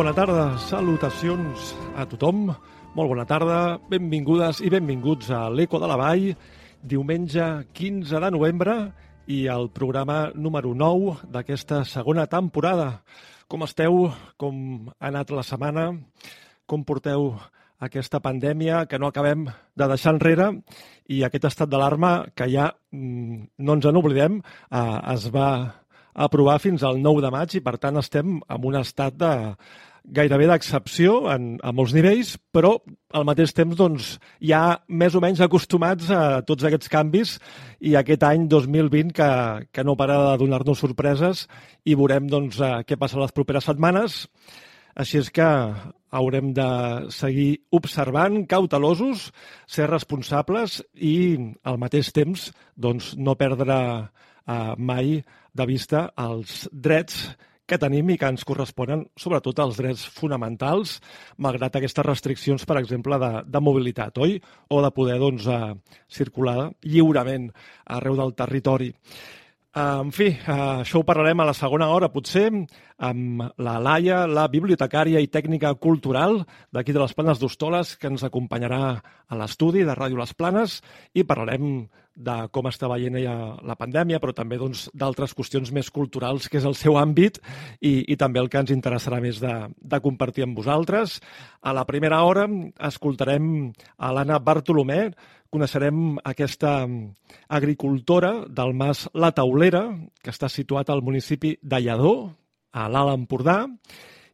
Bona tarda, salutacions a tothom. Molt bona tarda, benvingudes i benvinguts a l'Eco de la Vall, diumenge 15 de novembre i el programa número 9 d'aquesta segona temporada. Com esteu? Com ha anat la setmana? Com porteu aquesta pandèmia que no acabem de deixar enrere i aquest estat d'alarma que ja, mm, no ens en oblidem, eh, es va aprovar fins al 9 de maig i, per tant, estem en un estat de gairebé d'excepció en, a molts nivells, però al mateix temps doncs, ja més o menys acostumats a tots aquests canvis i aquest any 2020 que, que no para de donar-nos sorpreses i veurem doncs, eh, què passa les properes setmanes. Així és que haurem de seguir observant, cautelosos, ser responsables i al mateix temps doncs, no perdre eh, mai de vista els drets que tenim i que ens corresponen, sobretot els drets fonamentals, malgrat aquestes restriccions, per exemple, de, de mobilitat, oi? O de poder doncs, eh, circular lliurement arreu del territori. Uh, en fi, uh, això ho parlarem a la segona hora, potser, amb la Laia, la bibliotecària i tècnica cultural d'aquí de les Planes d'Hostoles, que ens acompanyarà a l'estudi de Ràdio Les Planes, i parlarem de com està veient ella la pandèmia, però també doncs, d'altres doncs, qüestions més culturals, que és el seu àmbit, i, i també el que ens interessarà més de, de compartir amb vosaltres. A la primera hora escoltarem a l'Anna Bartolomé, coneixerem aquesta agricultora del Mas La Taulera, que està situat al municipi de Lledó, a l'Alt Empordà,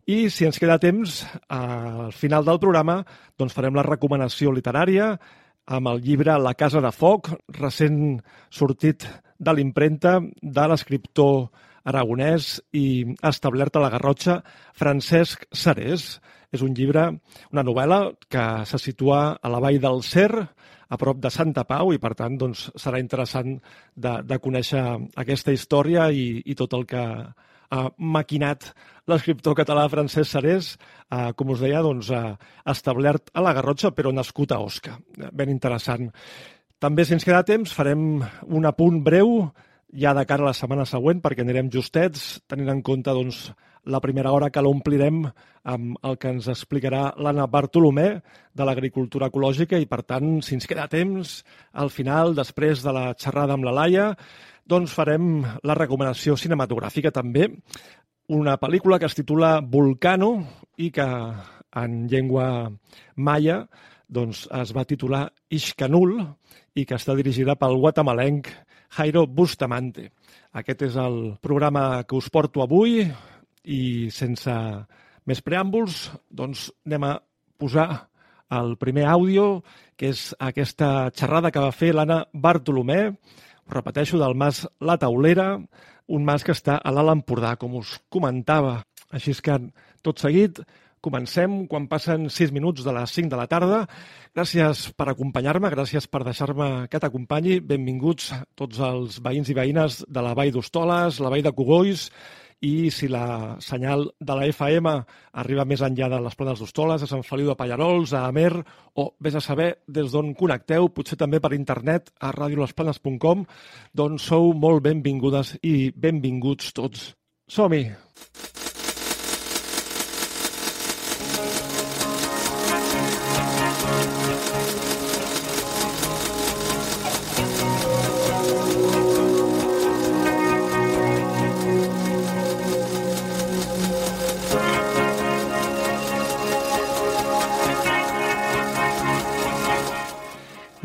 i si ens queda temps, al final del programa, doncs farem la recomanació literària amb el llibre La Casa de Foc, recent sortit de l'impremta de l'escriptor aragonès i establert a la Garrotxa, Francesc Sarés. És un llibre, una novel·la que se situa a la vall del Cer, a prop de Santa Pau, i per tant doncs, serà interessant de, de conèixer aquesta història i, i tot el que ha maquinat l'escriptor català Francesc Sarés, eh, com us deia, doncs, eh, establert a la Garrotxa, però nascut a Osca. Ben interessant. També, si ens queda temps, farem un apunt breu ja de cara a la setmana següent, perquè anirem justets, tenint en compte doncs, la primera hora que l'omplirem amb el que ens explicarà l'Anna Bartolomé de l'agricultura ecològica i, per tant, si ens queda temps, al final, després de la xerrada amb la Laia, doncs farem la recomanació cinematogràfica també, una pel·lícula que es titula Volcano i que en llengua maia doncs, es va titular Ixcanul i que està dirigida pel guatemalenc Jairo Bustamante. Aquest és el programa que us porto avui i sense més preàmbuls, doncs anem a posar el primer àudio, que és aquesta xerrada que va fer l'Anna Bartolomé, repeteixo, del Mas La Taulera, un mas que està a l'Alt Empordà, com us comentava. Així és que, tot seguit, Comencem quan passen 6 minuts de les 5 de la tarda. Gràcies per acompanyar-me, gràcies per deixar-me que t'acompanyi. Benvinguts tots els veïns i veïnes de la Vall d'Hostoles, la Vall de Cogolls, i si la senyal de la FM arriba més enllà de les planes d'Hostoles, a Sant Feliu de Pallarols, a Amer, o vés a saber des d'on connecteu, potser també per internet, a radiolesplanes.com, doncs sou molt benvingudes i benvinguts tots. Som-hi!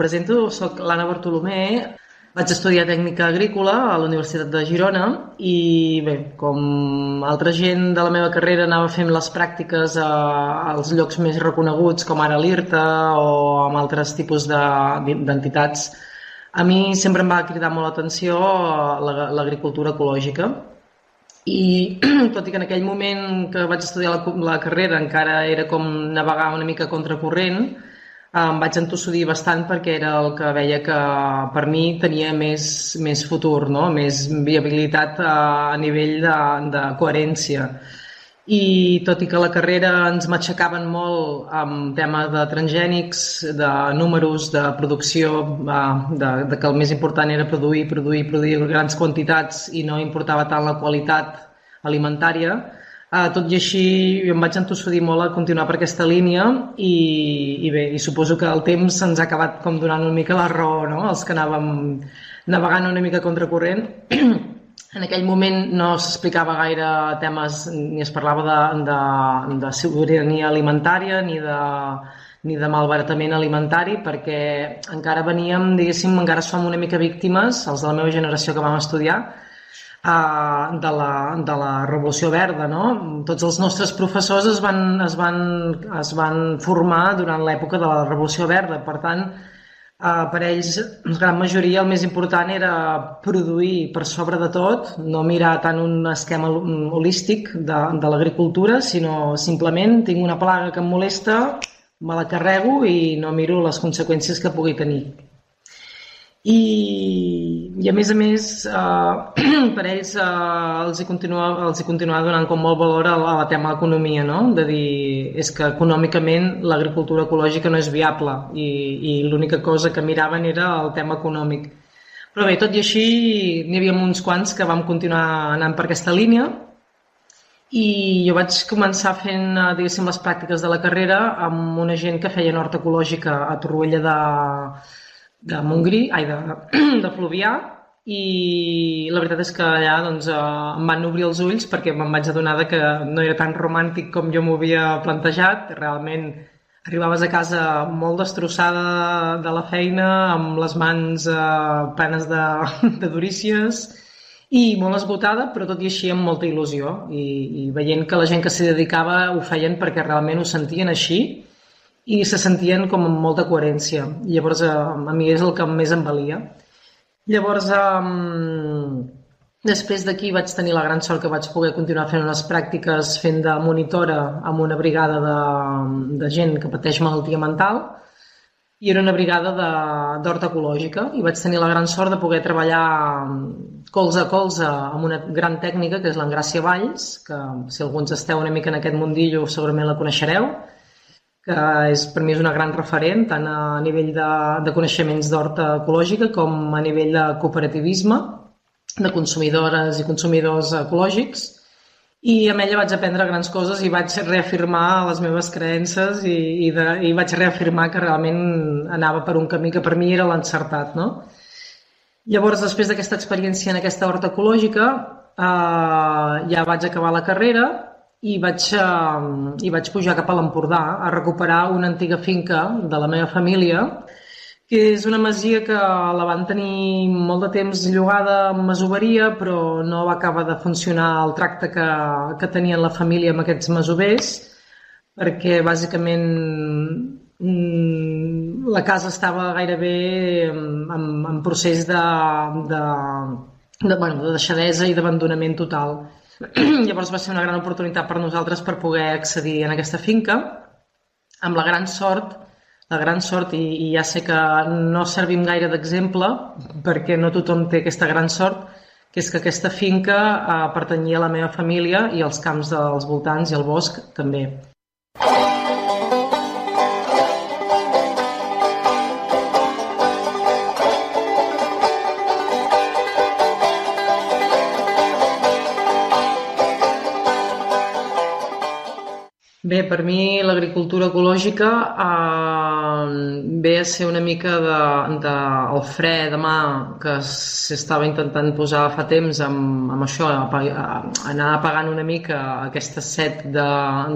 presento, sóc l'Anna Bartolomé, vaig estudiar tècnica agrícola a la Universitat de Girona i bé, com altra gent de la meva carrera anava fent les pràctiques a, als llocs més reconeguts com ara l'IRTA o amb altres tipus d'entitats, a mi sempre em va cridar molt l'atenció l'agricultura ecològica. I tot i que en aquell moment que vaig estudiar la, la carrera encara era com navegar una mica contracorrent, em vaig entossudir bastant perquè era el que veia que per mi tenia més, més futur, no? més viabilitat a, a nivell de, de coherència. I tot i que la carrera ens matxacaven molt amb temes de transgènics, de números, de producció, de, de que el més important era produir, produir, produir grans quantitats i no importava tant la qualitat alimentària, Uh, tot i així em vaig entossudir molt a continuar per aquesta línia i, i bé, i suposo que el temps ens ha acabat com donant una mica la raó, no? els que anàvem navegant una mica contracorrent. en aquell moment no s'explicava gaire temes, ni es parlava de, de, de sobirania alimentària ni de, ni de malbaratament alimentari perquè encara veníem, diguéssim, encara som una mica víctimes, els de la meva generació que vam estudiar, uh, de, la, de la Revolució Verda. No? Tots els nostres professors es van, es van, es van formar durant l'època de la Revolució Verda. Per tant, uh, per ells, la gran majoria, el més important era produir per sobre de tot, no mirar tant un esquema holístic de, de l'agricultura, sinó simplement tinc una plaga que em molesta, me la carrego i no miro les conseqüències que pugui tenir i, i a més a més eh, per ells eh, els, hi continua, els hi continua donant com molt valor a, a la tema economia, no? de dir és que econòmicament l'agricultura ecològica no és viable i, i l'única cosa que miraven era el tema econòmic. Però bé, tot i així n'hi havia uns quants que vam continuar anant per aquesta línia i jo vaig començar fent, eh, diguéssim, les pràctiques de la carrera amb una gent que feia nord ecològica a Torroella de, de Montgrí, ai, de, de Fluvià, i la veritat és que allà doncs, eh, em van obrir els ulls perquè me'n vaig adonar que no era tan romàntic com jo m'ho havia plantejat. Realment arribaves a casa molt destrossada de la feina, amb les mans eh, plenes de, de durícies i molt esgotada, però tot i així amb molta il·lusió. I, i veient que la gent que s'hi dedicava ho feien perquè realment ho sentien així i se sentien com amb molta coherència. Llavors a, a mi és el que més em valia. Llavors, um, després d'aquí vaig tenir la gran sort que vaig poder continuar fent unes pràctiques fent de monitora amb una brigada de, de gent que pateix malaltia mental i era una brigada d'horta ecològica i vaig tenir la gran sort de poder treballar colze a colze amb una gran tècnica que és l'Engràcia Valls, que si alguns esteu una mica en aquest mundillo segurament la coneixereu, que és, per mi és una gran referent, tant a nivell de, de coneixements d'horta ecològica com a nivell de cooperativisme, de consumidores i consumidors ecològics, i amb ella vaig aprendre grans coses i vaig reafirmar les meves creences i, i, de, i vaig reafirmar que realment anava per un camí que per mi era l'encertat. No? Llavors, després d'aquesta experiència en aquesta horta ecològica, eh, ja vaig acabar la carrera i vaig, uh, i vaig pujar cap a l'Empordà a recuperar una antiga finca de la meva família, que és una masia que la van tenir molt de temps llogada amb masoveria, però no va acabar de funcionar el tracte que, que tenien la família amb aquests masovers, perquè bàsicament mm, la casa estava gairebé en, en procés de, de, de, bueno, de deixadesa i d'abandonament total. Llavors va ser una gran oportunitat per nosaltres per poder accedir en aquesta finca amb la gran sort la gran sort, i, i ja sé que no servim gaire d'exemple perquè no tothom té aquesta gran sort, que és que aquesta finca eh, pertanyia a la meva família i els camps dels voltants i el bosc també. Bé, per mi l'agricultura ecològica eh, ve a ser una mica de, de el fre de mà que s'estava intentant posar fa temps amb, amb això, anar apagant una mica aquesta set de,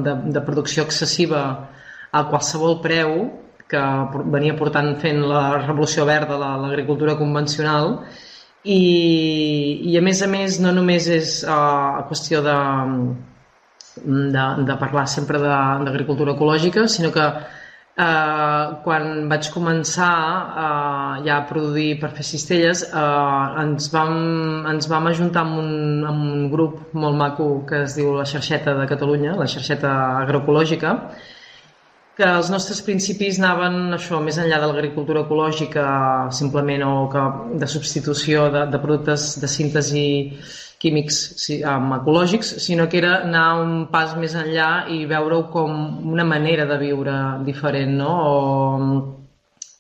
de, de producció excessiva a qualsevol preu que venia portant fent la revolució verda, l'agricultura convencional, i, i a més a més no només és uh, qüestió de, de, de parlar sempre d'agricultura ecològica, sinó que eh, quan vaig començar eh, ja a produir per fer cistelles eh, ens, vam, ens vam ajuntar amb un, amb un grup molt maco que es diu la xarxeta de Catalunya, la xarxeta agroecològica, que els nostres principis anaven això més enllà de l'agricultura ecològica simplement o que de substitució de, de productes de síntesi químics sí, ecològics, sinó que era anar un pas més enllà i veure-ho com una manera de viure diferent, no? O,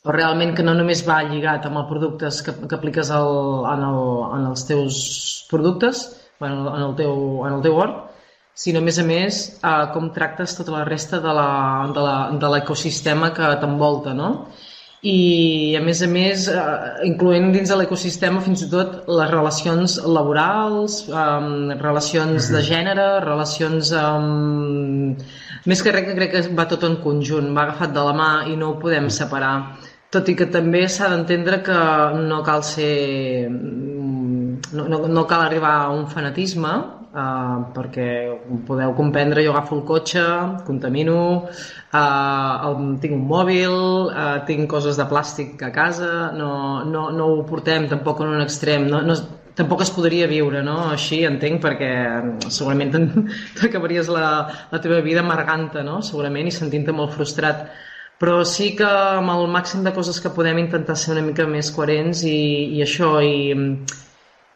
o realment que no només va lligat amb els productes que, que apliques al, en, el, en els teus productes, bueno, en, el teu, en el teu hort, sinó a més a més eh, com tractes tota la resta de l'ecosistema que t'envolta, no? I a més a més eh, incloent dins de l'ecosistema fins i tot les relacions laborals, eh, relacions de gènere, relacions amb... Més que res que crec que va tot en conjunt, va agafat de la mà i no ho podem separar. Tot i que també s'ha d'entendre que no cal ser... No, no, no cal arribar a un fanatisme, uh, perquè podeu comprendre, jo agafo el cotxe, contamino, uh, el, tinc un mòbil, uh, tinc coses de plàstic a casa, no, no, no ho portem tampoc en un extrem, no, no, tampoc es podria viure no? així, entenc, perquè segurament t'acabaries la, la teva vida amargant-te, no? segurament, i sentint-te molt frustrat però sí que amb el màxim de coses que podem intentar ser una mica més coherents i, i això, i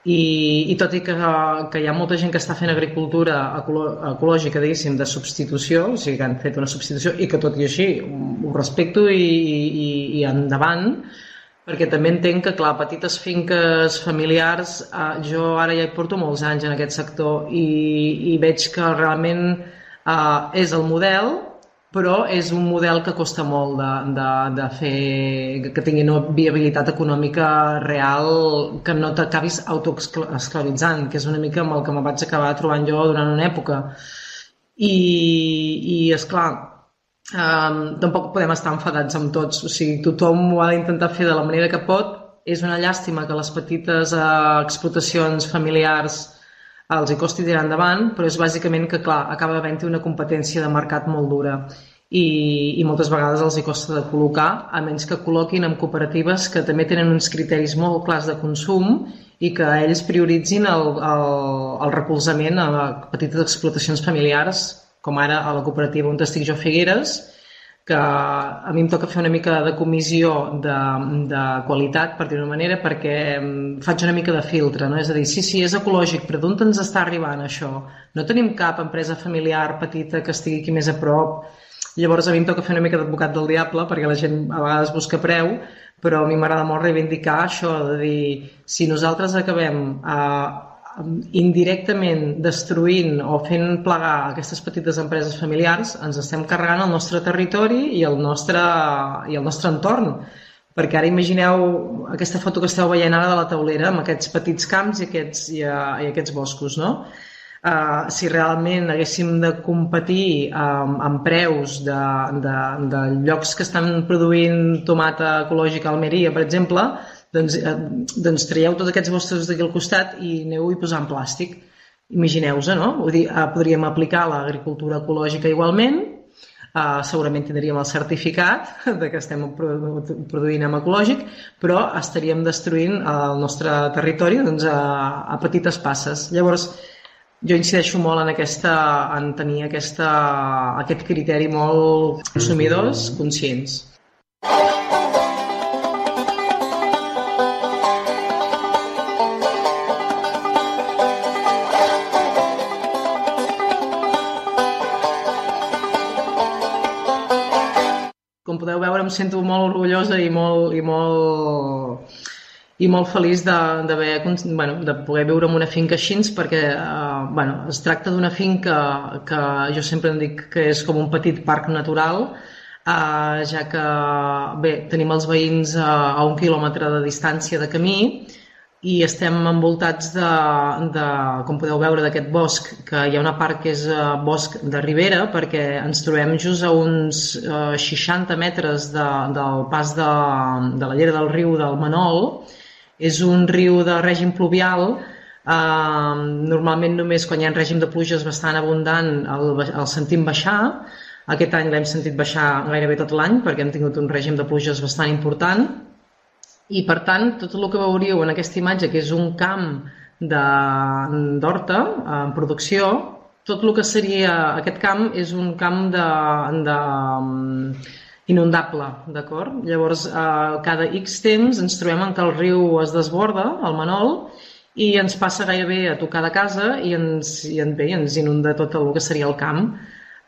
i, i tot i que, que hi ha molta gent que està fent agricultura ecològica, diguéssim, de substitució, o sigui que han fet una substitució i que tot i així ho respecto i, i, i endavant, perquè també entenc que, clar, petites finques familiars, eh, jo ara ja hi porto molts anys en aquest sector i, i veig que realment eh, és el model, però és un model que costa molt de, de, de fer, que tingui una viabilitat econòmica real, que no t'acabis autoesclavitzant, que és una mica amb el que me vaig acabar trobant jo durant una època. I, i és clar, um, tampoc podem estar enfadats amb tots, o sigui, tothom ho ha d'intentar fer de la manera que pot. És una llàstima que les petites uh, explotacions familiars els hi costi tirar endavant, però és bàsicament que, clar, acaba havent-hi una competència de mercat molt dura i, i moltes vegades els hi costa de col·locar, a menys que col·loquin en cooperatives que també tenen uns criteris molt clars de consum i que ells prioritzin el, el, el recolzament a petites explotacions familiars, com ara a la cooperativa on estic jo Figueres, que a mi em toca fer una mica de comissió de, de qualitat, per dir-ho manera, perquè faig una mica de filtre, no? És a dir, sí, sí, és ecològic, però d'on ens està arribant això? No tenim cap empresa familiar petita que estigui aquí més a prop. Llavors a mi em toca fer una mica d'advocat del diable, perquè la gent a vegades busca preu, però a mi m'agrada molt reivindicar això, de dir, si nosaltres acabem eh, indirectament destruint o fent plegar aquestes petites empreses familiars, ens estem carregant el nostre territori i el nostre, i el nostre entorn. Perquè ara imagineu aquesta foto que esteu veient ara de la taulera amb aquests petits camps i aquests, i, uh, i aquests boscos, no? Uh, si realment haguéssim de competir um, amb preus de, de, de llocs que estan produint tomata ecològica a Almeria, per exemple, doncs, eh, doncs traieu tots aquests vostres d'aquí al costat i aneu-hi posant plàstic. Imagineu-vos, no? Vull dir, eh, podríem aplicar l'agricultura ecològica igualment, eh, segurament tindríem el certificat de que estem produint amb ecològic, però estaríem destruint el nostre territori doncs, a, a petites passes. Llavors, jo incideixo molt en, aquesta, en tenir aquesta, aquest criteri molt consumidors mm-hmm. conscients. Com podeu veure, em sento molt orgullosa i molt, i molt i molt feliç de, de, haver, bueno, de poder viure en una finca així perquè eh, bueno, es tracta d'una finca que jo sempre em dic que és com un petit parc natural eh, ja que bé, tenim els veïns a, a un quilòmetre de distància de camí i estem envoltats de, de com podeu veure, d'aquest bosc, que hi ha una part que és uh, bosc de ribera, perquè ens trobem just a uns eh, 60 metres de, del pas de, de la llera del riu del Manol. És un riu de règim pluvial, uh, normalment només quan hi ha un règim de pluges bastant abundant el, el sentim baixar, aquest any l'hem sentit baixar gairebé tot l'any perquè hem tingut un règim de pluges bastant important, i per tant, tot el que veuríeu en aquesta imatge, que és un camp d'horta en producció, tot el que seria aquest camp és un camp de, de inundable, d'acord? Llavors, eh, cada X temps ens trobem en que el riu es desborda, el Manol, i ens passa gairebé a tocar de casa i ens, i en, bé, ens inunda tot el que seria el camp.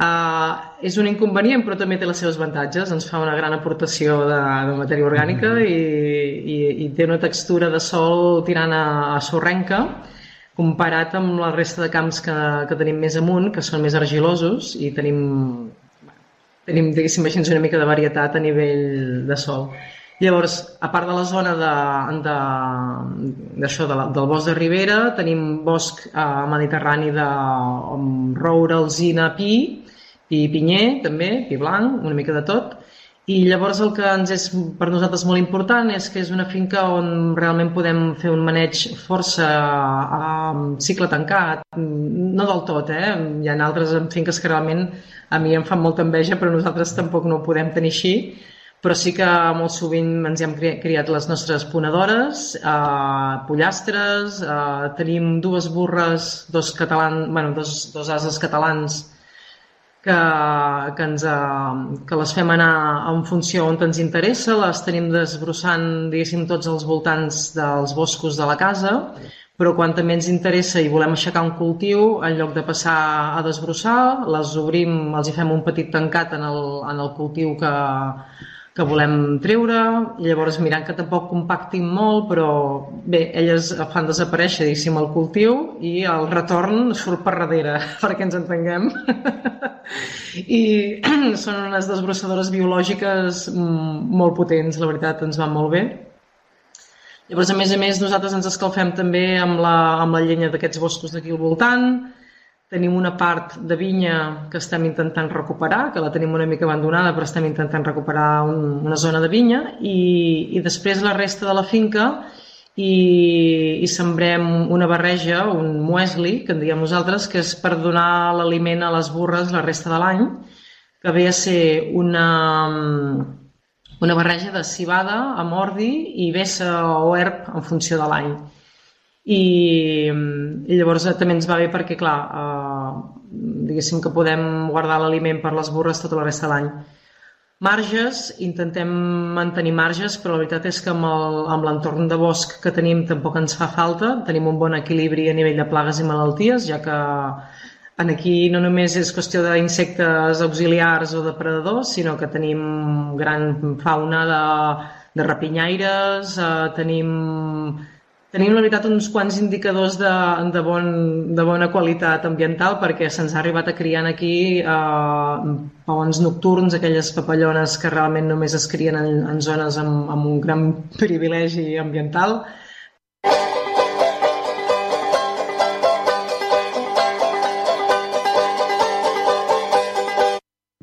Uh, és un inconvenient, però també té les seves avantatges. Ens fa una gran aportació de, de matèria orgànica mm. i, i, i té una textura de sol tirant a, a sorrenca comparat amb la resta de camps que, que tenim més amunt, que són més argilosos i tenim, tenim diguéssim, així una mica de varietat a nivell de sol. Llavors, a part de la zona de, de, això, de la, del bosc de Ribera, tenim bosc eh, mediterrani de roure, alzina, pi, pi pinyer també, pi blanc, una mica de tot. I llavors el que ens és per nosaltres molt important és que és una finca on realment podem fer un maneig força a cicle tancat, no del tot, eh? Hi ha altres finques que realment a mi em fan molta enveja, però nosaltres tampoc no ho podem tenir així, però sí que molt sovint ens hem criat les nostres ponedores, eh, pollastres, eh, tenim dues burres, dos, catalans, bueno, dos, dos ases catalans que, que, ens, eh, que les fem anar en funció on ens interessa, les tenim desbrossant, tots els voltants dels boscos de la casa, però quan també ens interessa i volem aixecar un cultiu, en lloc de passar a desbrossar, les obrim, els hi fem un petit tancat en el, en el cultiu que, que volem treure, i llavors mirant que tampoc compactin molt, però bé, elles fan desaparèixer, diguéssim, el cultiu i el retorn surt per darrere, perquè ens entenguem. I són unes desbrossadores biològiques mm, molt potents, la veritat, ens van molt bé. Llavors, a més a més, nosaltres ens escalfem també amb la, amb la llenya d'aquests boscos d'aquí al voltant, Tenim una part de vinya que estem intentant recuperar, que la tenim una mica abandonada, però estem intentant recuperar un, una zona de vinya. I, i després la resta de la finca i, i sembrem una barreja, un muesli, que en diem nosaltres, que és per donar l'aliment a les burres la resta de l'any, que ve a ser una, una barreja de cibada amb ordi i vessa o herb en funció de l'any i, i llavors també ens va bé perquè, clar, eh, diguéssim que podem guardar l'aliment per les burres tota la resta de l'any. Marges, intentem mantenir marges, però la veritat és que amb l'entorn de bosc que tenim tampoc ens fa falta. Tenim un bon equilibri a nivell de plagues i malalties, ja que aquí no només és qüestió d'insectes auxiliars o depredadors, sinó que tenim gran fauna de, de rapinyaires, eh, tenim Tenim, la veritat, uns quants indicadors de, de, bon, de bona qualitat ambiental perquè se'ns ha arribat a criar aquí eh, pavons nocturns, aquelles papallones que realment només es crien en, en zones amb, amb un gran privilegi ambiental.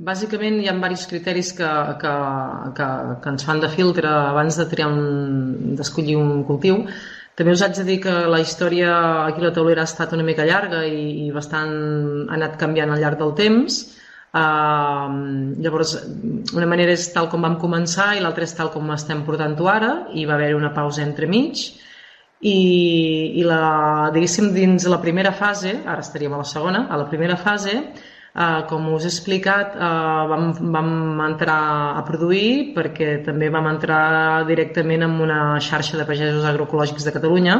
Bàsicament hi ha diversos criteris que, que, que, que ens fan de filtre abans de triar un, d'escollir un cultiu. També us haig de dir que la història aquí a la taulera ha estat una mica llarga i, i bastant ha anat canviant al llarg del temps. Uh, llavors, una manera és tal com vam començar i l'altra és tal com estem portant-ho ara i va haver una pausa entre mig i, i la, diguéssim, dins la primera fase, ara estaríem a la segona, a la primera fase Uh, com us he explicat, uh, vam, vam entrar a produir perquè també vam entrar directament en una xarxa de pagesos agroecològics de Catalunya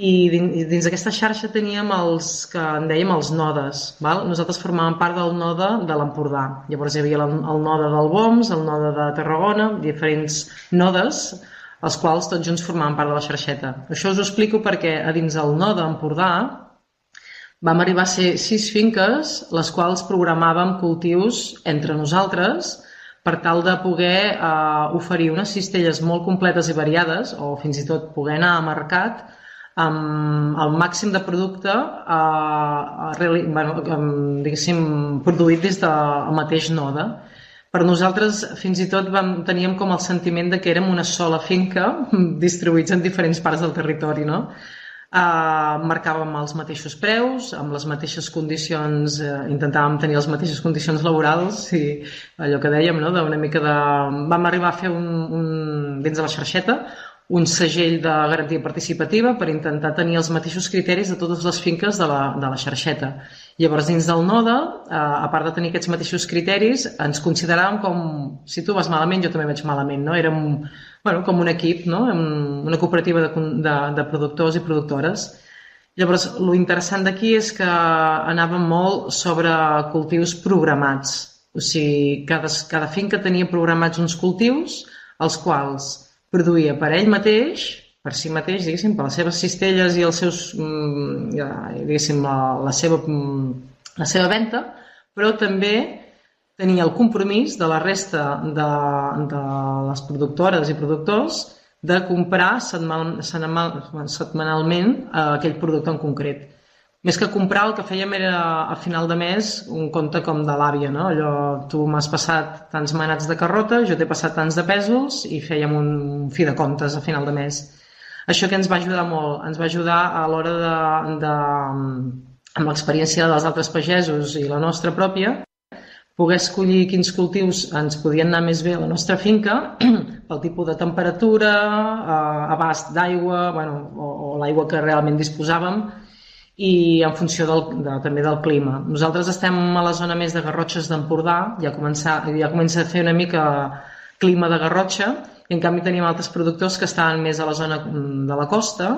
i dins d'aquesta xarxa teníem els que en dèiem els nodes. Val? Nosaltres formàvem part del node de l'Empordà. Llavors hi havia el node del BOMS, el node de Tarragona, diferents nodes, els quals tots junts formaven part de la xarxeta. Això us ho explico perquè a dins el node Empordà vam arribar a ser sis finques, les quals programàvem cultius entre nosaltres, per tal de poder eh, oferir unes cistelles molt completes i variades, o fins i tot poder anar a mercat amb el màxim de producte eh, bueno, diguéssim, produït des del mateix node. Per nosaltres, fins i tot, vam, teníem com el sentiment de que érem una sola finca distribuïts en diferents parts del territori, no? Eh, marcàvem els mateixos preus, amb les mateixes condicions, eh, intentàvem tenir les mateixes condicions laborals i allò que dèiem, no? d'una mica de... Vam arribar a fer un, un, dins de la xarxeta un segell de garantia participativa per intentar tenir els mateixos criteris de totes les finques de la, de la xarxeta. Llavors, dins del node, eh, a part de tenir aquests mateixos criteris, ens consideràvem com, si tu vas malament, jo també vaig malament, no? Érem bueno, com un equip, no? una cooperativa de, de, de productors i productores. Llavors, lo interessant d'aquí és que anàvem molt sobre cultius programats. O sigui, cada, cada finca tenia programats uns cultius, els quals produïa per ell mateix, per si mateix, diguéssim, per les seves cistelles i els seus, mm, diguéssim, la, la, seva, mm, la seva venda, però també tenia el compromís de la resta de, de les productores i productors de comprar setmanal, setmanalment eh, aquell producte en concret. Més que comprar, el que fèiem era a final de mes un compte com de l'àvia, no? Allò, tu m'has passat tants manats de carrota, jo t'he passat tants de pèsols i fèiem un fi de comptes a final de mes. Això que ens va ajudar molt, ens va ajudar a l'hora de, de, amb l'experiència dels altres pagesos i la nostra pròpia, poder escollir quins cultius ens podien anar més bé a la nostra finca pel tipus de temperatura, eh, abast d'aigua, bueno, o, o l'aigua que realment disposàvem i en funció del, de, també del clima. Nosaltres estem a la zona més de Garrotxes d'Empordà, ja, ja comença a fer una mica clima de Garrotxa, i en canvi tenim altres productors que estan més a la zona mm, de la costa,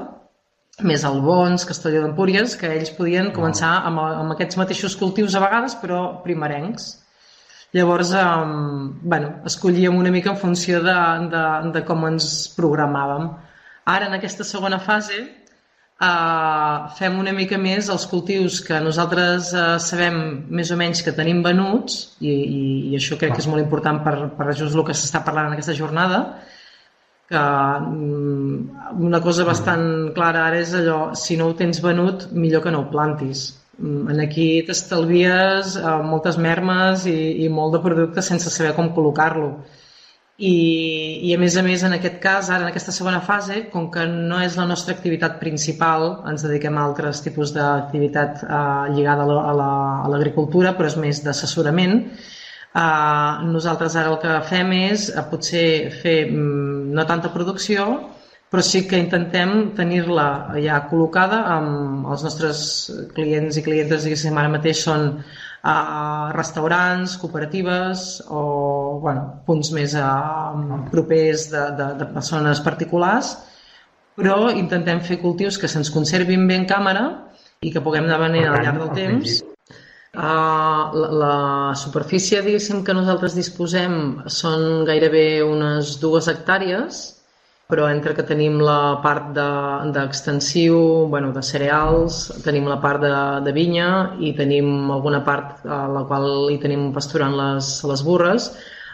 més Albons, Castelló d'Empúries, que ells podien començar amb, amb aquests mateixos cultius a vegades, però primerencs. Llavors, um, bueno, escollíem una mica en funció de, de, de com ens programàvem. Ara, en aquesta segona fase, uh, fem una mica més els cultius que nosaltres uh, sabem més o menys que tenim venuts, i, i, i això crec que és molt important per, per just el que s'està parlant en aquesta jornada, que um, una cosa bastant clara ara és allò, si no ho tens venut, millor que no ho plantis Mm, en aquí t'estalvies eh, moltes mermes i, i molt de producte sense saber com col·locar-lo. I, I a més a més, en aquest cas, ara en aquesta segona fase, com que no és la nostra activitat principal, ens dediquem a altres tipus d'activitat eh, lligada a l'agricultura, la, però és més d'assessorament, eh, nosaltres ara el que fem és eh, potser fer mm, no tanta producció, però sí que intentem tenir-la ja col·locada amb els nostres clients i clientes, diguéssim, ara mateix són a restaurants, cooperatives o bueno, punts més a, propers de, de, de persones particulars, però intentem fer cultius que se'ns conservin bé en càmera i que puguem anar venent al llarg del temps. Uh, la, la superfície diguéssim que nosaltres disposem són gairebé unes dues hectàrees però entre que tenim la part d'extensiu, de, bueno, de cereals, tenim la part de, de vinya i tenim alguna part a la qual hi tenim pasturant les, les burres.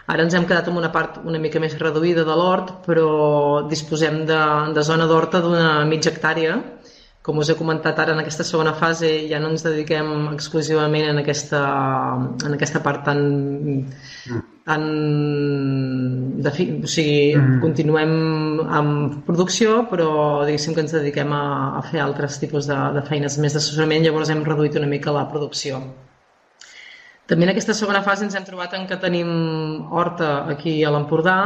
Ara ens hem quedat amb una part una mica més reduïda de l'hort, però disposem de, de zona d'horta d'una mitja hectàrea com us he comentat ara en aquesta segona fase ja no ens dediquem exclusivament en aquesta, en aquesta part tan, tan de fi, o sigui, mm. continuem amb producció però diguéssim que ens dediquem a, a fer altres tipus de, de feines més d'assessorament llavors hem reduït una mica la producció també en aquesta segona fase ens hem trobat en que tenim horta aquí a l'Empordà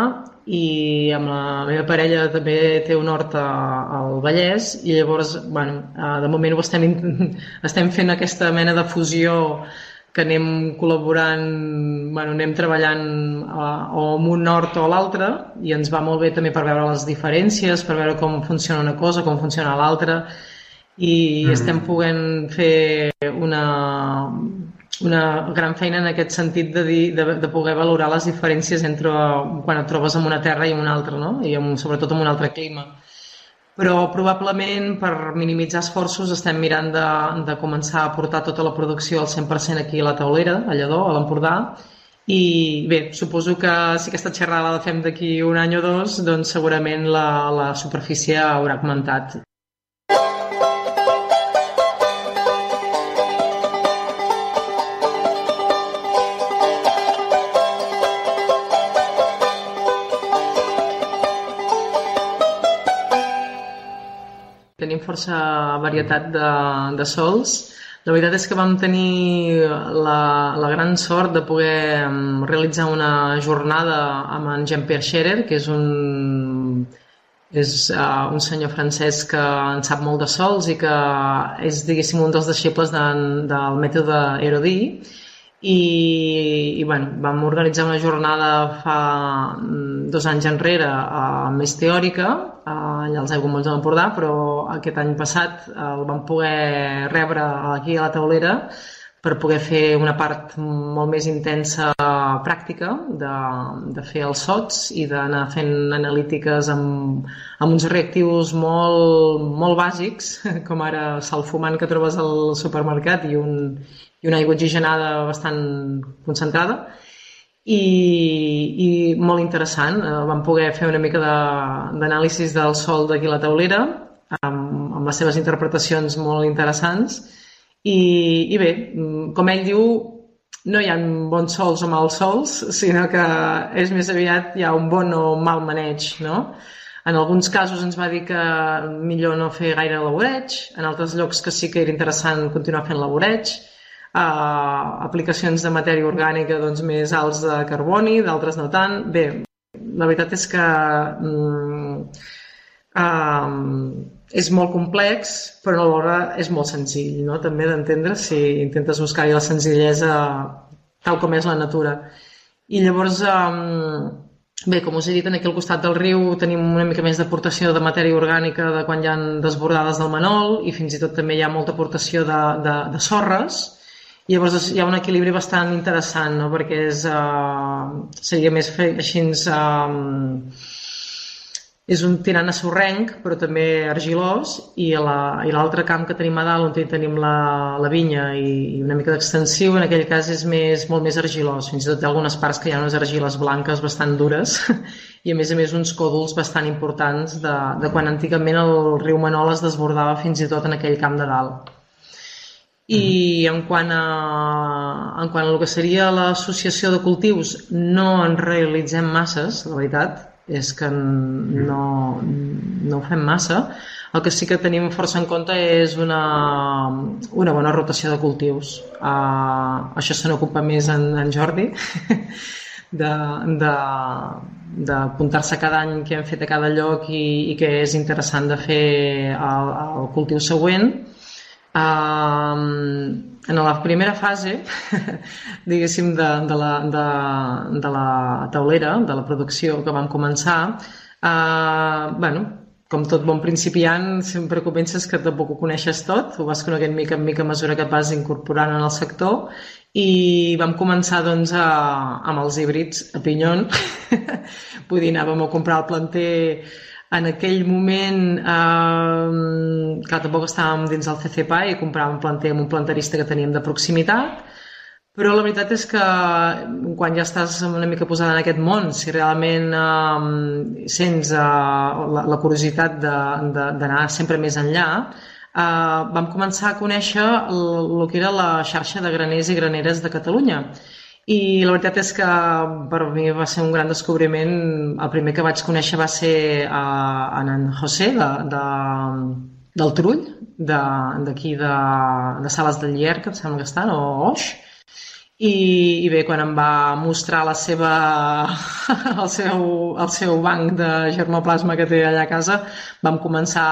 i amb la meva parella també té una horta al Vallès i llavors, bueno, eh, de moment ho estem, estem fent aquesta mena de fusió que anem col·laborant, bueno, anem treballant a, o amb un nord o l'altre i ens va molt bé també per veure les diferències, per veure com funciona una cosa, com funciona l'altra i mm. estem podent fer una, una gran feina en aquest sentit de, dir, de, de poder valorar les diferències entre quan et trobes en una terra i en una altra, no? i amb, sobretot en un altre clima però probablement per minimitzar esforços estem mirant de, de començar a portar tota la producció al 100% aquí a la taulera, a Lledó, a l'Empordà, i bé, suposo que si aquesta xerrada la fem d'aquí un any o dos, doncs segurament la, la superfície haurà augmentat. Força varietat de, de sols. La veritat és que vam tenir la, la gran sort de poder realitzar una jornada amb en Jean-Pierre Scherer, que és un, és uh, un senyor francès que en sap molt de sols i que és, diguéssim, un dels deixebles de, del mètode Erodi i, i bueno, vam organitzar una jornada fa mm, dos anys enrere uh, més teòrica uh, allà als Aiguamolls de l'Empordà però aquest any passat uh, el vam poder rebre aquí a la taulera per poder fer una part molt més intensa pràctica de, de fer els sots i d'anar fent analítiques amb, amb uns reactius molt, molt bàsics, com ara sal fumant que trobes al supermercat i un, i una aigua oxigenada bastant concentrada i, i molt interessant. Eh, vam poder fer una mica d'anàlisis de, del sol d'aquí la taulera amb, amb les seves interpretacions molt interessants i, i bé, com ell diu, no hi ha bons sols o mals sols, sinó que és més aviat hi ha un bon o mal maneig, no? En alguns casos ens va dir que millor no fer gaire laboreig, en altres llocs que sí que era interessant continuar fent laboreig, uh, aplicacions de matèria orgànica doncs, més alts de carboni, d'altres no tant. Bé, la veritat és que um, uh, és molt complex, però alhora és molt senzill, no? també d'entendre si intentes buscar la senzillesa tal com és la natura. I llavors, um, bé, com us he dit, aquí al costat del riu tenim una mica més d'aportació de matèria orgànica de quan hi ha desbordades del Manol i fins i tot també hi ha molta aportació de, de, de sorres, Llavors hi ha un equilibri bastant interessant, no? perquè és, uh, seria més fer així... Uh, és un tirant sorrenc, però també argilós, i l'altre camp que tenim a dalt, on tenim la, la vinya i, i una mica d'extensiu, en aquell cas és més, molt més argilós. Fins i tot hi ha algunes parts que hi ha unes argiles blanques bastant dures i a més a més uns còdols bastant importants de, de quan antigament el riu Manol es desbordava fins i tot en aquell camp de dalt. I en quant a, en quant a el que seria l'associació de cultius, no en realitzem masses, la veritat, és que no, no ho fem massa. El que sí que tenim força en compte és una, una bona rotació de cultius. Uh, això se n'ocupa més en, en Jordi, de, de, d'apuntar-se cada any que hem fet a cada lloc i, i que és interessant de fer el, el cultiu següent En la primera fase, diguéssim, de, de, la, de, de la taulera, de la producció que vam començar, uh, bueno, com tot bon principiant, sempre comences que tampoc ho coneixes tot, ho vas coneguent mica en mica a mesura que et vas incorporant en el sector i vam començar doncs, a, amb els híbrids a pinyon. Vull dir, anàvem a comprar el planter en aquell moment, eh, clar, tampoc estàvem dins del CCPA i compràvem planter amb un planterista que teníem de proximitat, però la veritat és que quan ja estàs una mica posada en aquest món, si realment eh, sents eh, la, la curiositat d'anar sempre més enllà, eh, vam començar a conèixer el, el que era la xarxa de graners i graneres de Catalunya i la veritat és que per mi va ser un gran descobriment. El primer que vaig conèixer va ser a, a en José, de, de, del Trull, d'aquí de, de, de Sales del Llier, que em sembla que estan, o Oix. I, i bé, quan em va mostrar la seva, el, seu, el seu banc de germoplasma que té allà a casa, vam començar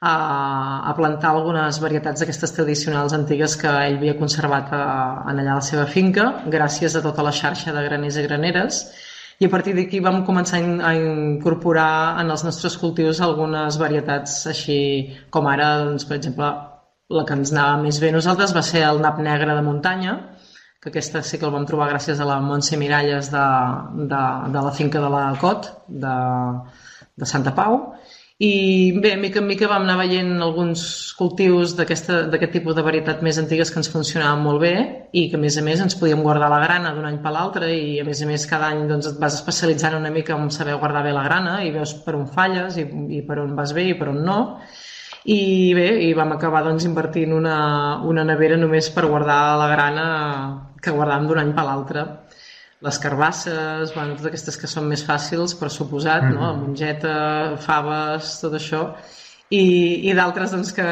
a, a plantar algunes varietats d'aquestes tradicionals antigues que ell havia conservat a, en allà a la seva finca, gràcies a tota la xarxa de graners i graneres. I a partir d'aquí vam començar a incorporar en els nostres cultius algunes varietats així com ara, doncs, per exemple, la que ens anava més bé a nosaltres va ser el nap negre de muntanya, que aquesta sí que el vam trobar gràcies a la Montse Miralles de, de, de la finca de la Cot, de, de Santa Pau, i bé, mica en mica vam anar veient alguns cultius d'aquest tipus de varietat més antigues que ens funcionaven molt bé i que a més a més ens podíem guardar la grana d'un any per l'altre i a més a més cada any doncs, et vas especialitzant una mica en saber guardar bé la grana i veus per on falles i, i per on vas bé i per on no. I bé, i vam acabar doncs, invertint una, una nevera només per guardar la grana que guardàvem d'un any per l'altre les carbasses, bueno, totes aquestes que són més fàcils, per suposat, mm -hmm. no? Mhm. mongeta, faves, tot això, i, i d'altres doncs, que,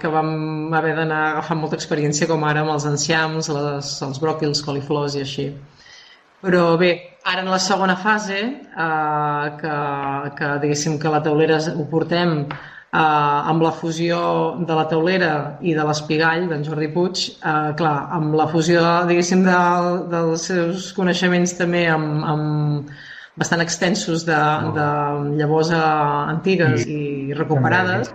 que vam haver d'anar agafant molta experiència, com ara amb els enciams, les, els bròquils, coliflors i així. Però bé, ara en la segona fase, eh, que, que diguéssim que la taulera ho portem eh, amb la fusió de la taulera i de l'espigall d'en Jordi Puig, eh, clar, amb la fusió, diguéssim, de, dels seus coneixements també amb, amb bastant extensos de, de llavors eh, antigues i recuperades.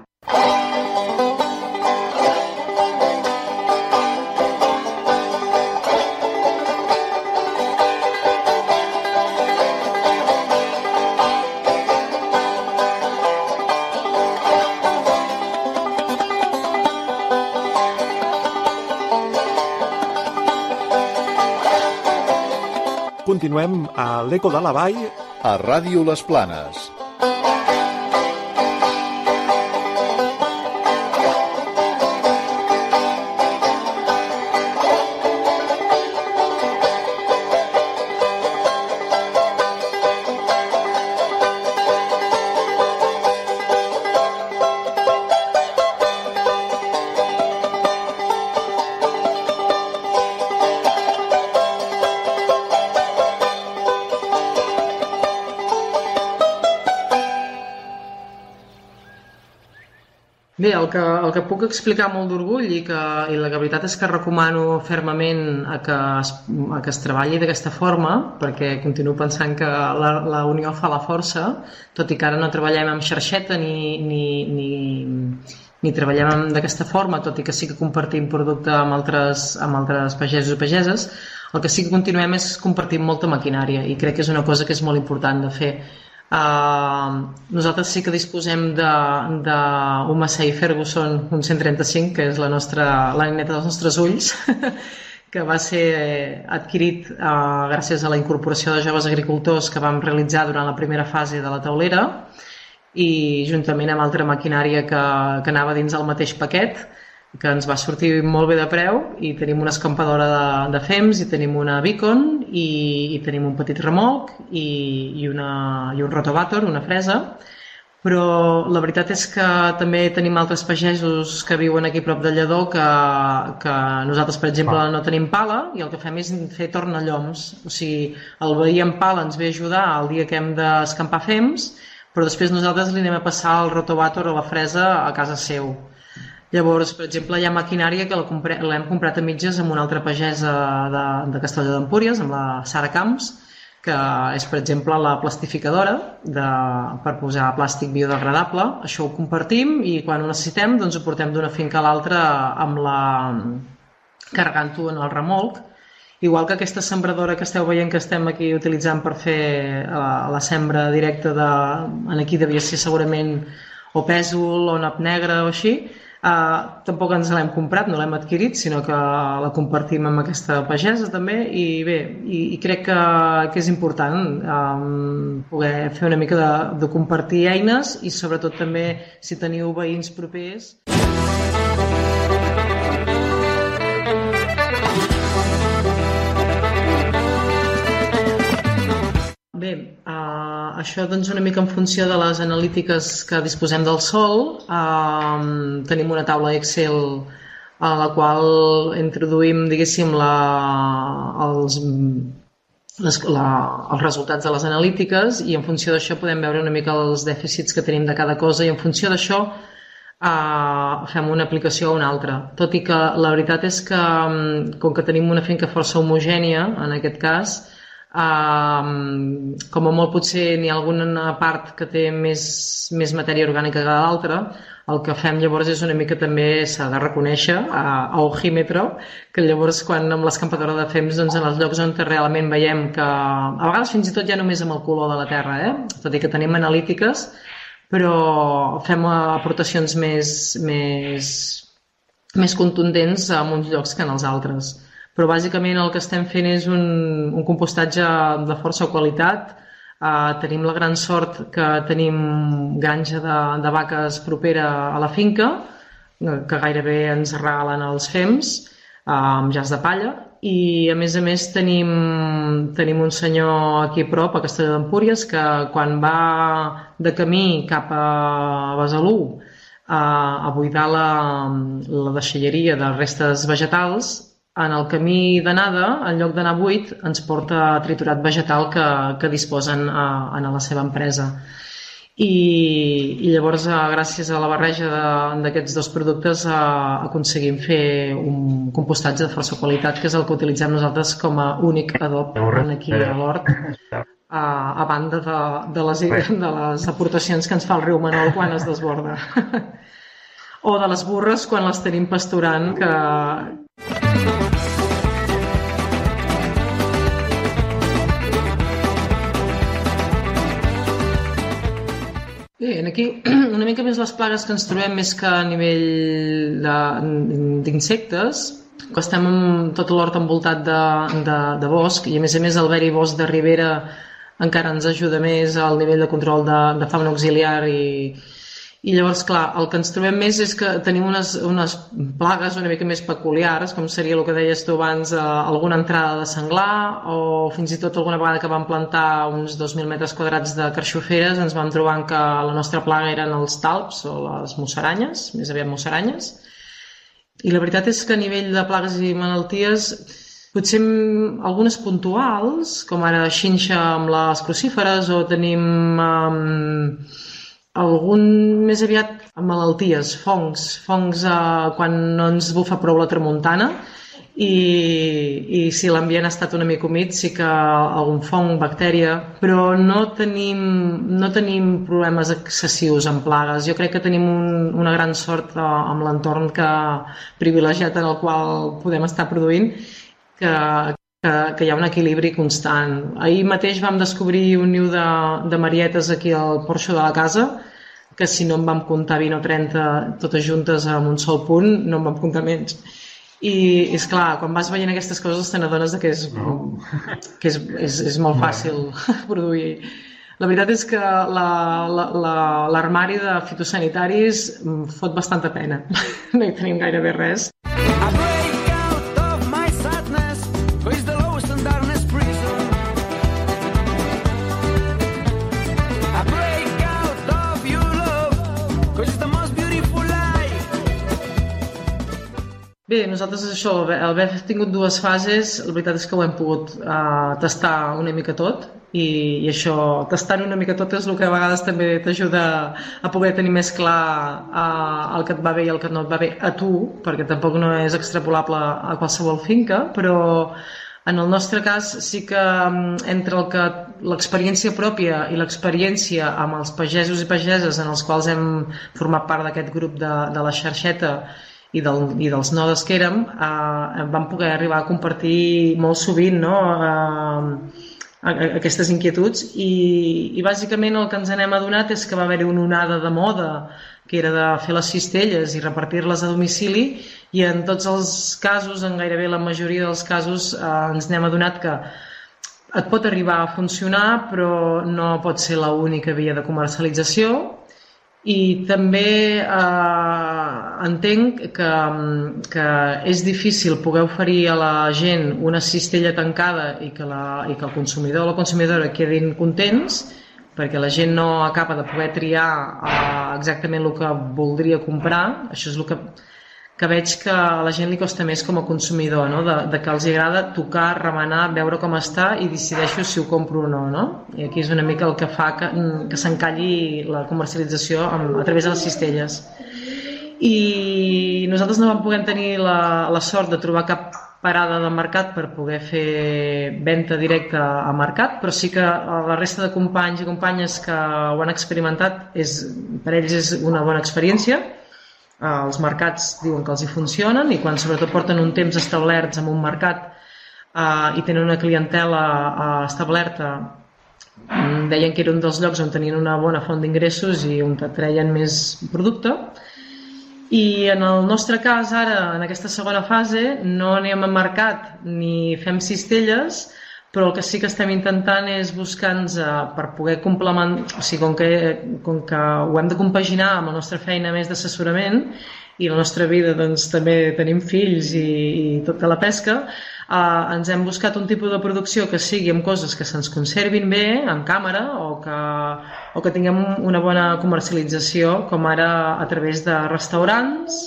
Continuem a l'Eco de la Vall. A Ràdio Les Planes. Que, el que puc explicar molt d'orgull i, que, i la veritat és que recomano fermament a que es, a que es treballi d'aquesta forma, perquè continuo pensant que la, la unió fa la força, tot i que ara no treballem amb xarxeta ni, ni, ni, ni treballem d'aquesta forma, tot i que sí que compartim producte amb altres, amb altres pagesos o pageses, el que sí que continuem és compartir molta maquinària i crec que és una cosa que és molt important de fer Uh, nosaltres sí que disposem d'un Massey Ferguson, un 135, que és la nostra la neta dels nostres ulls, que va ser adquirit uh, gràcies a la incorporació de joves agricultors que vam realitzar durant la primera fase de la taulera i juntament amb altra maquinària que, que anava dins el mateix paquet que ens va sortir molt bé de preu i tenim una escampadora de, de FEMS i tenim una Beacon i, i tenim un petit remolc i, i, una, i un rotovator, una fresa però la veritat és que també tenim altres pagesos que viuen aquí prop de Lledó que, que nosaltres, per exemple, ah. no tenim pala i el que fem és fer tornalloms. O sigui, el veí amb pala ens ve a ajudar el dia que hem d'escampar fems, però després nosaltres li anem a passar el rotovator o la fresa a casa seu. Llavors, per exemple, hi ha maquinària que l'hem comprat a mitges amb una altra pagesa de, de Castelló d'Empúries, amb la Sara Camps, que és, per exemple, la plastificadora de, per posar plàstic biodegradable. Això ho compartim i quan ho necessitem doncs ho portem d'una finca a l'altra amb la carregant-ho en el remolc. Igual que aquesta sembradora que esteu veient que estem aquí utilitzant per fer la, eh, la sembra directa de... En aquí devia ser segurament o pèsol o nap negre o així, Uh, tampoc ens l'hem comprat, no l'hem adquirit, sinó que la compartim amb aquesta pagesa també i bé, i, i crec que, que és important um, poder fer una mica de, de compartir eines i sobretot també si teniu veïns propers. Bé, uh, això doncs una mica en funció de les analítiques que disposem del sol. Eh, tenim una taula Excel a la qual introduïm, diguéssim, la, els, les, la, els resultats de les analítiques i en funció d'això podem veure una mica els dèficits que tenim de cada cosa i en funció d'això uh, fem una aplicació o una altra. Tot i que la veritat és que, um, com que tenim una finca força homogènia, en aquest cas, uh, com a molt potser n'hi ha alguna part que té més, més matèria orgànica que l'altra, el que fem llavors és una mica també s'ha de reconèixer a, a ojímetro, que llavors quan amb l'escampadora de fems doncs en els llocs on realment veiem que a vegades fins i tot ja només amb el color de la terra, eh? tot i que tenim analítiques, però fem aportacions més, més, més contundents en uns llocs que en els altres. Però bàsicament el que estem fent és un, un compostatge de força qualitat. Uh, tenim la gran sort que tenim granja de, de vaques propera a la finca, que gairebé ens regalen els fems, uh, amb jas de palla, i a més a més tenim, tenim un senyor aquí a prop, a Castelló d'Empúries, que quan va de camí cap a Besalú a, a buidar la, la deixalleria de restes vegetals, en el camí d'anada, en lloc d'anar buit, ens porta triturat vegetal que, que disposen a, a la seva empresa. I, i llavors eh, gràcies a la barreja d'aquests dos productes eh, aconseguim fer un compostatge de força qualitat que és el que utilitzem nosaltres com a únic adob aquí a l'hort a, a banda de, de, les, de les aportacions que ens fa el riu Manol quan es desborda. O de les burres quan les tenim pasturant que, Bé, aquí una mica més les plagues que ens trobem més que a nivell d'insectes, que estem amb tot l'hort envoltat de, de, de bosc i a més a més el veri bosc de ribera encara ens ajuda més al nivell de control de, de fauna auxiliar i, i llavors, clar, el que ens trobem més és que tenim unes, unes plagues una mica més peculiars, com seria el que deies tu abans, eh, alguna entrada de senglar o fins i tot alguna vegada que vam plantar uns 2.000 metres quadrats de carxoferes ens vam trobar que la nostra plaga eren els talps o les mussaranyes, més aviat mussaranyes. I la veritat és que a nivell de plagues i malalties potser algunes puntuals, com ara xinxa amb les crucíferes o tenim... Eh, algun més aviat amb malalties, fongs, fongs eh, quan no ens bufa prou la tramuntana i, i si l'ambient ha estat una mica humit sí que algun fong, bactèria, però no tenim, no tenim problemes excessius amb plagues. Jo crec que tenim un, una gran sort eh, amb l'entorn que privilegiat en el qual podem estar produint que, que, que hi ha un equilibri constant. Ahir mateix vam descobrir un niu de, de marietes aquí al porxo de la casa, que si no en vam comptar 20 o 30 totes juntes en un sol punt, no en vam comptar menys. I, és clar, quan vas veient aquestes coses te n'adones que, és, no. que és, és, és molt fàcil no. produir. La veritat és que l'armari la, la, de fitosanitaris fot bastanta pena. No hi tenim gairebé res. Bé, nosaltres això, al haver tingut dues fases, la veritat és que ho hem pogut uh, tastar una mica tot i, i això, tastant una mica tot és el que a vegades també t'ajuda a poder tenir més clar uh, el que et va bé i el que no et va bé a tu, perquè tampoc no és extrapolable a qualsevol finca, però en el nostre cas sí que entre el que l'experiència pròpia i l'experiència amb els pagesos i pageses en els quals hem format part d'aquest grup de, de la xarxeta i, del, i dels nodes que érem eh, vam poder arribar a compartir molt sovint no? eh, aquestes inquietuds i, i bàsicament el que ens n'hem adonat és que va haver-hi una onada de moda que era de fer les cistelles i repartir-les a domicili i en tots els casos, en gairebé la majoria dels casos, eh, ens n'hem adonat que et pot arribar a funcionar però no pot ser l'única via de comercialització i també eh, entenc que, que és difícil poder oferir a la gent una cistella tancada i que, la, i que el consumidor o la consumidora quedin contents perquè la gent no acaba de poder triar eh, exactament el que voldria comprar això és el que que veig que a la gent li costa més com a consumidor, no? de, de que els agrada tocar, remenar, veure com està i decideixo si ho compro o no. no? I aquí és una mica el que fa que, que s'encalli la comercialització amb, a través de les cistelles. I nosaltres no vam poder tenir la, la sort de trobar cap parada de mercat per poder fer venda directa a mercat, però sí que la resta de companys i companyes que ho han experimentat, és, per ells és una bona experiència. Els mercats diuen que els hi funcionen i quan sobretot porten un temps establerts en un mercat eh, i tenen una clientela eh, establerta deien que era un dels llocs on tenien una bona font d'ingressos i on treien més producte i en el nostre cas, ara, en aquesta segona fase, no anem a mercat ni fem cistelles, però el que sí que estem intentant és buscar-nos eh, per poder complementar, o sigui, com que, com que ho hem de compaginar amb la nostra feina més d'assessorament i la nostra vida doncs, també tenim fills i, i tota la pesca, eh, ens hem buscat un tipus de producció que sigui amb coses que se'ns conservin bé, en càmera, o que, o que tinguem una bona comercialització, com ara a través de restaurants,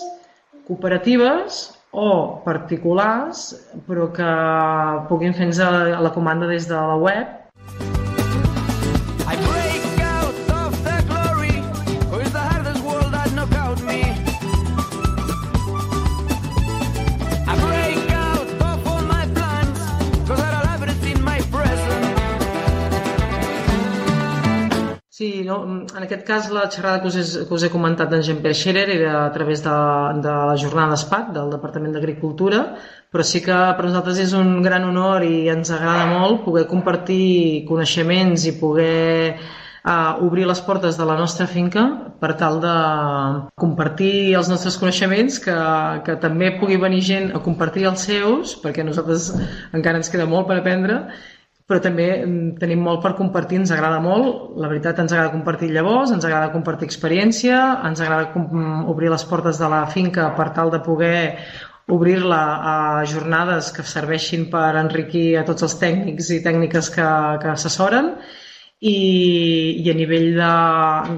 cooperatives o particulars, però que puguin fer-nos la comanda des de la web Sí, no? en aquest cas la xerrada que us, he, que us he comentat d'en Jean-Pierre Scherer era a través de, de la jornada ESPAC del Departament d'Agricultura, però sí que per nosaltres és un gran honor i ens agrada molt poder compartir coneixements i poder uh, obrir les portes de la nostra finca per tal de compartir els nostres coneixements, que, que també pugui venir gent a compartir els seus, perquè a nosaltres encara ens queda molt per aprendre, però també mm, tenim molt per compartir, ens agrada molt, la veritat ens agrada compartir llavors, ens agrada compartir experiència, ens agrada obrir les portes de la finca per tal de poder obrir-la a jornades que serveixin per enriquir a tots els tècnics i tècniques que, que assessoren i, i a nivell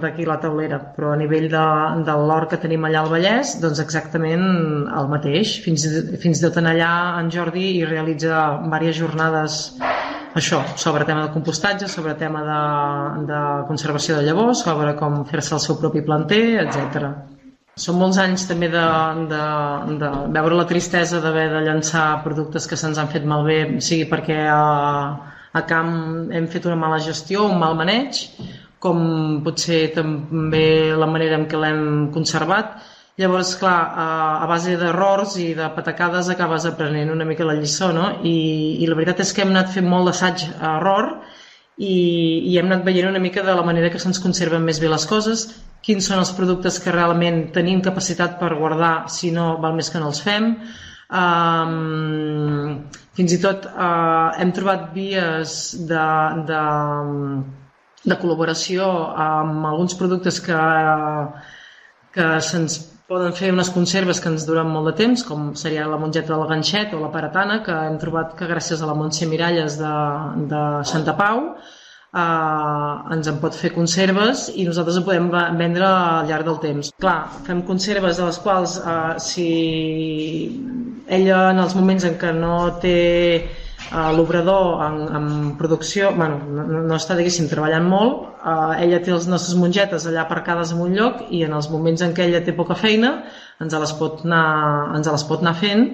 d'aquí la taulera, però a nivell de, de l'or que tenim allà al Vallès, doncs exactament el mateix. Fins, fins de allà en Jordi i realitza diverses jornades això, sobre tema de compostatge, sobre tema de, de conservació de llavors, sobre com fer-se el seu propi planter, etc. Són molts anys també de, de, de veure la tristesa d'haver de llançar productes que se'ns han fet malbé, sigui perquè a, a camp hem fet una mala gestió, un mal maneig, com potser també la manera en què l'hem conservat, Llavors, clar, a, a base d'errors i de patacades acabes aprenent una mica la lliçó, no? I, i la veritat és que hem anat fent molt d'assaig a error i, i hem anat veient una mica de la manera que se'ns conserven més bé les coses, quins són els productes que realment tenim capacitat per guardar, si no val més que no els fem. Um, fins i tot uh, hem trobat vies de, de, de col·laboració amb alguns productes que, que se'ns Poden fer unes conserves que ens duren molt de temps, com seria la mongeta del ganxet o la paratana, que hem trobat que gràcies a la Montse Miralles de, de Santa Pau eh, ens en pot fer conserves i nosaltres ho podem vendre al llarg del temps. Clar, fem conserves de les quals eh, si ella en els moments en què no té Uh, L'obrador en, en producció, bueno, no, no està, diguéssim, treballant molt, uh, ella té les nostres mongetes allà aparcades en un lloc i en els moments en què ella té poca feina ens les pot anar, ens les pot anar fent.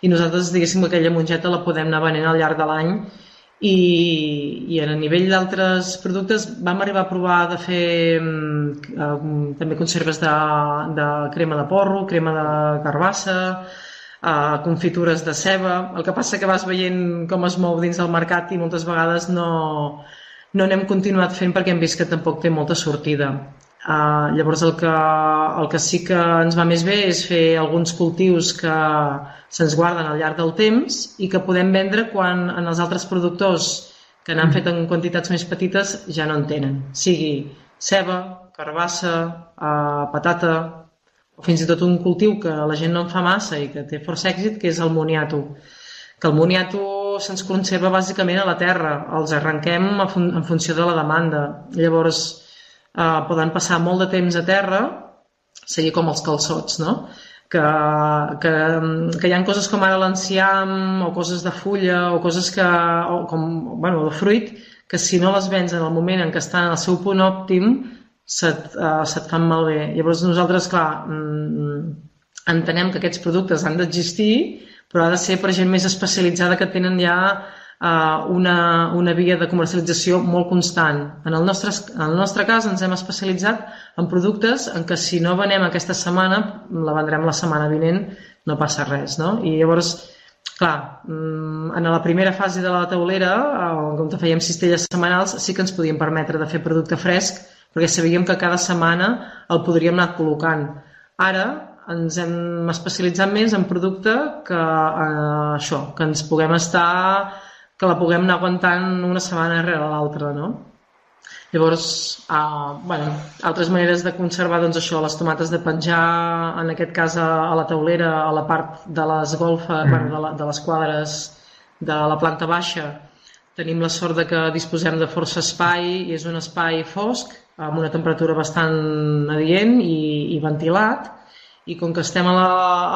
I nosaltres, diguéssim, aquella mongeta la podem anar venent al llarg de l'any. I, i a nivell d'altres productes vam arribar a provar de fer uh, també conserves de, de crema de porro, crema de carbassa, uh, confitures de ceba. El que passa que vas veient com es mou dins del mercat i moltes vegades no, no n'hem continuat fent perquè hem vist que tampoc té molta sortida. Uh, llavors el que, el que sí que ens va més bé és fer alguns cultius que se'ns guarden al llarg del temps i que podem vendre quan en els altres productors que n'han fet en quantitats més petites ja no en tenen. Sigui ceba, carbassa, uh, patata, o fins i tot un cultiu que la gent no en fa massa i que té força èxit, que és el moniato. Que el moniato se'ns conserva bàsicament a la terra, els arrenquem en funció de la demanda. Llavors, eh, poden passar molt de temps a terra, seria com els calçots, no? Que, que, que hi ha coses com ara l'enciam o coses de fulla o coses que, o com, bueno, de fruit, que si no les vens en el moment en què estan al seu punt òptim, se't, uh, se't fan malbé. Llavors nosaltres, clar, mm, entenem que aquests productes han d'existir, però ha de ser per gent més especialitzada que tenen ja uh, una, una via de comercialització molt constant. En el, nostre, en el nostre cas ens hem especialitzat en productes en què si no venem aquesta setmana, la vendrem la setmana vinent, no passa res, no? I llavors, clar, mm, en la primera fase de la taulera, on fèiem cistelles setmanals, sí que ens podíem permetre de fer producte fresc, perquè sabíem que cada setmana el podríem anar col·locant. Ara ens hem especialitzat més en producte que eh, això, que ens puguem estar, que la puguem anar aguantant una setmana rere l'altra, no? Llavors, uh, bueno, altres maneres de conservar doncs això, les tomates de penjar, en aquest cas a, a la taulera, a la part de les golfes, mm. bueno, de, la, de les quadres de la planta baixa, tenim la sort de que disposem de força espai i és un espai fosc amb una temperatura bastant adient i, i ventilat i com que estem a la,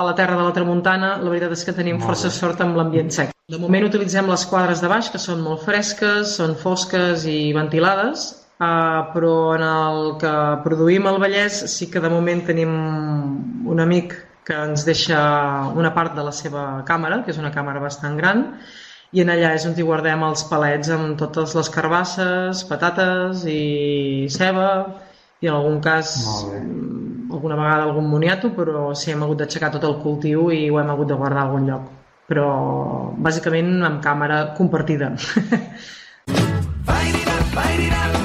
a la terra de la tramuntana, la veritat és que tenim força sort amb l'ambient sec. De moment utilitzem les quadres de baix, que són molt fresques, són fosques i ventilades, eh, però en el que produïm al Vallès sí que de moment tenim un amic que ens deixa una part de la seva càmera, que és una càmera bastant gran, i en allà és on hi guardem els palets amb totes les carbasses, patates i ceba i en algun cas mm, alguna vegada algun moniato, però sí hem hagut d'aixecar tot el cultiu i ho hem hagut de guardar a algun lloc. Però bàsicament amb càmera compartida.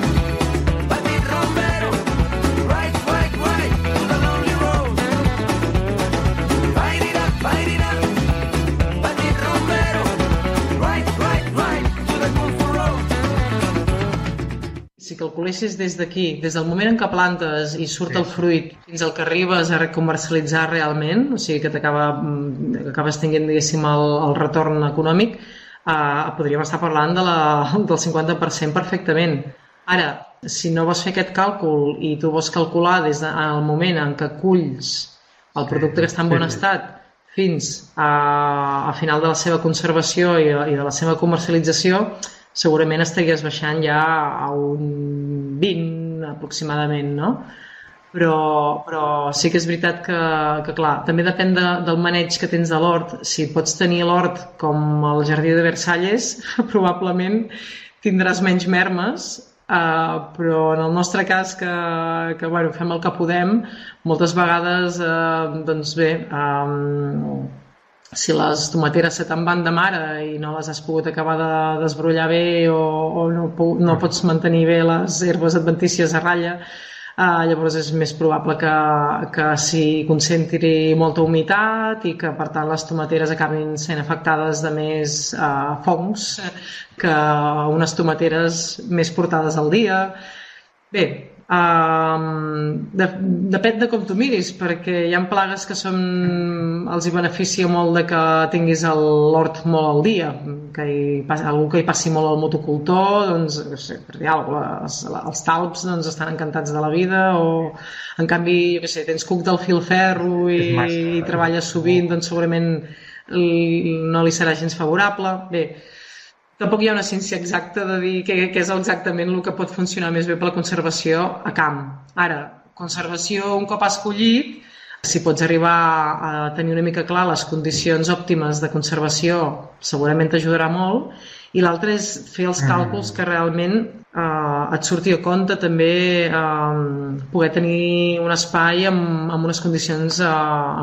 calculessis des d'aquí, des del moment en què plantes i surt sí. el fruit fins al que arribes a comercialitzar realment, o sigui que t'acaba mm, acabes tinguent, diguéssim, el, el retorn econòmic, eh, podríem estar parlant de la, del 50% perfectament. Ara, si no vols fer aquest càlcul i tu vols calcular des del moment en què culls el producte que està en bon estat fins a, a final de la seva conservació i, i de la seva comercialització, segurament estaries baixant ja a un 20 aproximadament, no? Però, però sí que és veritat que, que clar, també depèn de, del maneig que tens de l'hort. Si pots tenir l'hort com el jardí de Versalles, probablement tindràs menys mermes, uh, però en el nostre cas, que, que bueno, fem el que podem, moltes vegades, uh, doncs bé, um, si les tomateres se te'n van de mare i no les has pogut acabar de desbrollar bé o, o no, no pots mantenir bé les herbes adventícies a ratlla, eh, llavors és més probable que, que s'hi concentri molta humitat i que per tant les tomateres acabin sent afectades de més eh, fongs que unes tomateres més portades al dia. Bé, Um, de, depèn de com tu miris, perquè hi ha plagues que són, els hi beneficia molt de que tinguis l'hort molt al dia, que hi, algú que hi passi molt al motocultor, doncs, no sé, per dir alguna cosa, els, els talps doncs, estan encantats de la vida, o en canvi, jo què sé, tens cuc del filferro i, i treballes sovint, doncs segurament no li serà gens favorable. Bé, tampoc hi ha una ciència exacta de dir què, què és exactament el que pot funcionar més bé per la conservació a camp. Ara, conservació un cop has collit, si pots arribar a tenir una mica clar les condicions òptimes de conservació, segurament t'ajudarà molt, i l'altre és fer els càlculs mm. que realment eh, et surti a compte també eh, poder tenir un espai amb, amb unes condicions eh,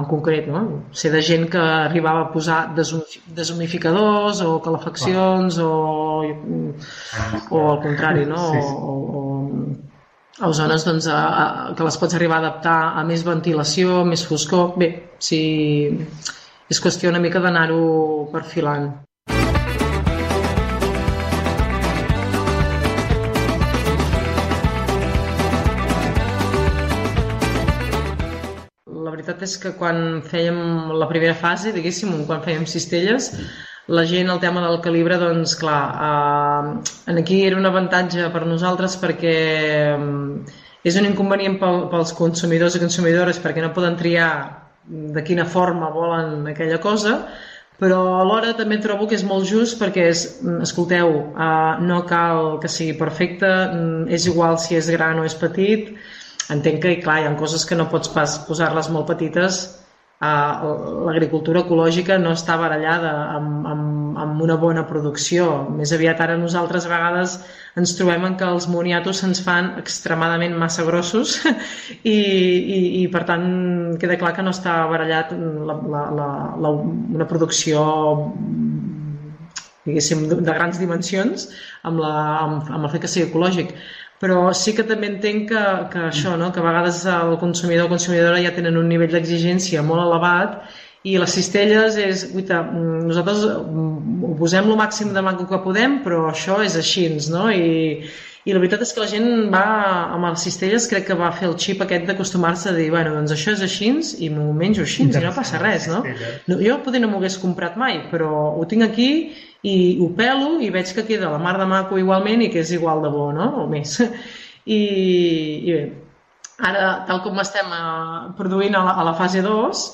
en concret. No? Ser de gent que arribava a posar deshumificadors o calefaccions o, o al contrari, no? o, o, o, zones doncs, a, a, que les pots arribar a adaptar a més ventilació, més foscor. Bé, si és qüestió una mica d'anar-ho perfilant. Veritat és que quan fèiem la primera fase, diguéssim, quan fèiem cistelles, la gent, el tema del calibre, doncs clar, eh, aquí era un avantatge per nosaltres perquè eh, és un inconvenient pel, pels consumidors i consumidores perquè no poden triar de quina forma volen aquella cosa, però alhora també trobo que és molt just perquè és, mm, escolteu, uh, no cal que sigui perfecte, mm, és igual si és gran o és petit, entenc que, clar, hi ha coses que no pots pas posar-les molt petites Uh, l'agricultura ecològica no està barallada amb, amb, amb una bona producció. Més aviat ara nosaltres a vegades ens trobem en que els moniatos se'ns fan extremadament massa grossos i, i, i per tant queda clar que no està barallat la, la, la, la, una producció diguéssim, de grans dimensions amb, la, amb, amb el fet que sigui ecològic però sí que també entenc que, que això, no? que a vegades el consumidor o consumidora ja tenen un nivell d'exigència molt elevat i les cistelles és, guita, nosaltres ho posem el màxim de maco que podem, però això és així, no? I, i la veritat és que la gent va, amb les cistelles, crec que va fer el xip aquest d'acostumar-se a dir, bueno, doncs això és així i m'ho menjo així i no passa res, no? no jo poder no m'ho hagués comprat mai, però ho tinc aquí i ho pelo i veig que queda la mar de maco igualment i que és igual de bo, no? O més. I, i bé, ara, tal com estem uh, produint a la, a la fase 2,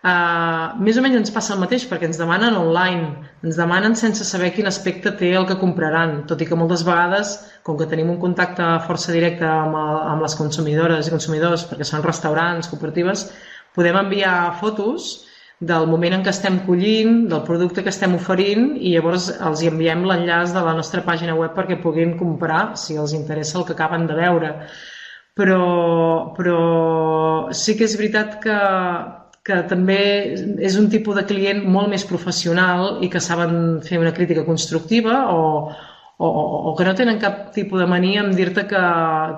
Uh, més o menys ens passa el mateix perquè ens demanen online, ens demanen sense saber quin aspecte té el que compraran, tot i que moltes vegades, com que tenim un contacte força directe amb, el, amb les consumidores i consumidors, perquè són restaurants, cooperatives, podem enviar fotos del moment en què estem collint, del producte que estem oferint i llavors els enviem l'enllaç de la nostra pàgina web perquè puguin comprar si els interessa el que acaben de veure. Però, però sí que és veritat que, que també és un tipus de client molt més professional i que saben fer una crítica constructiva o, o, o que no tenen cap tipus de mania en dir-te que,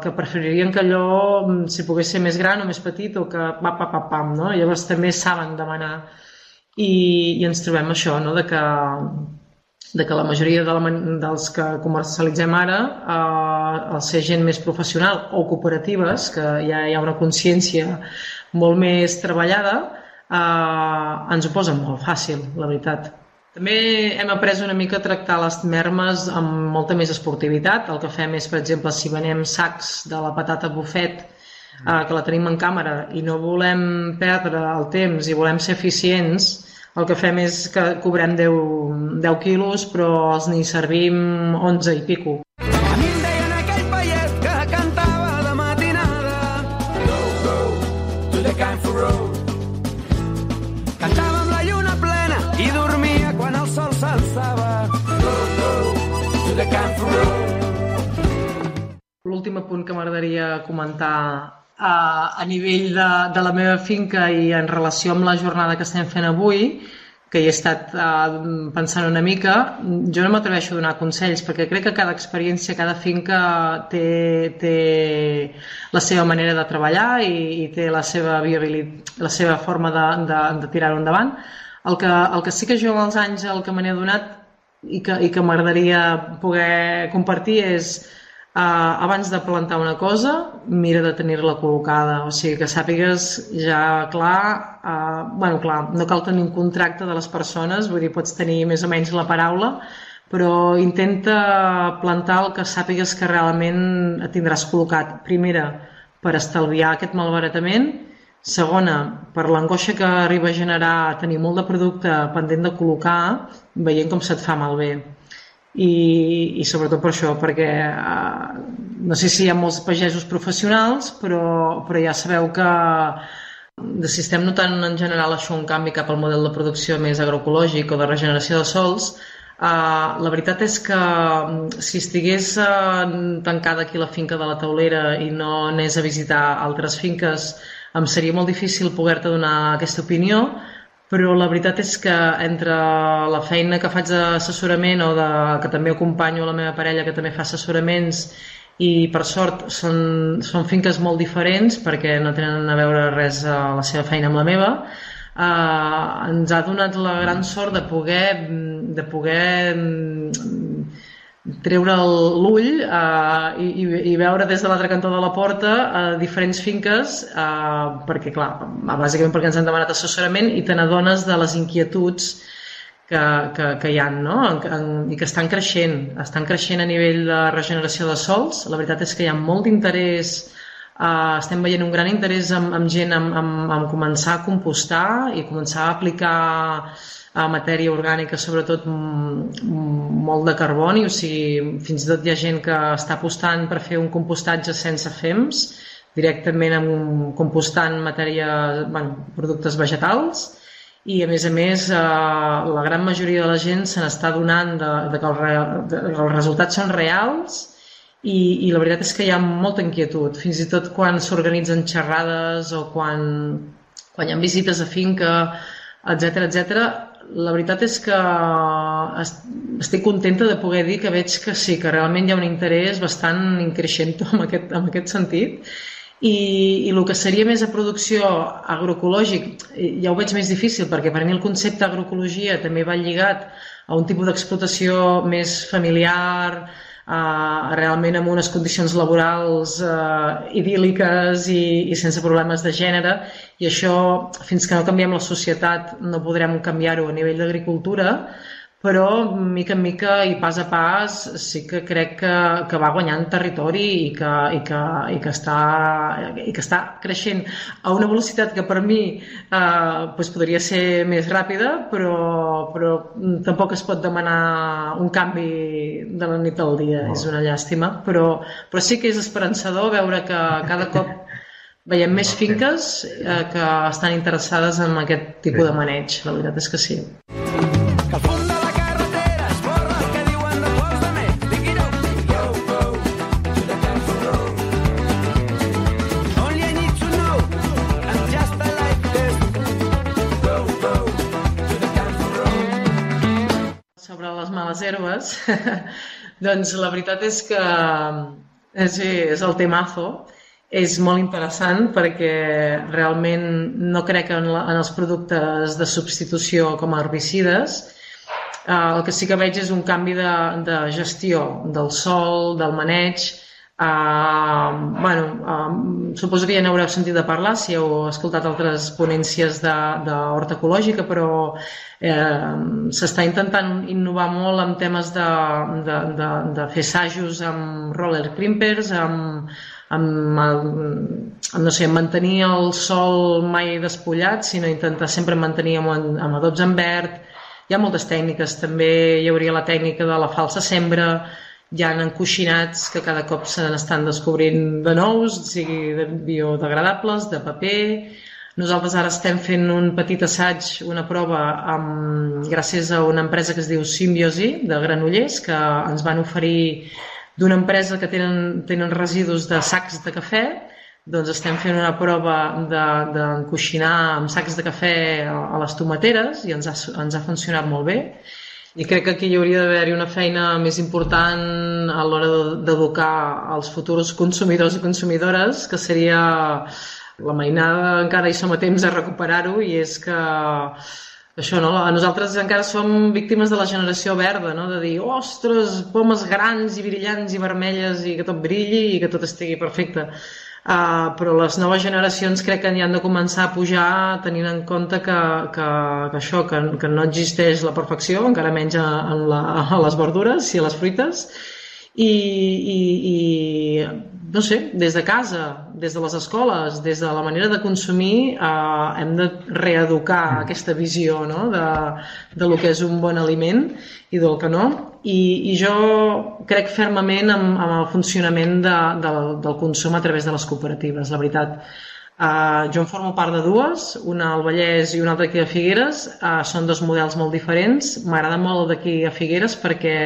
que preferirien que allò mm, si pogués ser més gran o més petit o que pa, pa, pa, pam, no? Llavors també saben demanar i, i ens trobem això, no? de que de que la majoria de la, dels que comercialitzem ara, eh, al ser gent més professional o cooperatives, que ja hi ha una consciència molt més treballada, eh, ens ho posen molt fàcil, la veritat. També hem après una mica a tractar les mermes amb molta més esportivitat. El que fem és, per exemple, si venem sacs de la patata bufet, eh, que la tenim en càmera, i no volem perdre el temps i volem ser eficients, el que fem és que cobrem 10, 10 quilos, però els n'hi servim 11 i pico. L'últim punt que m'agradaria comentar a, a nivell de, de la meva finca i en relació amb la jornada que estem fent avui, que hi he estat uh, pensant una mica, jo no m'atreveixo a donar consells perquè crec que cada experiència, cada finca té, té la seva manera de treballar i, i té la seva, la seva forma de, de, de tirar-ho endavant. El que, el que sí que jo amb els anys el que me n'he donat i que, i que m'agradaria poder compartir és Uh, abans de plantar una cosa, mira de tenir-la col·locada, o sigui que sàpigues ja clar, uh, bueno, clar, no cal tenir un contracte de les persones, vull dir, pots tenir més o menys la paraula, però intenta plantar el que sàpigues que realment tindràs col·locat. Primera, per estalviar aquest malbaratament, segona, per l'angoixa que arriba a generar tenir molt de producte pendent de col·locar, veient com se't fa malbé i, i sobretot per això, perquè eh, no sé si hi ha molts pagesos professionals, però, però ja sabeu que de si estem notant en general això un canvi cap al model de producció més agroecològic o de regeneració de sols, eh, la veritat és que mm, si estigués eh, tancada aquí la finca de la taulera i no anés a visitar altres finques, em seria molt difícil poder-te donar aquesta opinió, però la veritat és que entre la feina que faig d'assessorament o de, que també acompanyo la meva parella que també fa assessoraments i per sort són, són finques molt diferents perquè no tenen a veure res a la seva feina amb la meva eh, ens ha donat la gran sort de poder, de poder treure l'ull eh, i, i veure des de l'altre cantó de la porta eh, diferents finques eh, perquè, clar, bàsicament perquè ens han demanat assessorament i te n'adones de les inquietuds que, que, que hi ha no? en, en, i que estan creixent estan creixent a nivell de regeneració de sols la veritat és que hi ha molt d'interès Uh, estem veient un gran interès amb, amb gent en, en, en començar a compostar i començar a aplicar a matèria orgànica, sobretot molt de carboni, o sigui, fins i tot hi ha gent que està apostant per fer un compostatge sense fems, directament amb un compostant matèria, bueno, productes vegetals, i a més a més eh, la gran majoria de la gent se n'està donant de, de, que el, de que els resultats són reals i, i la veritat és que hi ha molta inquietud, fins i tot quan s'organitzen xerrades o quan, quan hi ha visites a finca, etc etc. la veritat és que estic contenta de poder dir que veig que sí, que realment hi ha un interès bastant increixent en aquest, en aquest sentit. I, i el que seria més a producció agroecològic ja ho veig més difícil perquè per mi el concepte agroecologia també va lligat a un tipus d'explotació més familiar, eh, realment amb unes condicions laborals eh, idíl·liques i, i sense problemes de gènere. I això fins que no canviem la societat no podrem canviar-ho a nivell d'agricultura però mica en mica i pas a pas sí que crec que, que va guanyant territori i que, i, que, i, que està, i que està creixent a una velocitat que per mi eh, doncs podria ser més ràpida, però, però tampoc es pot demanar un canvi de la nit al dia, no. és una llàstima, però, però sí que és esperançador veure que cada cop veiem més finques eh, que estan interessades en aquest tipus de maneig, la veritat és que sí. Herbes, doncs la veritat és que és, és el temazo, és molt interessant perquè realment no crec en, la, en els productes de substitució com a herbicides. Eh, el que sí que veig és un canvi de, de gestió del sol, del maneig, Uh, bueno, uh, suposo que ja n'haureu sentit de parlar si heu escoltat altres ponències d'horta ecològica, però eh, s'està intentant innovar molt en temes de, de, de, de fer assajos amb roller crimpers, amb, amb, amb, no sé, mantenir el sol mai despullat, sinó intentar sempre mantenir amb, amb adobs en verd. Hi ha moltes tècniques, també hi hauria la tècnica de la falsa sembra, hi ha encoixinats que cada cop se n'estan descobrint de nous, sigui de biodegradables, de paper... Nosaltres ara estem fent un petit assaig, una prova, amb, gràcies a una empresa que es diu Symbiosi, de Granollers, que ens van oferir d'una empresa que tenen, tenen residus de sacs de cafè, doncs estem fent una prova d'encoixinar de, amb sacs de cafè a, a les tomateres i ens ha, ens ha funcionat molt bé i crec que aquí hi hauria d'haver-hi una feina més important a l'hora d'educar els futurs consumidors i consumidores, que seria la mainada, encara hi som a temps de recuperar-ho, i és que això, no? Nosaltres encara som víctimes de la generació verda, no? De dir, ostres, pomes grans i brillants i vermelles i que tot brilli i que tot estigui perfecte. Uh, però les noves generacions crec que hi han de començar a pujar tenint en compte que, que, que això, que, que no existeix la perfecció, encara menys a, a, la, a les verdures i a les fruites, i, i, i no sé, des de casa, des de les escoles, des de la manera de consumir, eh, hem de reeducar aquesta visió no? de, de lo que és un bon aliment i del que no. I, i jo crec fermament amb, amb el funcionament de, de, del consum a través de les cooperatives, la veritat. Uh, jo en formo part de dues, una al Vallès i una altra aquí a Figueres. Uh, són dos models molt diferents. M'agrada molt d'aquí a Figueres perquè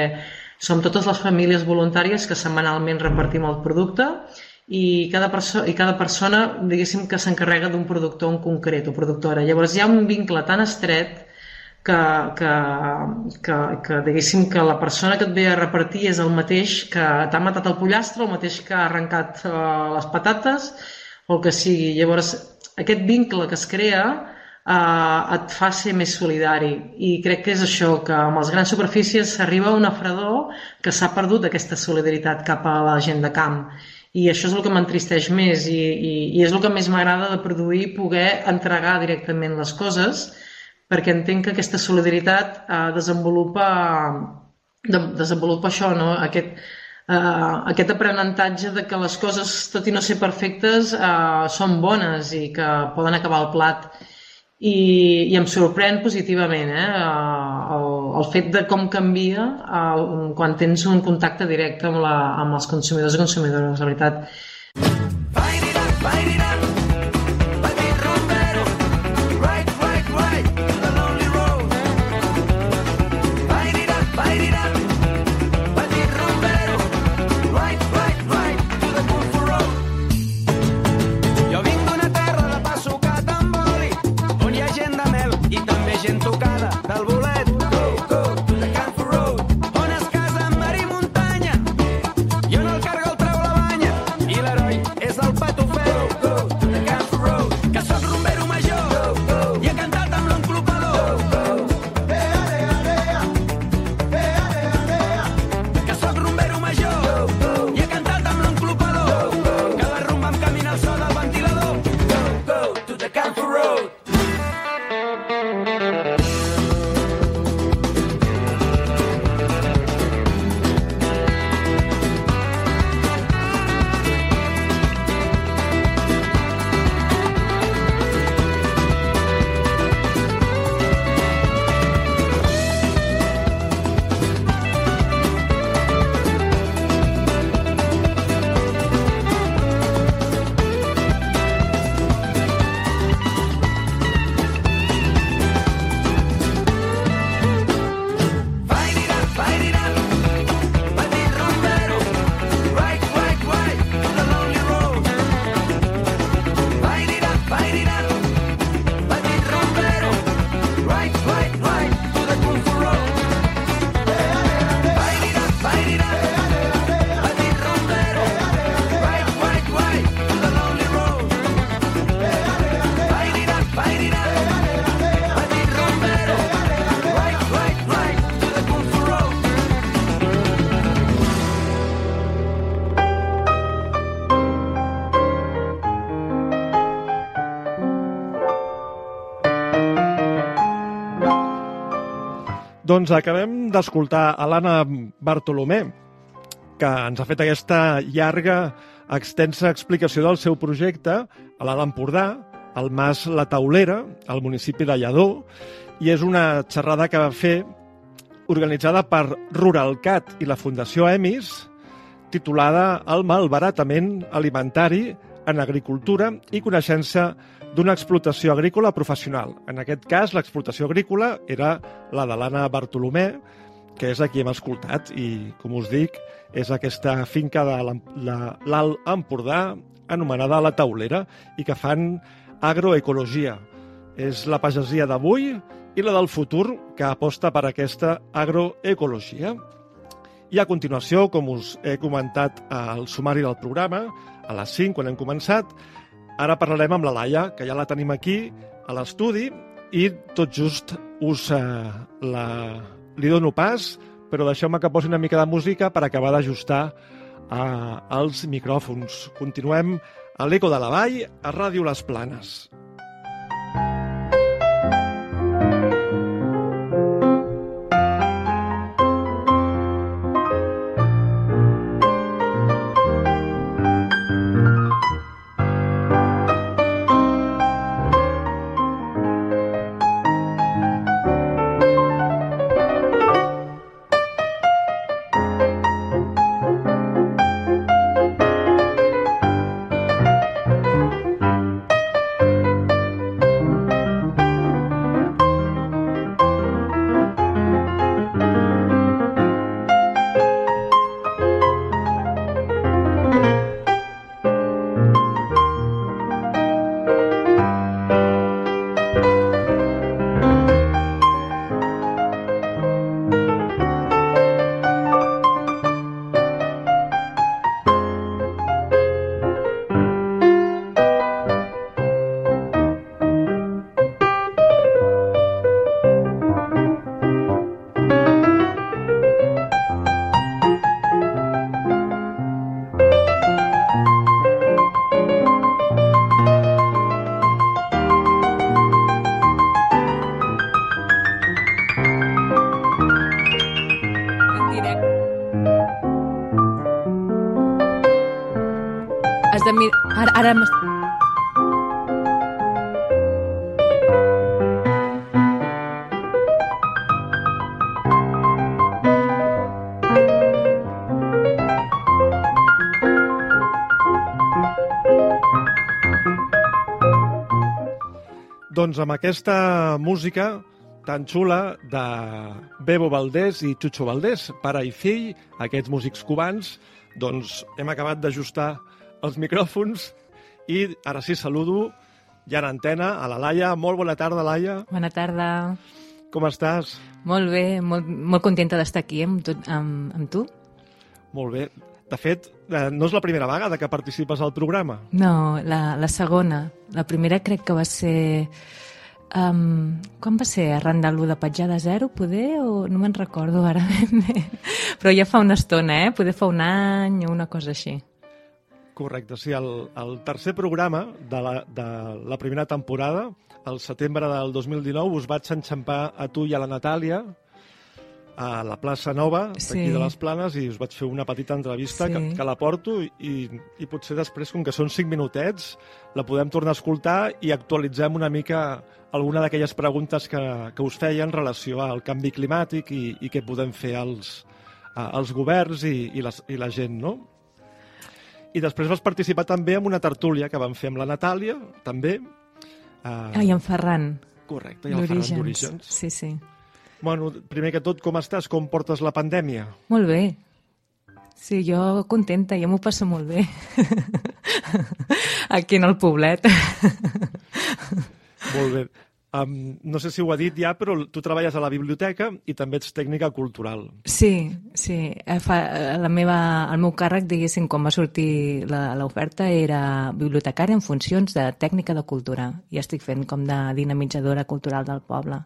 som totes les famílies voluntàries que setmanalment repartim el producte i cada, perso i cada persona, diguéssim, que s'encarrega d'un productor en concret o productora. Llavors hi ha un vincle tan estret que, que, que, que diguéssim que la persona que et ve a repartir és el mateix que t'ha matat el pollastre, el mateix que ha arrencat uh, les patates o el que sigui. Llavors, aquest vincle que es crea eh, et fa ser més solidari. I crec que és això, que amb les grans superfícies s'arriba a una fredor que s'ha perdut aquesta solidaritat cap a la gent de camp. I això és el que m'entristeix més i, i, i és el que més m'agrada de produir, poder entregar directament les coses, perquè entenc que aquesta solidaritat eh, desenvolupa, de, desenvolupa això, no? aquest, eh, aquest aprenentatge de que les coses, tot i no ser perfectes, eh, són bones i que poden acabar el plat i, i em sorprèn positivament eh, el, el fet de com canvia el, quan tens un contacte directe amb, la, amb els consumidors i consumidores, la veritat. Fight Doncs acabem d'escoltar a l'Anna Bartolomé, que ens ha fet aquesta llarga, extensa explicació del seu projecte a l'Alt Empordà, al Mas La Taulera, al municipi de Lledó, i és una xerrada que va fer organitzada per Ruralcat i la Fundació EMIS, titulada El malbaratament alimentari en agricultura i coneixença d'una explotació agrícola professional. En aquest cas, l'explotació agrícola era la de l'Anna Bartolomé, que és a qui hem escoltat, i, com us dic, és aquesta finca de l'Alt Empordà, anomenada La Taulera, i que fan agroecologia. És la pagesia d'avui i la del futur que aposta per aquesta agroecologia. I a continuació, com us he comentat al sumari del programa, a les 5, quan hem començat, Ara parlarem amb la Laia, que ja la tenim aquí a l'estudi i tot just us eh, la... li dono pas, però deixeu-me que posi una mica de música per acabar d'ajustar eh, els micròfons. Continuem a l'Eco de la Vall, a Ràdio Les Planes. Doncs amb aquesta música tan xula de Bebo Valdés i Chucho Valdés, pare i fill, aquests músics cubans, doncs hem acabat d'ajustar els micròfons i ara sí saludo ja en antena a la Laia. Molt bona tarda, Laia. Bona tarda. Com estàs? Molt bé, molt, molt contenta d'estar aquí amb tu, amb, amb tu. Molt bé. De fet, eh, no és la primera vegada que participes al programa. No, la, la segona. La primera crec que va ser... Um, quan va ser? Arran de l'1 de petjada zero, poder? O no me'n recordo ara ben bé. Però ja fa una estona, eh? Poder fa un any o una cosa així. Correcte, sí. El, el tercer programa de la, de la primera temporada, al setembre del 2019, us vaig enxampar a tu i a la Natàlia, a la plaça Nova, d'aquí Sí. de les Planes, i us vaig fer una petita entrevista Sí. que, que la porto i, i potser després, com que són cinc minutets, la podem tornar a escoltar i actualitzem una mica alguna d'aquelles preguntes que, que us feia en relació al canvi climàtic i, i què podem fer els, els governs i, i, les, i la gent, no? I després vas participar també en una tertúlia que vam fer amb la Natàlia, també. Eh, Ah, i en Ferran. correcte, i el Ferran d'Orígens. Sí, sí. Bueno, primer que tot, com estàs? Com portes la pandèmia? Molt bé. Sí, jo contenta, jo m'ho passo molt bé. Aquí en el poblet. Molt bé. Um, no sé si ho ha dit ja, però tu treballes a la biblioteca i també ets tècnica cultural. Sí, sí. Eh, Fa, eh, la meva, el meu càrrec, diguéssim, quan va sortir la- l'oferta, era bibliotecària en funcions de tècnica de cultura. I estic fent com de dinamitzadora cultural del poble.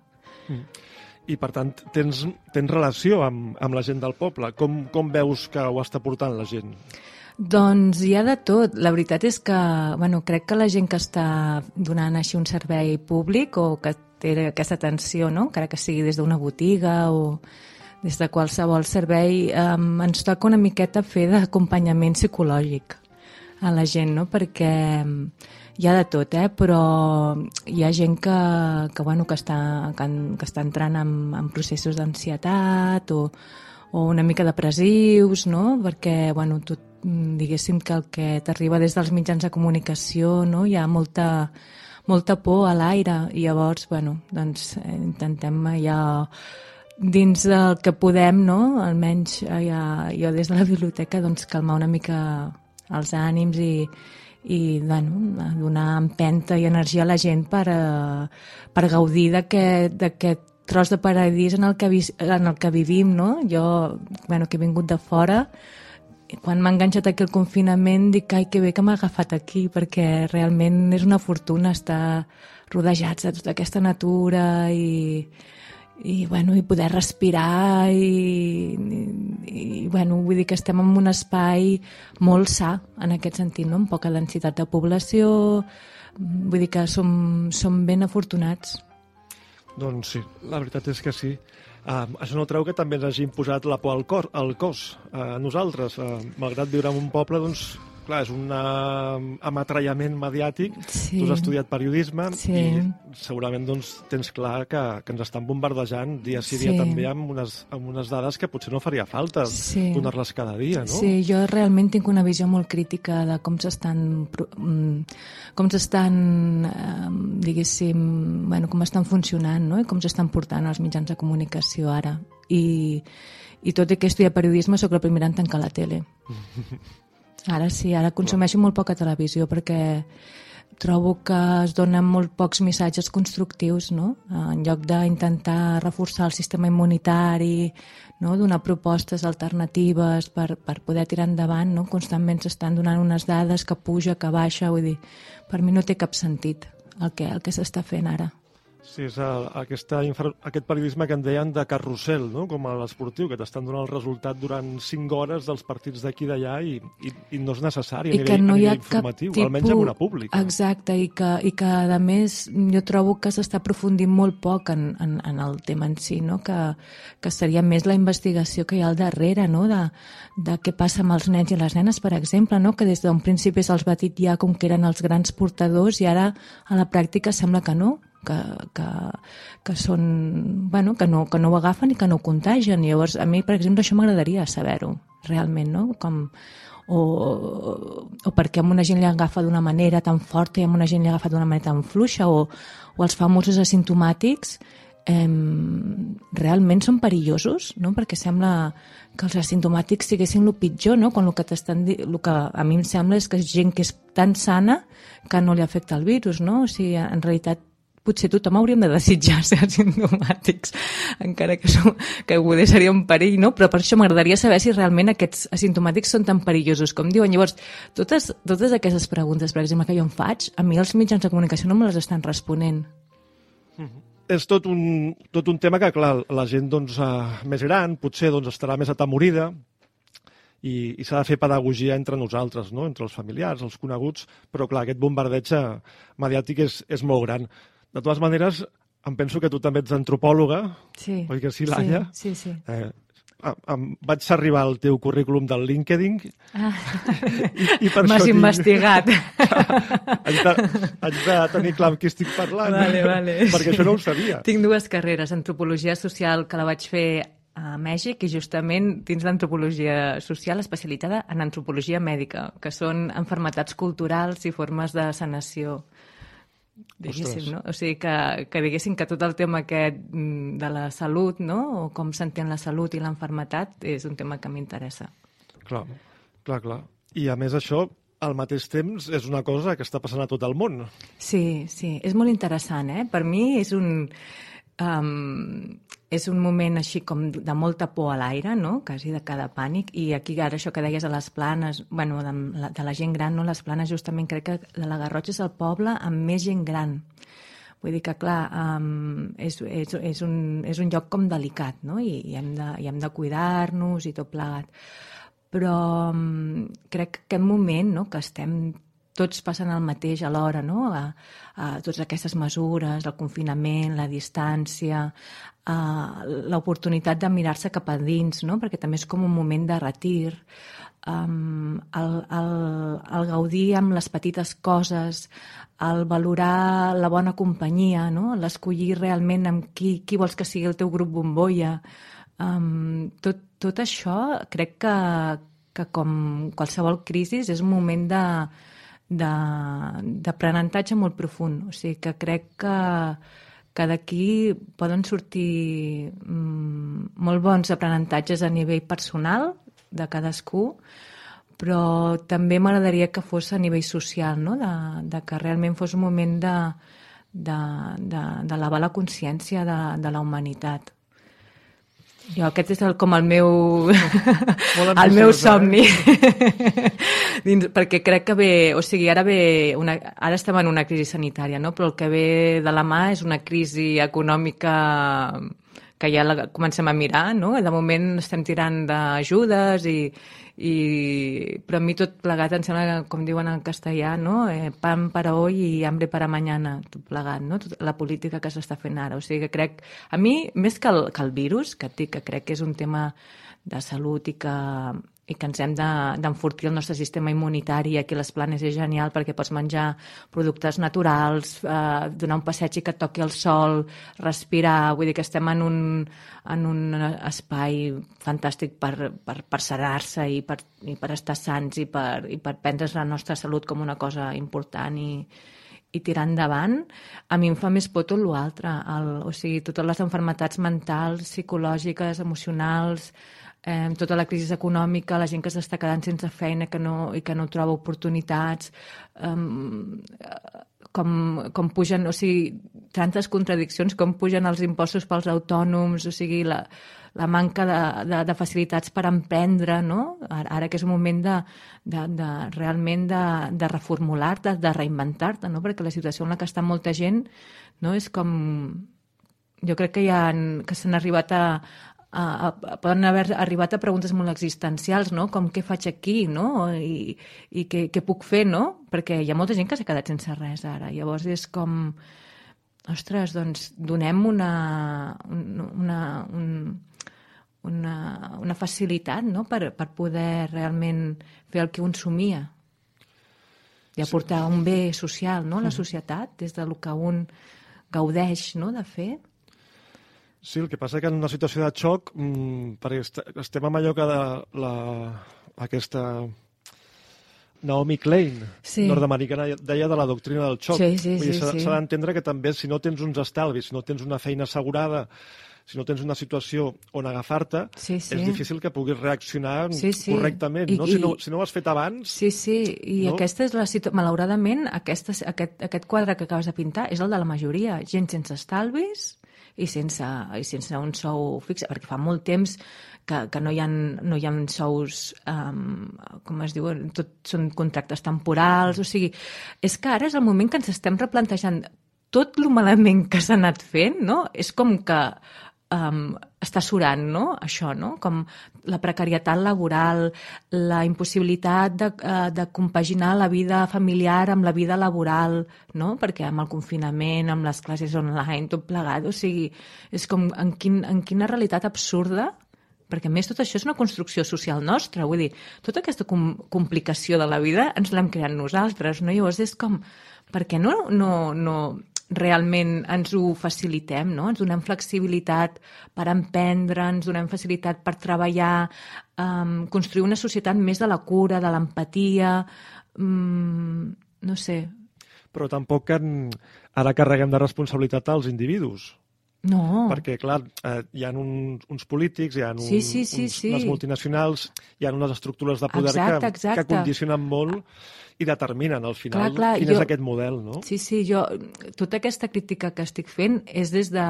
I, per tant, tens, tens relació amb, amb la gent del poble. Com, com veus que ho està portant la gent? Doncs hi ha de tot. La veritat és que bueno, crec que la gent que està donant així un servei públic o que té aquesta atenció, no? encara que sigui des d'una botiga o des de qualsevol servei, eh, ens toca una miqueta fer d'acompanyament psicològic a la gent, no? perquè hi ha de tot, eh? però hi ha gent que, que, bueno, que, està, que, que està entrant en, en processos d'ansietat o, o una mica depressius, no? perquè bueno, tot, diguéssim que el que t'arriba des dels mitjans de comunicació no? hi ha molta, molta por a l'aire i llavors bueno, doncs, eh, intentem ja dins del que podem, no? almenys ja, jo des de la biblioteca doncs, calmar una mica els ànims i, i bueno, donar empenta i energia a la gent per, eh, per gaudir d'aquest tros de paradís en el que, en el que vivim, no? Jo, bueno, que he vingut de fora, quan m'ha enganxat aquí el confinament dic, ai, que bé que m'ha agafat aquí, perquè realment és una fortuna estar rodejats de tota aquesta natura i, i, bueno, i poder respirar i, i, i bueno, vull dir que estem en un espai molt sa en aquest sentit, no? amb poca densitat de població, vull dir que som, som ben afortunats. Doncs sí, la veritat és que sí. Uh, això no treu que també ens hagi imposat la por al, cor, al cos a nosaltres. Uh, malgrat viure en un poble, doncs, clar, és un uh, ametrallament mediàtic. Sí. Tu has estudiat periodisme Sí. i segurament doncs, tens clar que, que ens estan bombardejant dia sí dia Sí. també amb unes, amb unes dades que potser no faria falta Sí. donar-les cada dia, no? Sí, jo realment tinc una visió molt crítica de com s'estan mm, com s'estan eh, diguéssim, bueno, com estan funcionant no? i com s'estan portant els mitjans de comunicació ara i, i tot i que he estudiat periodisme sóc la primera en tancar la tele ara sí, ara consumeixo molt poca televisió perquè trobo que es donen molt pocs missatges constructius, no? En lloc d'intentar reforçar el sistema immunitari, no? donar propostes alternatives per, per poder tirar endavant, no? constantment s'estan donant unes dades que puja, que baixa, vull dir, per mi no té cap sentit el que, el que s'està fent ara. Sí, és el, aquesta aquest periodisme que en deien de carrusel, no? com a l'esportiu, que t'estan donant el resultat durant 5 hores dels partits d'aquí i d'allà i, i, i no és necessari I a que nivell, no a hi ha nivell informatiu, cap tipus... almenys en una pública. Exacte, i que, i que a més jo trobo que s'està aprofundint molt poc en, en, en el tema en si, no? que, que seria més la investigació que hi ha al darrere, no? de, de què passa amb els nens i les nenes, per exemple, no? que des d'un principi se'ls va ja com que eren els grans portadors i ara a la pràctica sembla que no, que, que, que són, bueno, que no, que no ho agafen i que no ho contagien. Llavors, a mi, per exemple, això m'agradaria saber-ho, realment, no? Com, o, o perquè amb una gent li agafa d'una manera tan forta i amb una gent li agafa d'una manera tan fluixa, o, o els famosos asimptomàtics, realment són perillosos, no? perquè sembla que els asimptomàtics siguessin el pitjor, no? quan el que, el que a mi em sembla és que és gent que és tan sana que no li afecta el virus, no? O sigui, en realitat potser tothom hauríem de desitjar ser asimptomàtics, encara que, som, que poder seria un perill, no? Però per això m'agradaria saber si realment aquests asimptomàtics són tan perillosos com diuen. Llavors, totes, totes aquestes preguntes, per exemple, que jo em faig, a mi els mitjans de comunicació no me les estan responent. Mm -hmm. És tot un, tot un tema que, clar, la gent doncs, uh, més gran potser doncs, estarà més atemorida, i, i s'ha de fer pedagogia entre nosaltres, no? entre els familiars, els coneguts, però clar, aquest bombardeig mediàtic és, és molt gran. De totes maneres, em penso que tu també ets antropòloga, sí, oi que sí, Laia? Sí, sí, sí. Eh, em vaig arribar al teu currículum del LinkedIn ah. i, i per M'has investigat. haig, de, haig de tenir clar amb qui estic parlant vale, vale. perquè això no ho sabia tinc dues carreres, antropologia social que la vaig fer a Mèxic i justament dins l'antropologia social especialitzada en antropologia mèdica, que són enfermetats culturals i formes de sanació diguéssim, no? O sigui, que, que diguéssim que tot el tema aquest mm, de la salut, no?, o com s'entén la salut i l'enfermetat, és un tema que m'interessa. Clar, clar, clar. I a més això, al mateix temps, és una cosa que està passant a tot el món. Sí, sí, és molt interessant, eh? Per mi és un... Um, és un moment així com de molta por a l'aire, no? quasi de cada pànic, i aquí ara això que deies a les planes, bueno, de la, de la gent gran, no? les planes justament crec que la Garrotxa és el poble amb més gent gran. Vull dir que, clar, um, és, és, és, un, és un lloc com delicat, no? I, i hem de, i hem de cuidar-nos i tot plegat. Però um, crec que aquest moment, no?, que estem tots passen el mateix alhora, no? A, a totes aquestes mesures, el confinament, la distància, l'oportunitat de mirar-se cap a dins, no? perquè també és com un moment de retir, um, el, el, el gaudir amb les petites coses, el valorar la bona companyia, no? l'escollir realment amb qui, qui vols que sigui el teu grup bombolla. Um, tot, tot això crec que, que com qualsevol crisi és un moment de, d'aprenentatge molt profund. O sigui que crec que, que d'aquí poden sortir mm, molt bons aprenentatges a nivell personal de cadascú, però també m'agradaria que fos a nivell social, no? de, de que realment fos un moment de, de, de, de la consciència de, de la humanitat. Jo, aquest és el, com el meu, el meu somni. Eh? Dins, perquè crec que ve, o sigui, ara ve una, ara estem en una crisi sanitària, no? però el que ve de la mà és una crisi econòmica que ja la comencem a mirar, no? De moment estem tirant d'ajudes i, i... Però a mi tot plegat em sembla, com diuen en castellà, no? Eh, pan para hoy i hambre para mañana, tot plegat, no? Tot, la política que s'està fent ara. O sigui que crec... A mi, més que el, que el virus, que, que crec que és un tema de salut i que, i que ens hem d'enfortir de, el nostre sistema immunitari. Aquí les planes és genial perquè pots menjar productes naturals, eh, donar un passeig i que et toqui el sol, respirar, vull dir que estem en un, en un espai fantàstic per, per, per serar-se i, per, i per estar sants i per, i per prendre's la nostra salut com una cosa important i, i tirar endavant, a mi em fa més por tot l'altre, o sigui, totes les enfermetats mentals, psicològiques, emocionals, eh, tota la crisi econòmica, la gent que s'està quedant sense feina que no, i que no troba oportunitats, eh, com, com pugen, o sigui, tantes contradiccions, com pugen els impostos pels autònoms, o sigui, la, la manca de, de, de facilitats per emprendre, no? Ara, ara que és un moment de, de, de realment de, de reformular-te, de reinventar-te, no? Perquè la situació en la que està molta gent no? és com... Jo crec que, hi ha, que s'han arribat a, a, a, poden haver arribat a preguntes molt existencials, no? com què faig aquí no? i, i què, què puc fer, no? perquè hi ha molta gent que s'ha quedat sense res ara. Llavors és com, ostres, doncs donem una, una, un, una, una facilitat no? per, per poder realment fer el que un somia i aportar un bé social no? a la societat des del que un gaudeix no? de fer. Sí, el que passa que en una situació de xoc, mmm, perquè est estem amb allò que de la, aquesta Naomi Klein, sí. nord-americana, deia de la doctrina del xoc. Sí, sí, sí, S'ha sí. d'entendre que també si no tens uns estalvis, si no tens una feina assegurada, si no tens una situació on agafar-te, sí, sí. és difícil que puguis reaccionar sí, sí. correctament. I, no? I, si, no, si no ho has fet abans... Sí, sí, i no? aquesta és la situació... Malauradament, aquesta, aquest, aquest quadre que acabes de pintar és el de la majoria. Gent sense estalvis i sense, i sense un sou fix, perquè fa molt temps que, que no, hi ha, no hi ha sous, um, com es diuen, tot són contractes temporals, o sigui, és que ara és el moment que ens estem replantejant tot el malament que s'ha anat fent, no? És com que um, està surant, no?, això, no?, com la precarietat laboral, la impossibilitat de, uh, de compaginar la vida familiar amb la vida laboral, no?, perquè amb el confinament, amb les classes online, tot plegat, o sigui, és com en, quin, en quina realitat absurda perquè a més tot això és una construcció social nostra, vull dir, tota aquesta com complicació de la vida ens l'hem creat nosaltres, no? Llavors és com, per què no, no, no realment ens ho facilitem, no? Ens donem flexibilitat per emprendre, ens donem facilitat per treballar, um, construir una societat més de la cura, de l'empatia, um, no sé. Però tampoc que ara carreguem de responsabilitat als individus. No. Perquè, clar, eh, hi ha uns, uns polítics, hi ha un, sí, sí, sí, uns, sí. unes multinacionals, hi ha unes estructures de poder exacte, que, exacte. que condicionen molt i determinen al final clar, clar, quin jo, és aquest model, no? Sí, sí, jo, tota aquesta crítica que estic fent és des de,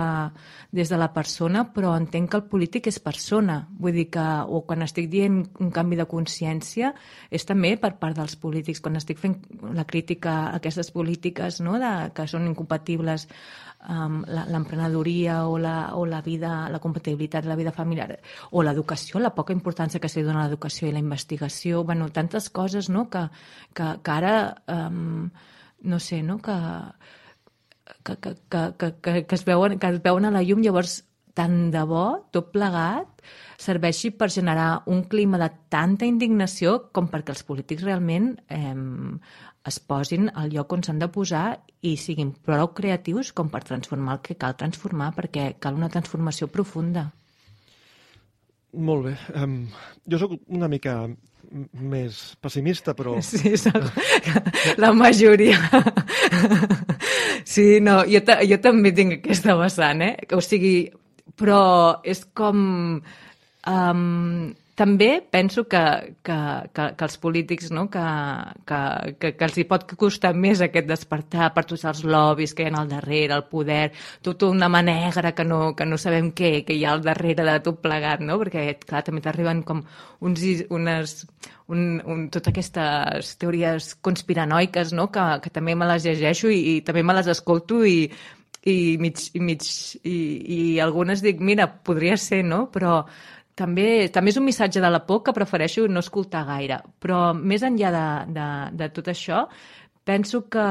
des de la persona, però entenc que el polític és persona. Vull dir que, o quan estic dient un canvi de consciència, és també per part dels polítics. Quan estic fent la crítica a aquestes polítiques no, de, que són incompatibles um, l'emprenedoria o, la, o la vida, la compatibilitat de la vida familiar, o l'educació, la poca importància que s'hi dona a l'educació i la investigació, bueno, tantes coses no, que, que, que ara, um, no sé, no, que, que, que, que, que, que, es veuen, que es veuen a la llum, llavors tant de bo, tot plegat, serveixi per generar un clima de tanta indignació com perquè els polítics realment eh, es posin al lloc on s'han de posar i siguin prou creatius com per transformar el que cal transformar, perquè cal una transformació profunda. Molt bé. Um, jo sóc una mica més pessimista, però... Sí, la majoria. Sí, no, jo, jo també tinc aquesta vessant, eh? O sigui, però és com... Um, també penso que, que, que, que els polítics, no? que, que, que, que els hi pot costar més aquest despertar per tots els lobbies que hi ha al darrere, el poder, tota una mà negra que no, que no sabem què, que hi ha al darrere de tot plegat, no? perquè clar, també t'arriben com uns, unes, un, un, totes aquestes teories conspiranoiques no? que, que també me les llegeixo i, i també me les escolto i, i, mig, i, mig, i, i algunes dic, mira, podria ser, no? però també, també és un missatge de la por que prefereixo no escoltar gaire. Però més enllà de, de, de tot això, penso que,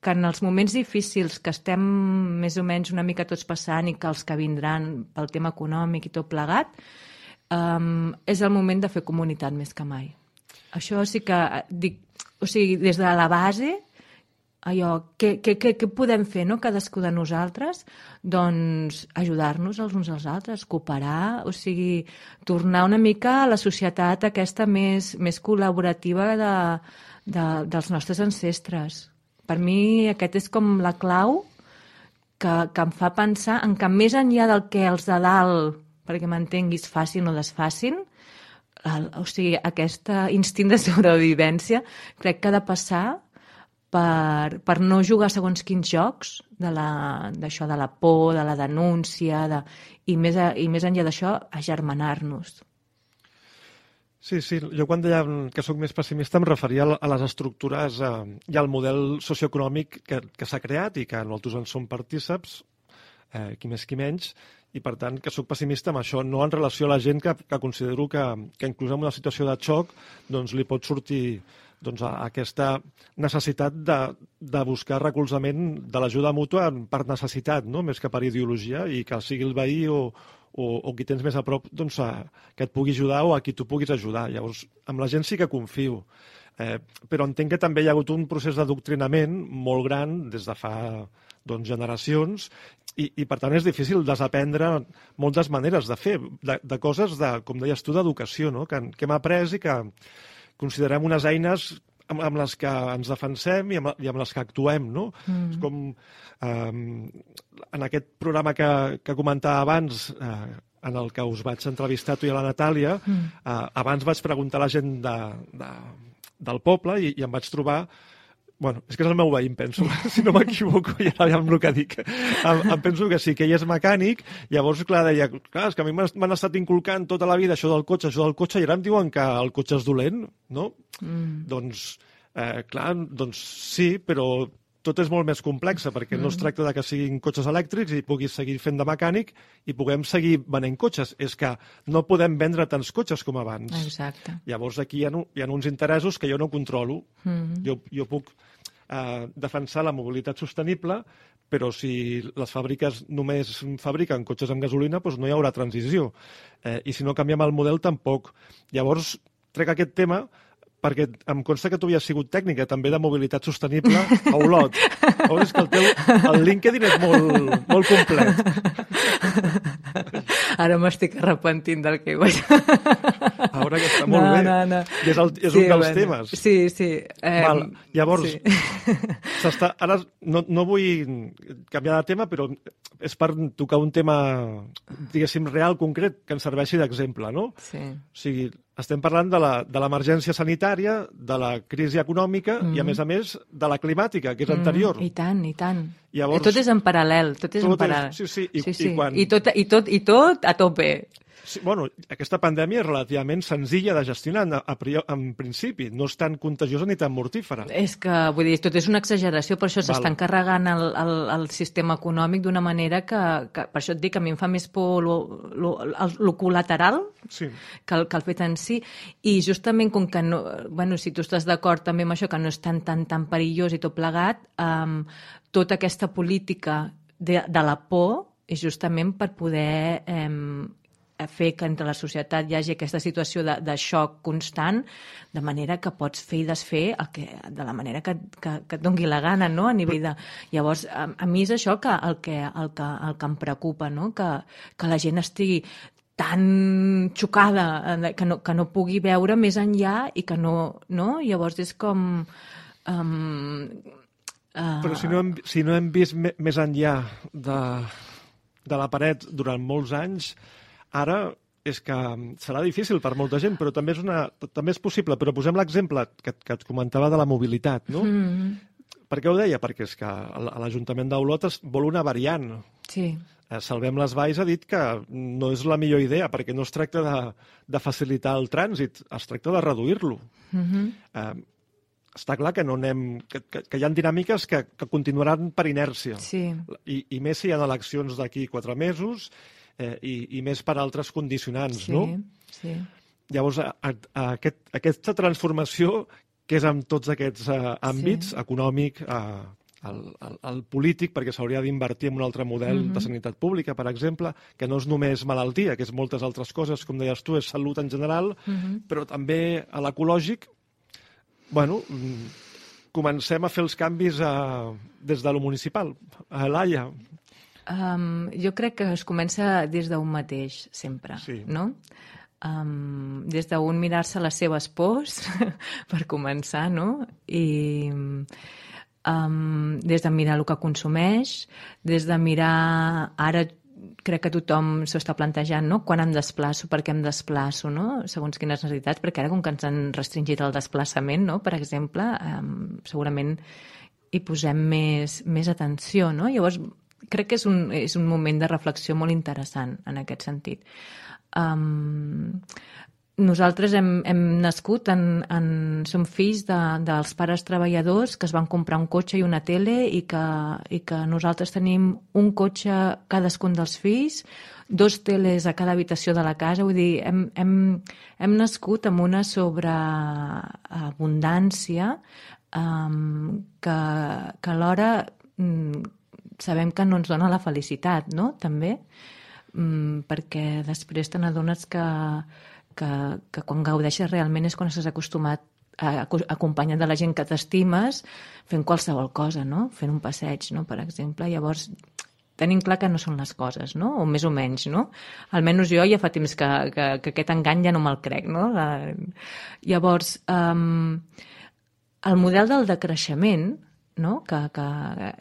que en els moments difícils que estem més o menys una mica tots passant i que els que vindran pel tema econòmic i tot plegat, um, és el moment de fer comunitat més que mai. Això sí que dic, o sigui, des de la base allò, què, què, què, què podem fer, no?, cadascú de nosaltres? Doncs ajudar-nos els uns als altres, cooperar, o sigui, tornar una mica a la societat aquesta més, més col·laborativa de, de, dels nostres ancestres. Per mi aquest és com la clau que, que em fa pensar en que més enllà del que els de dalt, perquè m'entenguis, facin o desfacin, el, o sigui, aquest instint de sobrevivència crec que ha de passar per, per no jugar segons quins jocs d'això de, de la por, de la denúncia, de, i, més a, i més enllà d'això, agermanar-nos. Sí, sí, jo quan deia que sóc més pessimista em referia a les estructures eh, i al model socioeconòmic que, que s'ha creat i que nosaltres en som partíceps, eh, qui més qui menys, i per tant que sóc pessimista amb això, no en relació a la gent que, que considero que, que inclús en una situació de xoc doncs li pot sortir doncs, a aquesta necessitat de, de buscar recolzament de l'ajuda mútua per necessitat, no? més que per ideologia, i que sigui el veí o, o, o qui tens més a prop doncs, a, que et pugui ajudar o a qui tu puguis ajudar. Llavors, amb la gent sí que confio. Eh, però entenc que també hi ha hagut un procés d'adoctrinament molt gran des de fa doncs, generacions i, i, per tant, és difícil desaprendre moltes maneres de fer, de, de coses, de, com deies tu, d'educació, no? que, que hem après i que considerem unes eines amb, amb les que ens defensem i amb, i amb les que actuem, no? Mm. És com eh, en aquest programa que, que comentava abans, eh, en el que us vaig entrevistar tu i a la Natàlia, mm. eh, abans vaig preguntar a la gent de, de, del poble i, i em vaig trobar Bueno, és que és el meu veí, em penso, si no m'equivoco, i ara ja amb el que dic. Em, em penso que sí, que ell és mecànic, llavors, clar, deia, clar, és que a mi m'han estat inculcant tota la vida això del cotxe, això del cotxe, i ara em diuen que el cotxe és dolent, no? Mm. Doncs, eh, clar, doncs sí, però tot és molt més complex, perquè mm. no es mm. tracta de que siguin cotxes elèctrics i puguis seguir fent de mecànic i puguem seguir venent cotxes. És que no podem vendre tants cotxes com abans. Exacte. Llavors aquí hi ha, hi ha uns interessos que jo no controlo. Mm. Jo, jo puc eh, defensar la mobilitat sostenible, però si les fàbriques només fabriquen cotxes amb gasolina, doncs no hi haurà transició. Eh, I si no canviem el model, tampoc. Llavors, trec aquest tema perquè em consta que tu havies sigut tècnica també de mobilitat sostenible a Olot. És que el teu el LinkedIn és molt, molt complet. Ara m'estic arrepentint del que vaig... Ara que està molt no, bé. No, no. I és, el, és sí, un dels bueno. temes. Sí, sí. Eh, Val. Llavors, sí. ara no, no vull canviar de tema, però és per tocar un tema, diguéssim, real, concret, que ens serveixi d'exemple, no? Sí. O sigui, estem parlant de l'emergència sanitària, de la crisi econòmica mm. i, a mm. més a més, de la climàtica, que és mm. anterior. I tant, i tant. Llavors, tot és en paral·lel, tot és tot en paral·lel. És, sí, sí, i, sí, sí. I, quan... I, tot, i, tot, I tot a tope. Sí, bueno, aquesta pandèmia és relativament senzilla de gestionar a, a, en principi, no és tan contagiosa ni tan mortífera. És que, vull dir, tot és una exageració, per això s'estan carregant el, el, el sistema econòmic d'una manera que, que, per això et dic, que a mi em fa més por lo, lo, el, lo col·lateral sí. que, el, que el fet en si, i justament com que no, bueno, si tu estàs d'acord també amb això, que no és tan, tan, tan perillós i tot plegat, um, tota aquesta política de, de la por és justament per poder eh, fer que entre la societat hi hagi aquesta situació de, de xoc constant, de manera que pots fer i desfer el que, de la manera que, que, que et dongui la gana, no? a nivell de... Llavors, a, a mi és això que, el, que, el, que, el que em preocupa, no? que, que la gent estigui tan xocada que no, que no pugui veure més enllà i que no... no? Llavors és com... Um, uh... Però si no hem, si no hem vist més enllà de, de la paret durant molts anys, Ara és que serà difícil per molta gent, però també és, una, també és possible. Però posem l'exemple que, que et comentava de la mobilitat, no? Mm -hmm. Per què ho deia? Perquè és que l'Ajuntament d'Olot vol una variant. Sí. Eh, Salvem les Valls ha dit que no és la millor idea, perquè no es tracta de, de facilitar el trànsit, es tracta de reduir-lo. Mm -hmm. eh, està clar que no anem... que, que, que hi ha dinàmiques que, que continuaran per inèrcia. Sí. I, I més si hi ha eleccions d'aquí quatre mesos eh, i, i més per altres condicionants, sí, no? Sí, Llavors, a, a aquest, aquesta transformació que és en tots aquests uh, àmbits, sí. econòmic, uh, el, el, el polític, perquè s'hauria d'invertir en un altre model mm -hmm. de sanitat pública, per exemple, que no és només malaltia, que és moltes altres coses, com deies tu, és salut en general, mm -hmm. però també a l'ecològic, bueno, mm, comencem a fer els canvis a, des de lo municipal. A Laia, Um, jo crec que es comença des d'un mateix, sempre, sí. no? Um, des d'un mirar-se les seves pors, per començar, no? I um, des de mirar el que consumeix, des de mirar... Ara crec que tothom s'ho està plantejant, no? Quan em desplaço, per què em desplaço, no? Segons quines necessitats, perquè ara com que ens han restringit el desplaçament, no? Per exemple, um, segurament hi posem més, més atenció, no? Llavors, crec que és un, és un moment de reflexió molt interessant en aquest sentit. Um, nosaltres hem, hem nascut, en, en, som fills de, dels pares treballadors que es van comprar un cotxe i una tele i que, i que nosaltres tenim un cotxe cadascun dels fills, dos teles a cada habitació de la casa, vull dir, hem, hem, hem nascut amb una sobreabundància um, que, que alhora um, sabem que no ens dona la felicitat, no?, també, um, perquè després te n'adones que que, que quan gaudeixes realment és quan estàs acostumat a, acompanyat de la gent que t'estimes fent qualsevol cosa, no? Fent un passeig, no? Per exemple. Llavors, tenim clar que no són les coses, no? O més o menys, no? Almenys jo ja fa temps que, que, que aquest engany ja no me'l crec, no? La... Llavors, um, el model del decreixement, no? que, que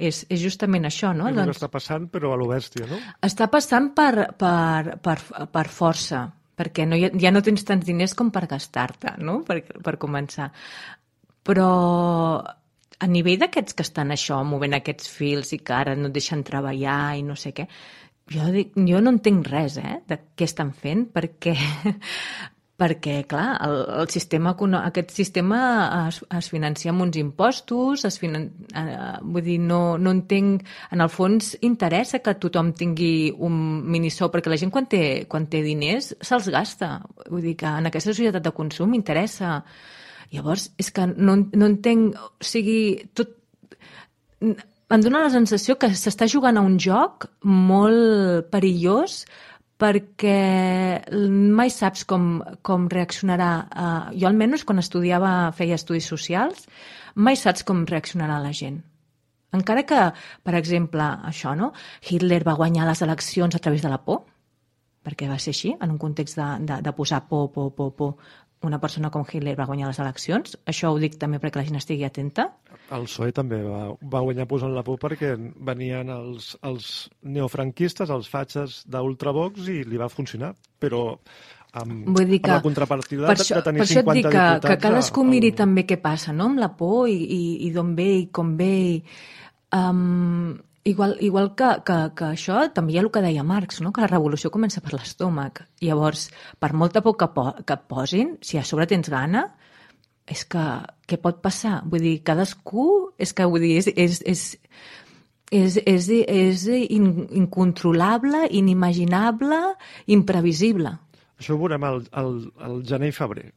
és, és justament això. No? És doncs, està passant, però a l'obèstia, no? Està passant per, per, per, per força, perquè no, ja no tens tants diners com per gastar-te, no? per, per començar. Però a nivell d'aquests que estan això, movent aquests fils i que ara no et deixen treballar i no sé què, jo, dic, jo no entenc res eh, de què estan fent, perquè perquè, clar, el, el sistema, aquest sistema es, es financia amb uns impostos, es finan, eh, vull dir, no, no entenc... En el fons, interessa que tothom tingui un minisou, perquè la gent quan té, quan té diners se'ls gasta. Vull dir que en aquesta societat de consum interessa. Llavors, és que no, no entenc... O sigui, tot... Em dóna la sensació que s'està jugant a un joc molt perillós perquè mai saps com, com reaccionarà. Uh, jo almenys quan estudiava, feia estudis socials, mai saps com reaccionarà la gent. Encara que, per exemple, això, no? Hitler va guanyar les eleccions a través de la por, perquè va ser així, en un context de, de, de posar por, por, por, por una persona com Hitler va guanyar les eleccions. Això ho dic també perquè la gent estigui atenta. El PSOE també va, va guanyar posant la por perquè venien els, els neofranquistes, els fatxes d'Ultravox i li va funcionar, però amb, Vull dir que, amb la contrapartida per això, de tenir per això 50 et dic que, que cadascú a, miri també què passa no? amb la por i, i, i d'on ve i com ve i, um, Igual, igual que, que, que això, també hi ha el que deia Marx, no? que la revolució comença per l'estómac. Llavors, per molta por que, po que posin, si a sobre tens gana, és que què pot passar? Vull dir, cadascú, és que vull dir, és, és, és, és, és, és in, incontrolable, inimaginable, imprevisible. Això ho veurem al, al gener i febrer.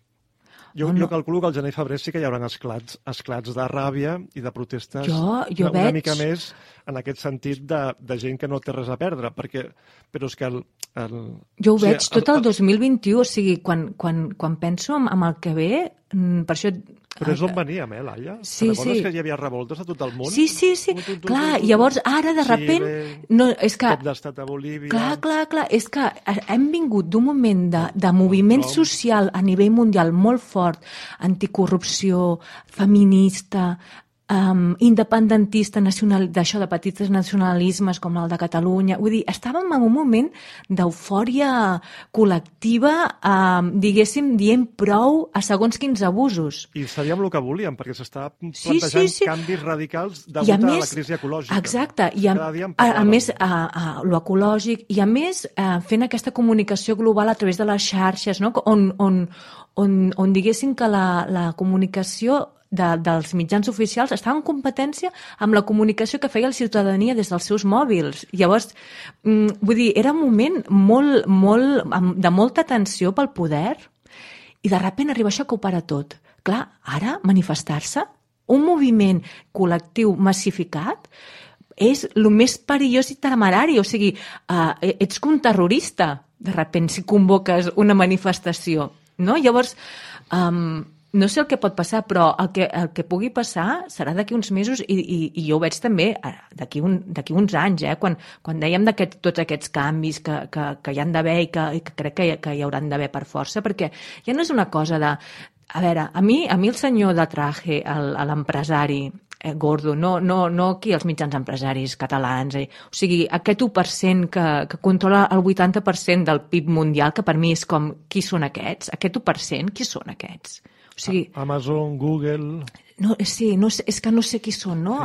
Jo, no. jo calculo que al gener i febrer sí que hi haurà esclats, esclats de ràbia i de protestes jo, jo una, veig... una mica més en aquest sentit de, de gent que no té res a perdre, perquè, però és que el, el, jo ho o sigui, veig tot el, el 2021, o sigui, quan, quan, quan penso en, en el que ve, mm, per això però és on veníem, eh, l'Alla? Sí, Recordes sí. que hi havia revoltes a tot el món? Sí, sí, sí. Tu, tu, tu, clar, tu, tu, llavors ara, de repent... no, és que... Cop d'estat a Bolívia... Clar, clar, clar. És que hem vingut d'un moment de, de moviment social a nivell mundial molt fort, anticorrupció, feminista, um, independentista nacional, d'això de petits nacionalismes com el de Catalunya. Vull dir, estàvem en un moment d'eufòria col·lectiva, um, diguéssim, dient prou a segons quins abusos. I sabíem el que volíem, perquè s'està plantejant sí, sí, sí. canvis radicals degut a, més, a la crisi ecològica. Exacte, i a, a, a més, a, a, a lo ecològic, i a més a, fent aquesta comunicació global a través de les xarxes, no? on, on, on, on diguéssim que la, la comunicació de, dels mitjans oficials estava en competència amb la comunicació que feia la ciutadania des dels seus mòbils. Llavors, mm, vull dir, era un moment molt, molt, de molta tensió pel poder i de sobte arriba això que ho para tot. Clar, ara manifestar-se, un moviment col·lectiu massificat, és el més perillós i temerari. O sigui, uh, ets un terrorista, de sobte, si convoques una manifestació. No? Llavors, um, no sé el que pot passar, però el que, el que pugui passar serà d'aquí uns mesos i, i, i jo ho veig també eh, d'aquí un, uns anys, eh? quan, quan dèiem aquest, tots aquests canvis que, que, que hi han d'haver i, que, i que crec que, que hi hauran d'haver per força, perquè ja no és una cosa de... A veure, a mi, a mi el senyor de traje, l'empresari, eh, gordo, no, no, no aquí els mitjans empresaris catalans, eh? o sigui, aquest 1% que, que controla el 80% del PIB mundial, que per mi és com, qui són aquests? Aquest 1%, qui són aquests? O sigui, Amazon, Google... no, sí, no és que no sé qui són, no?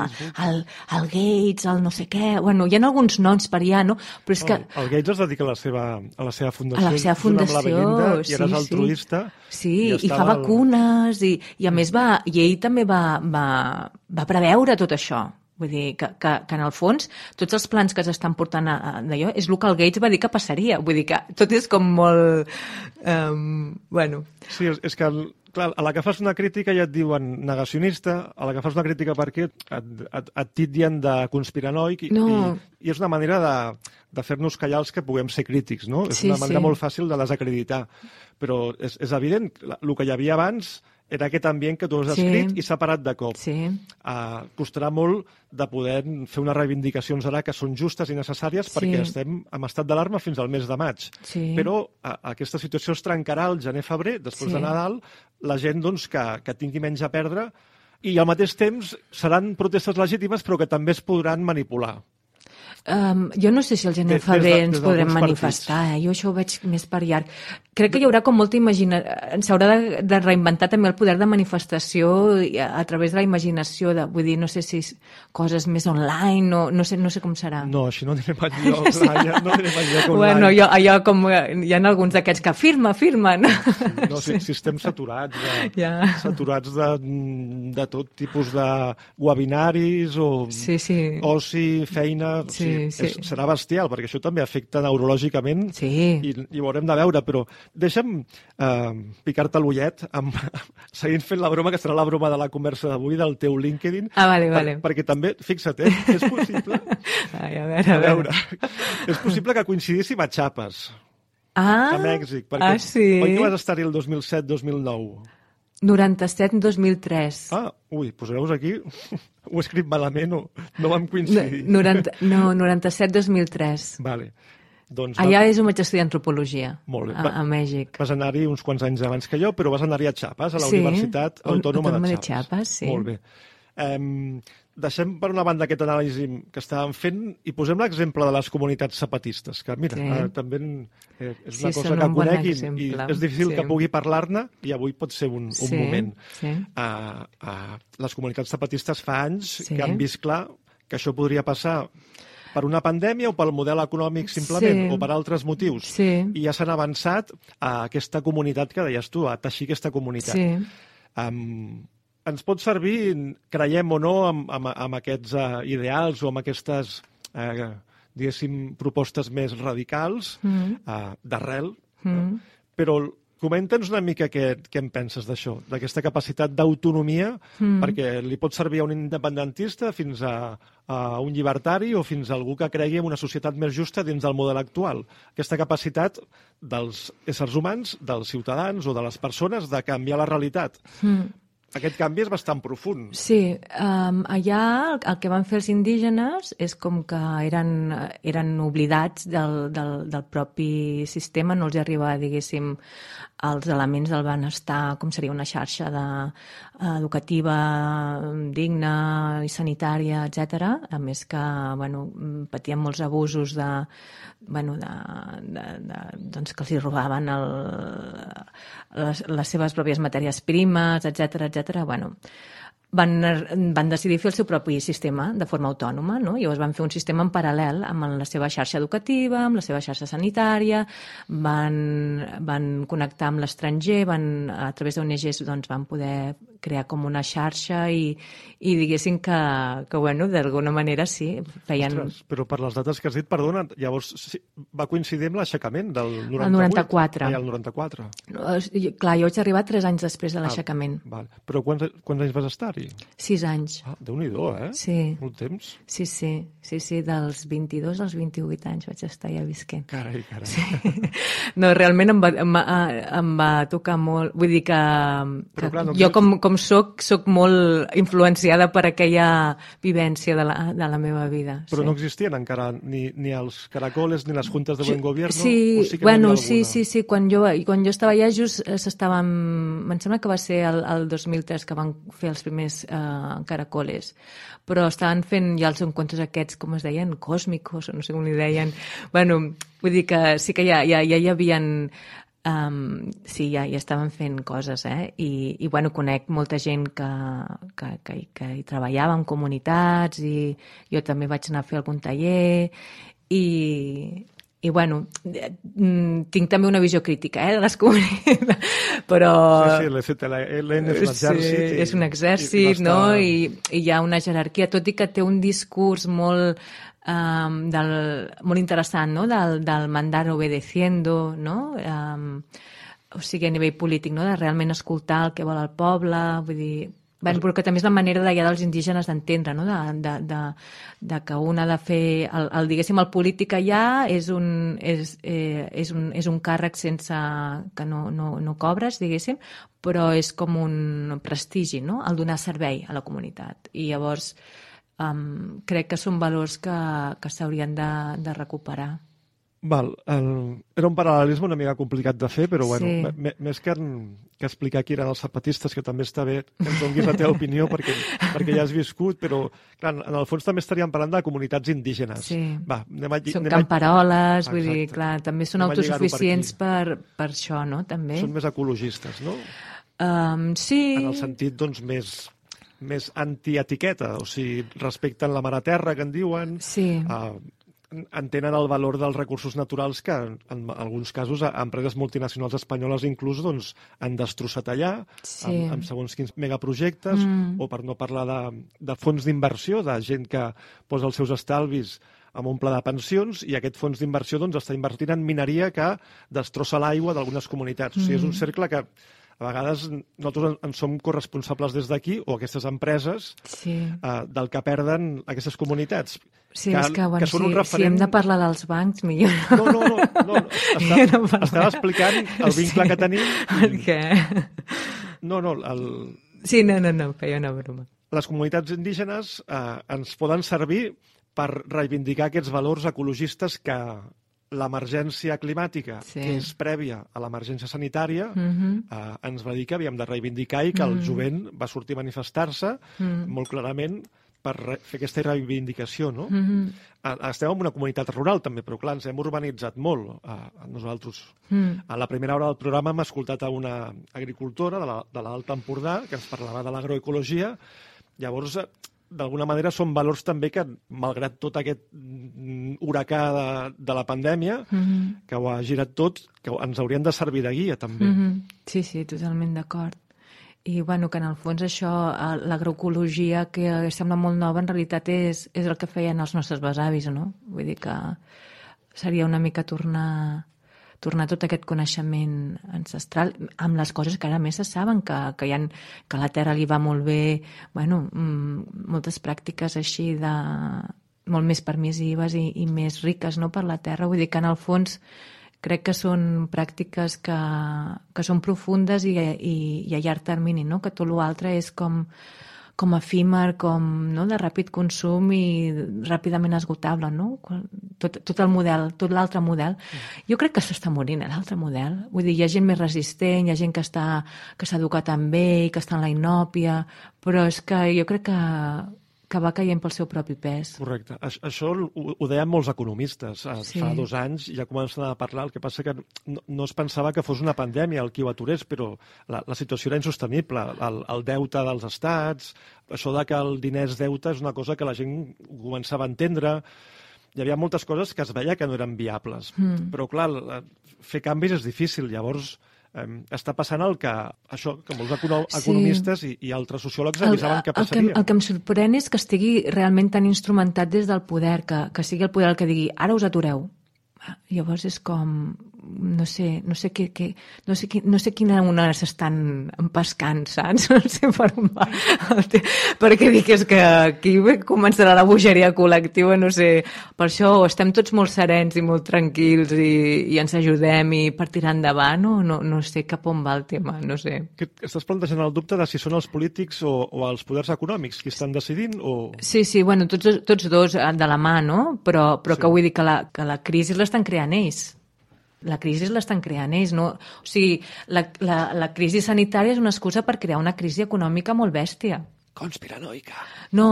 El, el Gates, el no sé què... Bueno, hi ha alguns noms per allà, no? Però és que... El, el Gates es dedica a la seva, a la seva fundació. A la seva fundació, la Belinda, sí, I ara és altruista. Sí, i, i fa vacunes, i, i a més va... I ell també va, va, va preveure tot això. Vull dir, que, que, que en el fons tots els plans que s'estan portant d'allò és el que el Gates va dir que passaria. Vull dir que tot és com molt... Um, bueno, Sí, és, és que, clar, a la que fas una crítica ja et diuen negacionista, a la que fas una crítica per aquí et, et, et titllen de conspiranoic i, No. i, i és una manera de, de fer-nos callar els que puguem ser crítics, no? És Sí, una manera sí. molt fàcil de desacreditar. Però és, és evident, el que hi havia abans era aquest ambient que tu has Sí. descrit i s'ha parat de cop. sí. Uh, costarà molt de poder fer unes reivindicacions ara que són justes i necessàries Sí. perquè estem en estat d'alarma fins al mes de maig. Sí. Però a, aquesta situació es trencarà al gener-febrer, després Sí. de Nadal, la gent doncs, que, que tingui menys a perdre i al mateix temps seran protestes legítimes però que també es podran manipular. Um, jo no sé si al gener febrer ens podrem manifestar, eh? jo això ho veig més per llarg. Crec que hi haurà com molta imaginació, s'haurà de, de reinventar també el poder de manifestació a, a través de la imaginació, de, vull dir, no sé si coses més online, no, no, sé, no sé com serà. No, així no anirem enlloc, Laia, no anirem enlloc online. Bueno, jo, allò com eh, hi ha alguns d'aquests que firma, firmen. No, si, si estem saturats de, Ja. saturats de, de tot tipus de webinaris o Sí, sí. oci, feina... Sí, o sigui, sí. És, serà bestial, perquè això també afecta neurològicament Sí. i, i ho haurem de veure, però deixa'm eh, picar-te l'ullet amb, seguint fent la broma, que serà la broma de la conversa d'avui, del teu LinkedIn. Ah, vale, vale. perquè també, fixa't, eh, és possible... Ai, a veure, A veure, és possible que coincidíssim a Chiapas, Ah, a Mèxic, perquè ah, sí? oi que vas estar-hi el 2007-2009? 97-2003. Ah, ui, veus aquí, ho he escrit malament o no vam coincidir. 90, no, 97-2003. Vale. Doncs Allà és on vaig estudiar antropologia, Molt bé. a, Va- a Mèxic. vas anar-hi uns quants anys abans que jo, però vas anar-hi a Chiapas, a la Sí, Universitat Aut- Autònoma Autònoma de de Chiapas. Chiapas, sí. Molt bé. Um, deixem per una banda aquest anàlisi que estàvem fent i posem l'exemple de les comunitats zapatistes, que mira, Sí. eh, també eh, és Sí, una cosa són que un coneguin i és difícil sí. que pugui parlar-ne i avui pot ser un, un Sí, moment. sí. Uh, uh, les comunitats zapatistes fa anys Sí. que han vist clar que això podria passar per una pandèmia o pel model econòmic simplement, Sí. o per altres motius. Sí. I ja s'han avançat a aquesta comunitat que deies tu, a teixir aquesta comunitat. Sí. Um, ens pot servir, creiem o no, amb, amb, amb aquests uh, ideals o amb aquestes, uh, diguéssim, propostes més radicals, Mm. uh, d'arrel, Mm. però comenta'ns una mica què, què en penses d'això, d'aquesta capacitat d'autonomia, Mm. perquè li pot servir a un independentista fins a, a un llibertari o fins a algú que cregui en una societat més justa dins del model actual. Aquesta capacitat dels éssers humans, dels ciutadans o de les persones de canviar la realitat. Mm. Aquest canvi és bastant profund. Sí, um, allà el, el que van fer els indígenes és com que eren, eren oblidats del, del, del propi sistema, no els arribava, diguéssim, els elements del benestar, com seria una xarxa de, educativa digna i sanitària, etc. A més que bueno, patien molts abusos de, bueno, de, de, de, doncs que els hi robaven el, les, les seves pròpies matèries primes, etc etc. Bueno, van, van decidir fer el seu propi sistema de forma autònoma, no? Llavors van fer un sistema en paral·lel amb la seva xarxa educativa, amb la seva xarxa sanitària, van, van connectar amb l'estranger, van, a través d'ONGs doncs, van poder crear com una xarxa i, i diguéssim que, que bueno, d'alguna manera sí, feien... Ostres, però per les dates que has dit, perdona, llavors sí, va coincidir amb l'aixecament del 98? El 94. Ai, el 94. No, Clar, jo vaig arribar tres anys després de l'aixecament. Val. Però quants, quants anys vas estar-hi? Sis anys. Ah, Déu-n'hi-do, eh? Sí. Molt temps. Sí, sí, sí, sí, dels 22 als 28 anys vaig estar ja visquent. Carai, carai. Sí. No, realment em va, em, va, em va tocar molt. Vull dir que, que clar, no jo com, com soc, soc molt influenciada per aquella vivència de la, de la meva vida. Però sí. no existien encara ni, ni els caracoles ni les juntes de buen gobierno? Sí, o sí que bueno, sí, sí, sí, quan jo, quan jo estava allà just eh, s'estaven, em sembla que va ser el, el 2003 que van fer els primers eh, caracoles, però estaven fent ja els encontres aquests, com es deien, còsmicos, o no sé com li deien. Bueno, vull dir que sí que ja, ja, ja hi havien um, sí, ja, ja estaven fent coses, eh? I, i bueno, conec molta gent que, que, que, que hi treballava en comunitats i jo també vaig anar a fer algun taller i, i bueno, mm, tinc també una visió crítica eh, de les comunitats, però... Sí, sí, l'EN és un exèrcit. Sí, i, és un exèrcit, i no? I, I hi ha una jerarquia, tot i que té un discurs molt um, del, molt interessant, no? del, del mandar obedeciendo, no? Um, o sigui, a nivell polític, no? de realment escoltar el que vol el poble, vull dir, Bueno, però que també és la manera ja dels indígenes d'entendre, no? de, de, de, de que un ha de fer, el, el, diguéssim, el polític allà és un, és, eh, és un, és un càrrec sense, que no, no, no cobres, diguéssim, però és com un prestigi, no? el donar servei a la comunitat. I llavors um, crec que són valors que, que s'haurien de, de recuperar. Val, el, era un paral·lelisme una mica complicat de fer, però bueno, sí. més que, que explicar qui eren els zapatistes, que també està bé que ens donis la teva opinió perquè, perquè ja has viscut, però clar, en el fons també estaríem parlant de comunitats indígenes. Sí. Va, anem a, són anem camperoles, a... vull dir, clar, també són anem autosuficients per, per, per això, no? També. Són més ecologistes, no? Um, sí. En el sentit, doncs, més més antietiqueta, o sigui, respecten la mare terra, que en diuen, sí. uh, entenen el valor dels recursos naturals que, en alguns casos, empreses multinacionals espanyoles inclús doncs, han destrossat allà, sí. amb, amb segons quins megaprojectes, mm. o per no parlar de, de fons d'inversió, de gent que posa els seus estalvis amb un pla de pensions i aquest fons d'inversió doncs, està invertint en mineria que destrossa l'aigua d'algunes comunitats. Mm. O sigui, és un mm. cercle que a vegades nosaltres en som corresponsables des d'aquí, o aquestes empreses, sí. eh, del que perden aquestes comunitats. Sí, que, és que, bueno, que són si, un referent... si hem de parlar dels bancs, millor no. No, no, no. no, Està, no estava explicant el vincle sí. que tenim. Per què? No, no, el... Sí, no, no, no, feia una broma. Les comunitats indígenes eh, ens poden servir per reivindicar aquests valors ecologistes que l'emergència climàtica, sí. que és prèvia a l'emergència sanitària, mhm. -huh. eh, ens va dir que havíem de reivindicar i que uh -huh. el mhm. jovent va sortir a manifestar-se mhm. -huh. molt clarament per fer aquesta reivindicació, no? Mm -hmm. Estem en una comunitat rural, també, però, clar, ens hem urbanitzat molt, a, a nosaltres. Mm. A la primera hora del programa hem escoltat a una agricultora de l'Alt la, Empordà que ens parlava de l'agroecologia. Llavors, d'alguna manera són valors també que, malgrat tot aquest mm, huracà de, de la pandèmia, mm -hmm. que ho ha girat tot, que ens haurien de servir de guia, també. Mm -hmm. Sí, sí, totalment d'acord. I, bueno, que en el fons això, l'agroecologia, que sembla molt nova, en realitat és, és el que feien els nostres besavis, no? Vull dir que seria una mica tornar tornar tot aquest coneixement ancestral amb les coses que ara més se saben, que, que, hi ha, que la Terra li va molt bé, bueno, mm, moltes pràctiques així de molt més permissives i, i més riques no, per la Terra. Vull dir que en el fons crec que són pràctiques que, que són profundes i, i, i a llarg termini, no? que tot l'altre és com com efímer, com no? de ràpid consum i ràpidament esgotable, no? Tot, tot el model, tot l'altre model. Mm. Jo crec que s'està morint, eh, l'altre model. Vull dir, hi ha gent més resistent, hi ha gent que està que s'ha educat amb ell, que està en la inòpia, però és que jo crec que que va caient pel seu propi pes. Correcte. Això ho, ho deien molts economistes eh, sí. fa dos anys, ja començaven a parlar, el que passa que no, no es pensava que fos una pandèmia el que ho aturés, però la, la situació era insostenible. El, el deute dels estats, això de que el diner és deute és una cosa que la gent començava a entendre, hi havia moltes coses que es veia que no eren viables. Mm. Però, clar, fer canvis és difícil. Llavors, eh, està passant el que, això, que molts economistes sí. i, i altres sociòlegs avisaven que passaria. El que, el que em sorprèn és que estigui realment tan instrumentat des del poder, que, que sigui el poder el que digui ara us atureu. Llavors és com, no sé, no sé, què, què, no sé, qui, no sé quina ona s'estan empescant, saps? No sé per on va. Perquè dic, és que aquí començarà la bogeria col·lectiva, no sé. Per això estem tots molt serens i molt tranquils i, i ens ajudem i per tirar endavant, no, no, no sé cap on va el tema, no sé. Que estàs plantejant el dubte de si són els polítics o, o els poders econòmics qui estan decidint o... Sí, sí, bueno, tots, tots dos de la mà, no? Però, però sí. que vull dir que la, que la crisi l'estan creant ells la crisi l'estan creant ells. No? O sigui, la, la, la crisi sanitària és una excusa per crear una crisi econòmica molt bèstia. Conspiranoica. No,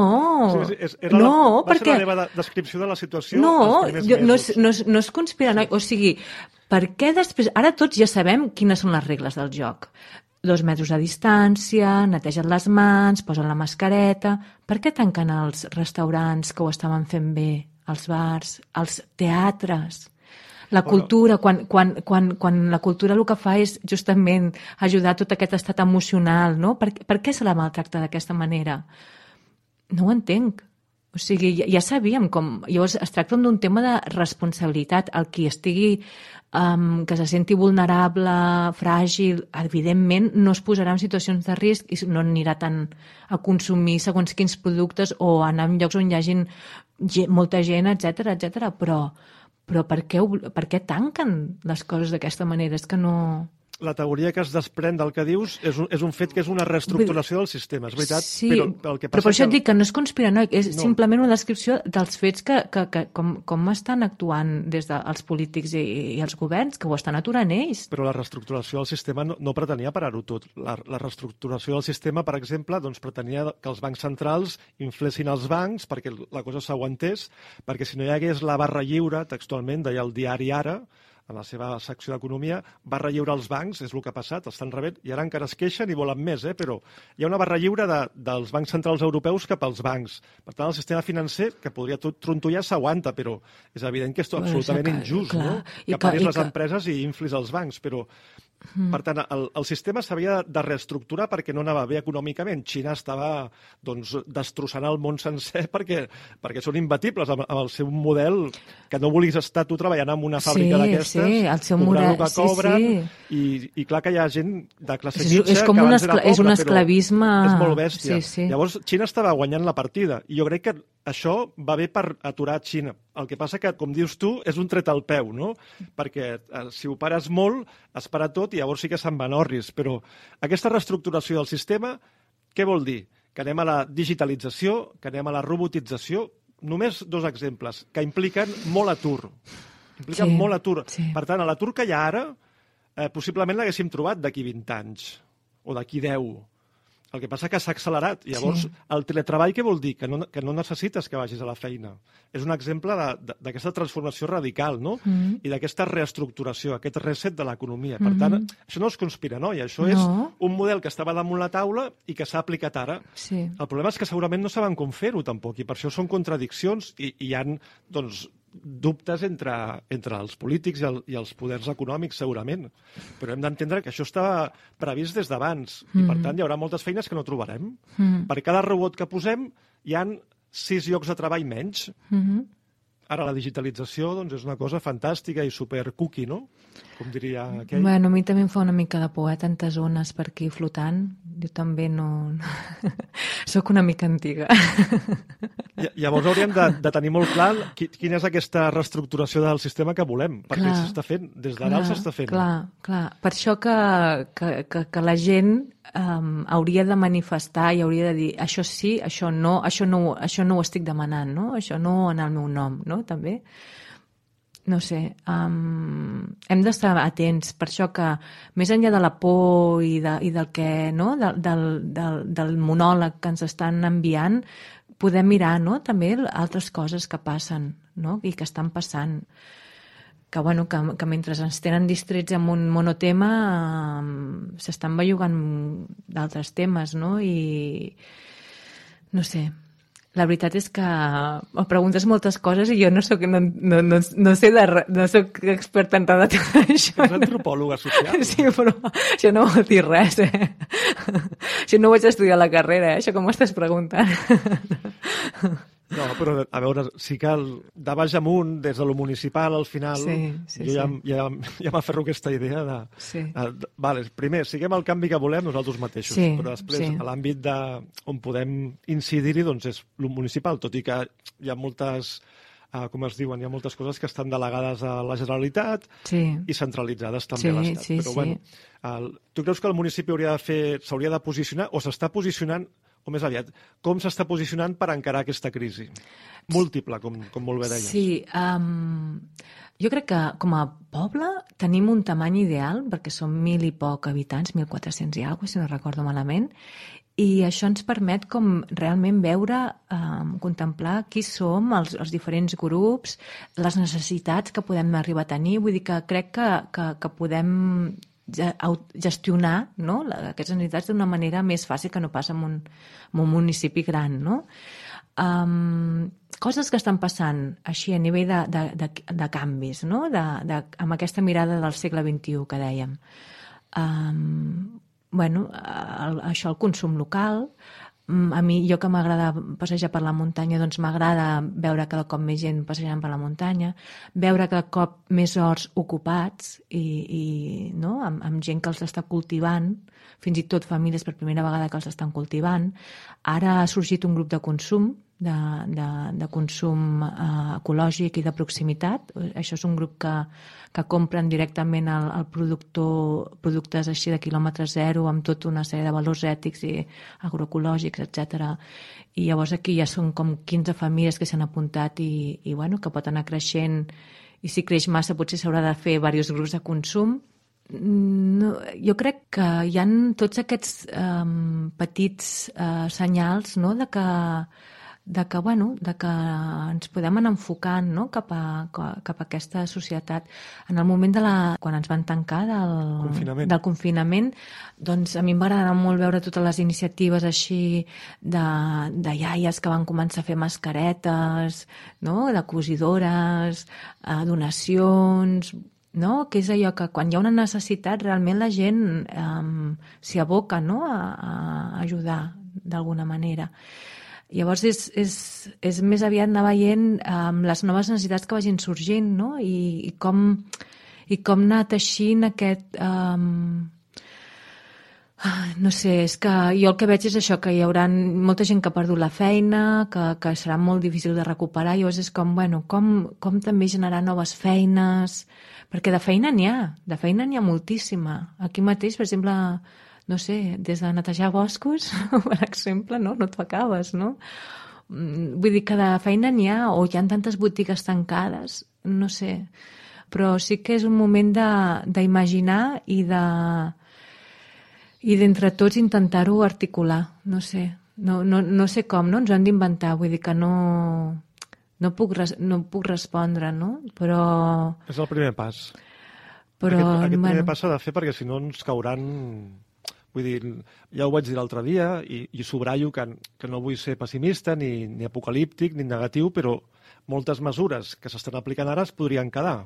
sí, és, era no, la, va perquè... ser la meva descripció de la situació No, jo, no, és, no, és, no és conspiranoica. O sigui, Per què després... Ara tots ja sabem quines són les regles del joc. Dos metres de distància, netegen les mans, posen la mascareta... Per què tanquen els restaurants que ho estaven fent bé, els bars, els teatres? La cultura, quan, quan, quan, quan la cultura el que fa és justament ajudar tot aquest estat emocional, no? Per, per què se la maltracta d'aquesta manera? No ho entenc. O sigui, ja, ja sabíem com... Llavors, es tracta d'un tema de responsabilitat. El qui estigui um, que se senti vulnerable, fràgil, evidentment no es posarà en situacions de risc i no anirà tant a consumir segons quins productes o anar en llocs on hi molta gent, etc etc. però però per què, per què tanquen les coses d'aquesta manera? És que no la teoria que es desprèn del que dius és un, és un fet que és una reestructuració del sistema, és veritat? Sí, però, el que passa però per això que... et dic que no és conspiranoic, és no. simplement una descripció dels fets que, que, que com, com estan actuant des dels polítics i, i els governs, que ho estan aturant ells. Però la reestructuració del sistema no, no pretenia parar-ho tot. La, la reestructuració del sistema, per exemple, doncs, pretenia que els bancs centrals inflessin els bancs perquè la cosa s'aguantés, perquè si no hi hagués la barra lliure, textualment, deia el diari Ara, en la seva secció d'Economia, va relliure els bancs, és el que ha passat, estan rebent, i ara encara es queixen i volen més, eh? però hi ha una barra lliure de, dels bancs centrals europeus cap als bancs. Per tant, el sistema financer, que podria tot trontollar, s'aguanta, però és evident que és absolutament que, injust, clar, no? Que paguis les que... empreses i inflis els bancs, però Mm. Per tant, el, el sistema s'havia de reestructurar perquè no anava bé econòmicament. Xina estava doncs, destrossant el món sencer perquè, perquè són imbatibles amb, amb el seu model que no vulguis estar tu treballant en una fàbrica sí, d'aquestes, sí, el seu model, que cobren, sí, sí. I, i clar que hi ha gent de classe mitja és, és com un, escla pobra, és un esclavisme... És molt bèstia. Sí, sí. Llavors, Xina estava guanyant la partida i jo crec que això va bé per aturar Xina. El que passa que, com dius tu, és un tret al peu, no? Perquè eh, si ho pares molt, es para tot i llavors sí que se'n van orris. Però aquesta reestructuració del sistema, què vol dir? Que anem a la digitalització, que anem a la robotització. Només dos exemples, que impliquen molt atur. Impliquen sí, molt atur. Sí. Per tant, l'atur que hi ha ara, eh, possiblement l'haguéssim trobat d'aquí 20 anys, o d'aquí 10 el que passa que s'ha accelerat. Llavors, sí. el teletreball què vol dir? Que no, que no necessites que vagis a la feina. És un exemple d'aquesta transformació radical, no? Mm -hmm. I d'aquesta reestructuració, aquest reset de l'economia. Per mm -hmm. tant, això no és conspiranoia, això no. és un model que estava damunt la taula i que s'ha aplicat ara. Sí. El problema és que segurament no saben com fer-ho, tampoc, i per això són contradiccions i, i hi ha doncs, dubtes entre, entre els polítics i, el, i els poders econòmics, segurament. Però hem d'entendre que això estava previst des d'abans. Mm -hmm. I, per mm. tant, hi haurà moltes feines que no trobarem. Mm -hmm. Per cada robot que posem, hi han sis llocs de treball menys. Mm -hmm. Ara, la digitalització doncs, és una cosa fantàstica i super cookie, no? Com diria aquell. Bueno, a mi també em fa una mica de por, eh? Tantes zones per aquí flotant jo també no... Soc una mica antiga. Llavors hauríem de, de tenir molt clar quina és aquesta reestructuració del sistema que volem, perquè s'està fent, des d'ara s'està fent. Clar, clar. Per això que, que, que, que la gent um, hauria de manifestar i hauria de dir això sí, això no, això no, això no ho estic demanant, no? això no en el meu nom, no? també no sé, um, hem d'estar atents, per això que més enllà de la por i, de, i del que, no?, del, del, del, del monòleg que ens estan enviant, podem mirar, no?, també altres coses que passen, no?, i que estan passant que, bueno, que, que mentre ens tenen distrets amb un monotema um, s'estan bellugant d'altres temes, no?, i no sé, la veritat és que em preguntes moltes coses i jo no soc, no, no, no, no sé de no soc experta en res de tot això. És antropòloga social. Sí, però això no vol dir res, eh? Això no ho vaig estudiar a la carrera, eh? Això com m'estàs preguntant? No, però a veure, sí que el, de baix amunt, des de lo municipal al final, sí, sí, jo ja, sí. ja, ja m'aferro aquesta idea de, sí. de, de... Vale, primer, siguem el canvi que volem nosaltres mateixos, sí, però després sí. a l'àmbit de, on podem incidir-hi doncs és lo municipal, tot i que hi ha moltes uh, com es diuen, hi ha moltes coses que estan delegades a la Generalitat sí. i centralitzades també sí, a l'Estat. Sí, Però, sí. bueno, el, tu creus que el municipi hauria de fer, s'hauria de posicionar o s'està posicionant o més aviat, com s'està posicionant per encarar aquesta crisi? Múltiple, com, com molt bé deies. Sí, um, jo crec que com a poble tenim un tamany ideal, perquè som mil i poc habitants, 1.400 i alguna si no recordo malament, i això ens permet com realment veure, eh, contemplar qui som, els, els diferents grups, les necessitats que podem arribar a tenir. Vull dir que crec que, que, que podem gestionar no? aquestes necessitats d'una manera més fàcil que no passa en un, en un municipi gran. No? Um, coses que estan passant així a nivell de, de, de, de canvis, no? de, de, amb aquesta mirada del segle XXI que dèiem. Um, bueno, el, això, el consum local, a mi, jo que m'agrada passejar per la muntanya, doncs m'agrada veure cada cop més gent passejant per la muntanya, veure cada cop més horts ocupats i, i no? amb, amb gent que els està cultivant, fins i tot famílies per primera vegada que els estan cultivant. Ara ha sorgit un grup de consum de, de, de consum eh, ecològic i de proximitat. Això és un grup que, que compren directament el, el productor, productes així de quilòmetre zero amb tota una sèrie de valors ètics i agroecològics, etc. I llavors aquí ja són com 15 famílies que s'han apuntat i, i bueno, que pot anar creixent i si creix massa potser s'haurà de fer diversos grups de consum no, jo crec que hi han tots aquests um, petits uh, senyals no, de que de que, bueno, de que ens podem anar enfocant no? cap, a, cap a aquesta societat. En el moment de la... quan ens van tancar del confinament, del confinament doncs a mi em va agradar molt veure totes les iniciatives així de, de iaies que van començar a fer mascaretes, no? de cosidores, eh, donacions, no? que és allò que quan hi ha una necessitat realment la gent eh, s'hi aboca no? a, a ajudar d'alguna manera. Llavors és, és, és més aviat anar veient amb les noves necessitats que vagin sorgint no? I, i, com, i com anar teixint aquest... Um, no sé, és que jo el que veig és això, que hi haurà molta gent que ha perdut la feina, que, que serà molt difícil de recuperar, llavors és com, bueno, com, com també generar noves feines, perquè de feina n'hi ha, de feina n'hi ha moltíssima. Aquí mateix, per exemple, no sé, des de netejar boscos, per exemple, no? No t'ho acabes, no? Mm, vull dir que de feina n'hi ha, o hi ha tantes botigues tancades, no sé. Però sí que és un moment d'imaginar i de i d'entre tots intentar-ho articular, no sé. No, no, no sé com, no? Ens ho hem d'inventar, vull dir que no, no, puc, res, no puc respondre, no? Però... És el primer pas. Però, aquest, aquest bueno... primer pas s'ha de fer perquè si no ens cauran Vull dir, ja ho vaig dir l'altre dia i, i sobratllo que, que no vull ser pessimista ni, ni apocalíptic ni negatiu, però moltes mesures que s'estan aplicant ara es podrien quedar.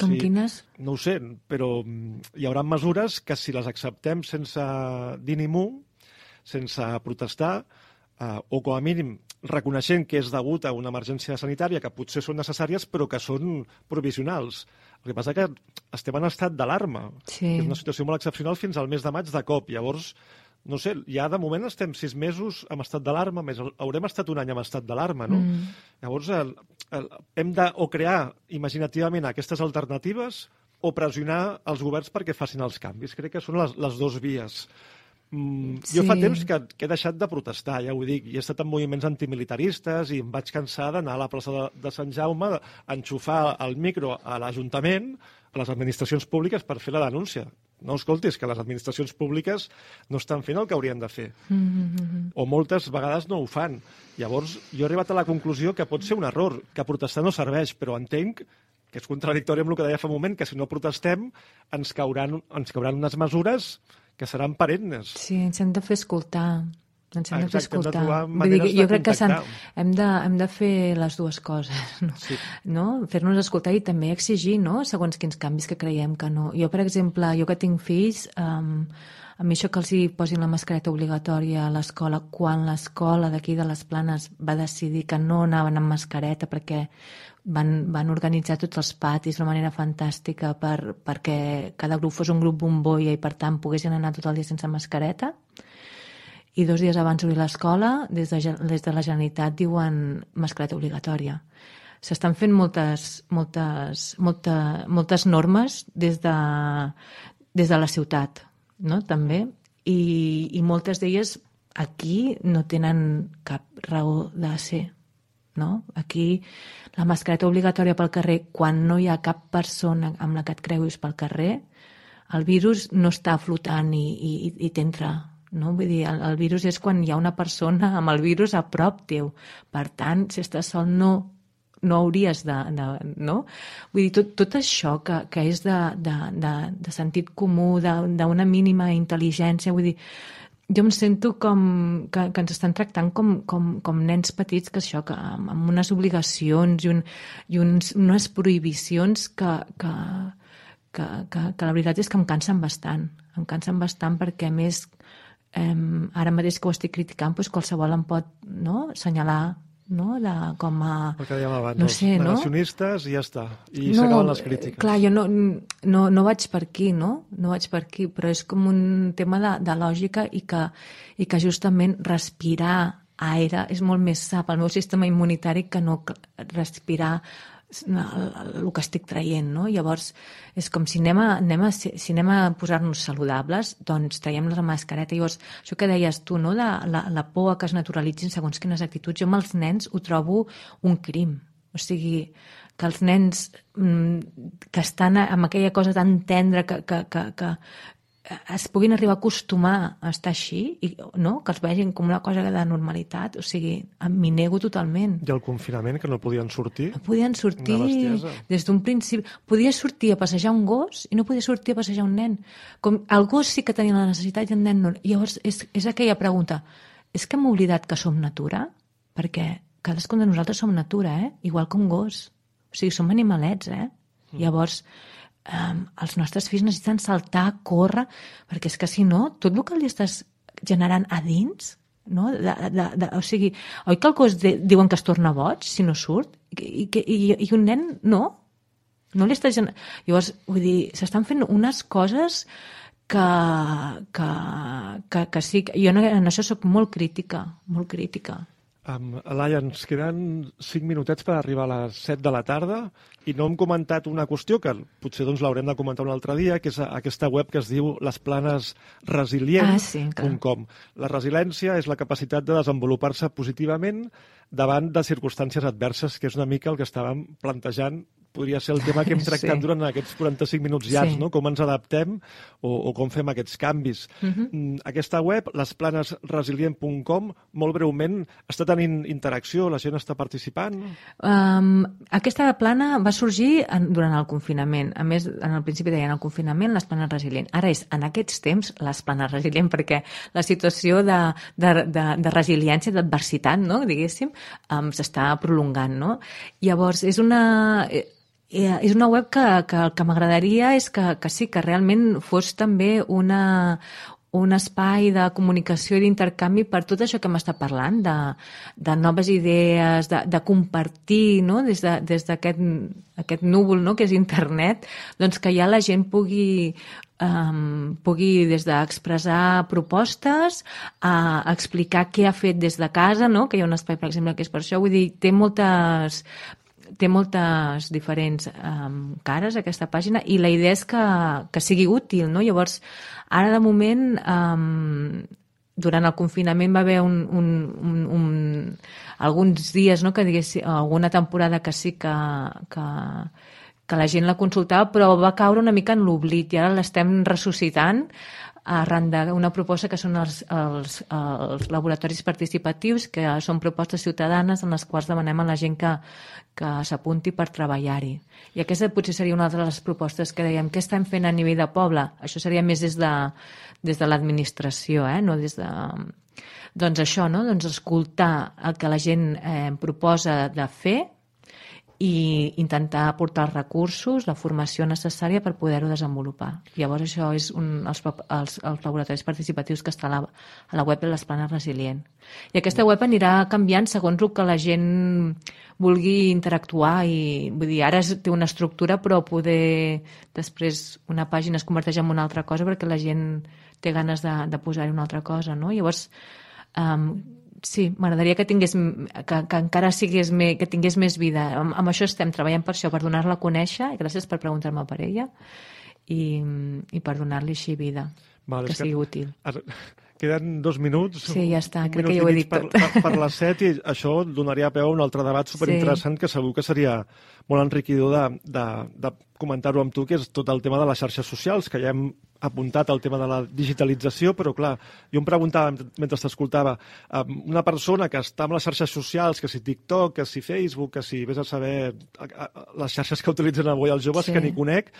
Com sí, quines? No ho sé, però mm, hi haurà mesures que si les acceptem sense dir ni mu, sense protestar, eh, o com a mínim reconeixent que és degut a una emergència sanitària que potser són necessàries però que són provisionals. El que passa que estem en estat d'alarma. Sí. És una situació molt excepcional fins al mes de maig de cop. Llavors, no sé, ja de moment estem sis mesos amb estat d'alarma, més haurem estat un any amb estat d'alarma, no? Mm. Llavors, el, el, hem de o crear imaginativament aquestes alternatives o pressionar els governs perquè facin els canvis. Crec que són les, les dues vies. Mm, sí. Jo fa temps que, que he deixat de protestar, ja ho dic, i he estat en moviments antimilitaristes i em vaig cansar d'anar a la plaça de, de Sant Jaume, enxufar el micro a l'Ajuntament, a les administracions públiques per fer la denúncia. No escoltis, que les administracions públiques no estan fent el que haurien de fer. Mm -hmm. O moltes vegades no ho fan. Llavors, jo he arribat a la conclusió que pot ser un error, que protestar no serveix, però entenc que és contradictori amb el que deia fa un moment, que si no protestem ens cauran, ens cauran unes mesures que seran perennes. Sí, ens hem de fer escoltar. Ens hem Exacte, de fer escoltar. Hem de Vull dir, jo crec que hem de, hem de fer les dues coses. No? Sí. no? Fer-nos escoltar i també exigir, no?, segons quins canvis que creiem que no. Jo, per exemple, jo que tinc fills, um, a mi això que els hi posin la mascareta obligatòria a l'escola, quan l'escola d'aquí de les Planes va decidir que no anaven amb mascareta perquè van, van organitzar tots els patis d'una manera fantàstica per, perquè cada grup fos un grup bombolla i per tant poguessin anar tot el dia sense mascareta. I dos dies abans d'obrir l'escola des, de, des de la Generalitat diuen mascareta obligatòria. S'estan fent moltes, moltes, molta, moltes normes des de, des de la ciutat no? també i, i moltes d'elles aquí no tenen cap raó de ser. No? Aquí la mascareta obligatòria pel carrer, quan no hi ha cap persona amb la que et creuis pel carrer, el virus no està flotant i, i, i t'entra no? Vull dir, el, el virus és quan hi ha una persona amb el virus a prop teu. Per tant, si estàs sol, no, no hauries de... de no? Vull dir, tot, tot això que, que és de, de, de, de sentit comú, d'una mínima intel·ligència, vull dir, jo em sento com que, que ens estan tractant com, com, com nens petits que això, que amb, unes obligacions i, un, i uns, unes prohibicions que, que, que, que, que la veritat és que em cansen bastant. Em cansen bastant perquè, a més, eh, ara mateix que ho estic criticant, doncs qualsevol em pot no, assenyalar no? De, com a... El que dèiem abans, no sé, els negacionistes no? i ja està, i no, s'acaben les crítiques. Clar, jo no, no, no vaig per aquí, no? No vaig per aquí, però és com un tema de, de lògica i que, i que justament respirar aire és molt més sa pel meu sistema immunitari que no respirar el, que estic traient, no? Llavors, és com si anem a, anem a, si a posar-nos saludables, doncs traiem la mascareta. Llavors, això que deies tu, no? De la, la por a que es naturalitzin segons quines actituds, jo amb els nens ho trobo un crim. O sigui, que els nens mm, que estan amb aquella cosa tan tendra que, que, que, que, es puguin arribar a acostumar a estar així i no? que els vegin com una cosa de normalitat o sigui, m'hi nego totalment i el confinament, que no podien sortir no podien sortir des d'un principi podia sortir a passejar un gos i no podia sortir a passejar un nen com el gos sí que tenia la necessitat i el nen no llavors és, és aquella pregunta és que hem oblidat que som natura? perquè cadascun de nosaltres som natura, eh? igual que un gos o sigui, som animalets, eh? Mm. llavors um, els nostres fills necessiten saltar, córrer, perquè és que si no, tot el que li estàs generant a dins, no? De, de, de, o sigui, oi que el cos de, diuen que es torna boig si no surt? I, i, i, i un nen no? No li estàs generant... Llavors, vull dir, s'estan fent unes coses que, que, que, que sí, jo en això sóc molt crítica, molt crítica. Um, Laia, ens queden 5 minutets per arribar a les 7 de la tarda i no hem comentat una qüestió que potser doncs, l'haurem de comentar un altre dia, que és aquesta web que es diu lesplanesresilient.com. Ah, sí, la resiliència és la capacitat de desenvolupar-se positivament davant de circumstàncies adverses, que és una mica el que estàvem plantejant podria ser el tema que hem tractat sí. durant aquests 45 minuts llargs, sí. no? com ens adaptem o, o com fem aquests canvis. Uh mhm. -huh. Aquesta web, lesplanesresilient.com, molt breument, està tenint interacció? La gent està participant? Um, aquesta plana va sorgir en, durant el confinament. A més, en el principi deien el confinament, les planes resilient. Ara és, en aquests temps, les planes resilient, perquè la situació de, de, de, de resiliència, d'adversitat, no? diguéssim, um, s'està prolongant. No? Llavors, és una Eh, és una web que, que el que m'agradaria és que, que sí, que realment fos també una, un espai de comunicació i d'intercanvi per tot això que m'està parlant, de, de noves idees, de, de compartir no? des d'aquest de, des aquest núvol no? que és internet, doncs que ja la gent pugui, um, pugui des d'expressar propostes, a explicar què ha fet des de casa, no? que hi ha un espai, per exemple, que és per això, vull dir, té moltes té moltes diferents um, cares aquesta pàgina i la idea és que, que sigui útil, no? Llavors, ara de moment, um, durant el confinament va haver un, un, un, un, alguns dies, no?, que digués, alguna temporada que sí que, que, que la gent la consultava, però va caure una mica en l'oblit i ara l'estem ressuscitant arran d'una proposta que són els, els, els laboratoris participatius, que són propostes ciutadanes en les quals demanem a la gent que, que s'apunti per treballar-hi. I aquesta potser seria una de les propostes que dèiem, què estem fent a nivell de poble? Això seria més des de, des de l'administració, eh? no des de... Doncs això, no? doncs escoltar el que la gent eh, proposa de fer i intentar aportar els recursos, la formació necessària per poder-ho desenvolupar. Llavors això és un, els, els, els laboratoris participatius que està a la, a la web de l'Esplana Resilient. I aquesta web anirà canviant segons el que la gent vulgui interactuar i vull dir, ara té una estructura però poder després una pàgina es converteix en una altra cosa perquè la gent té ganes de, de posar-hi una altra cosa, no? Llavors, um, sí, m'agradaria que tingués que, que encara sigués més, que tingués més vida. Amb, amb això estem treballant per això, per donar-la a conèixer, i gràcies per preguntar-me per ella, i, i per donar-li així vida, vale, que sigui que, útil. queden dos minuts. Sí, ja està, crec que ja ho he dit per, tot. Per, per les set i això donaria peu a un altre debat superinteressant sí. que segur que seria molt enriquidor de, de, de comentar-ho amb tu, que és tot el tema de les xarxes socials, que ja hem apuntat al tema de la digitalització, però clar, jo em preguntava mentre t'escoltava, una persona que està amb les xarxes socials, que si TikTok, que si Facebook, que si vés a saber les xarxes que utilitzen avui els joves, sí. que ni conec,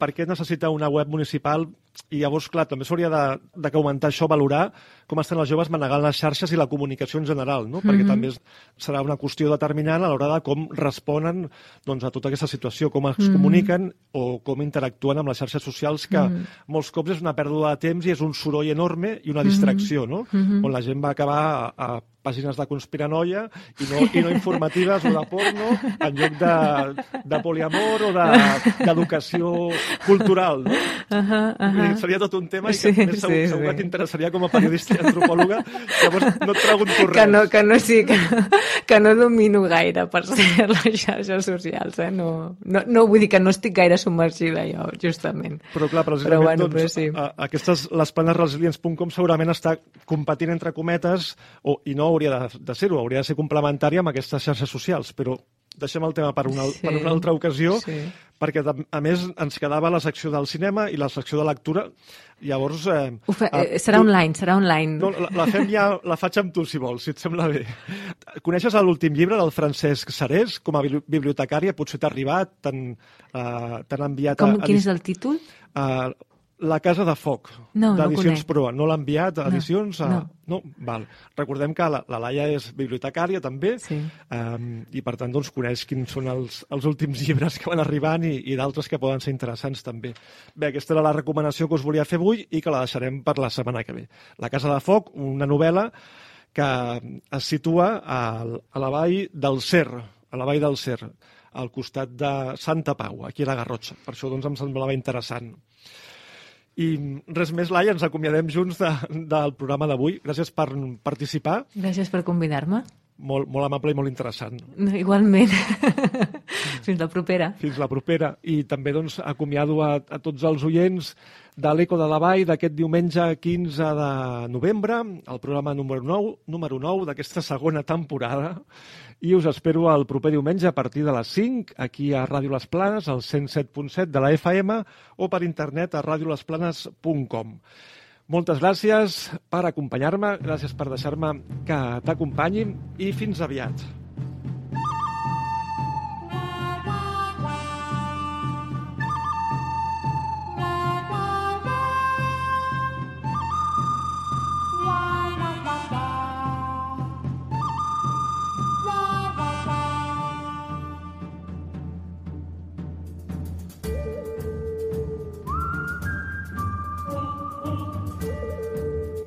per què necessita una web municipal? I llavors, clar, també s'hauria de, això, valorar com estan els joves manegant les xarxes i la comunicació en general, no? perquè mm -hmm. també serà una qüestió determinant a l'hora de com responen doncs, a tota aquesta situació, com es mm comuniquen o com interactuen amb les xarxes socials, que mm molts cops és una pèrdua de temps i és un soroll enorme i una distracció, no? Mm -hmm. on la gent va acabar a, a pàgines de conspiranoia i no, i no informatives o de porno en lloc de, de poliamor o d'educació de, cultural, no? Uh -huh, uh -huh. Seria tot un tema i que sí, més segur, sí, segur sí. que t'interessaria com a periodista i antropòloga. Llavors no et pregunto res. Que no, que no, sí, que, que no domino gaire per ser les xarxes socials, eh? No, no, no vull dir que no estic gaire submergida jo, justament. Però clar, precisament, però, bueno, doncs, però sí. a, aquestes, les planesresilients.com segurament està competint entre cometes o, i no hauria de, de ser-ho, hauria de ser complementària amb aquestes xarxes socials, però deixem el tema per una, sí, per una altra ocasió, sí. perquè a més ens quedava la secció del cinema i la secció de lectura, llavors... Eh, fe, eh, serà tu, online, serà online. No, la, la fem ja, la faig amb tu, si vols, si et sembla bé. Coneixes l'últim llibre del Francesc Sarés, com a bibliotecària? Potser t'ha arribat, t'han uh, enviat... Com, a, a, quin és el títol? Uh, la Casa de Foc, no, d'Edicions no Proa. No l'ha enviat a Edicions? No, a... no. no? Val. Recordem que la, la Laia és bibliotecària també sí. um, i per tant doncs, coneix quins són els, els últims llibres que van arribant i, i d'altres que poden ser interessants també. Bé, aquesta era la recomanació que us volia fer avui i que la deixarem per la setmana que ve. La Casa de Foc, una novel·la que es situa a, a la vall del Cer, a la vall del Cer, al costat de Santa Pau, aquí a la Garrotxa. Per això doncs, em semblava interessant. I res més, Laia, ens acomiadem junts de, del programa d'avui. Gràcies per participar. Gràcies per convidar-me. Molt, molt amable i molt interessant. Igualment. Fins la propera. Fins la propera. I també doncs, acomiado a, a tots els oients de l'Eco de la Vall d'aquest diumenge 15 de novembre, el programa número 9, número 9 d'aquesta segona temporada i us espero el proper diumenge a partir de les 5 aquí a Ràdio Les Planes, al 107.7 de la FM o per internet a radiolesplanes.com. Moltes gràcies per acompanyar-me, gràcies per deixar-me que t'acompanyi i fins aviat.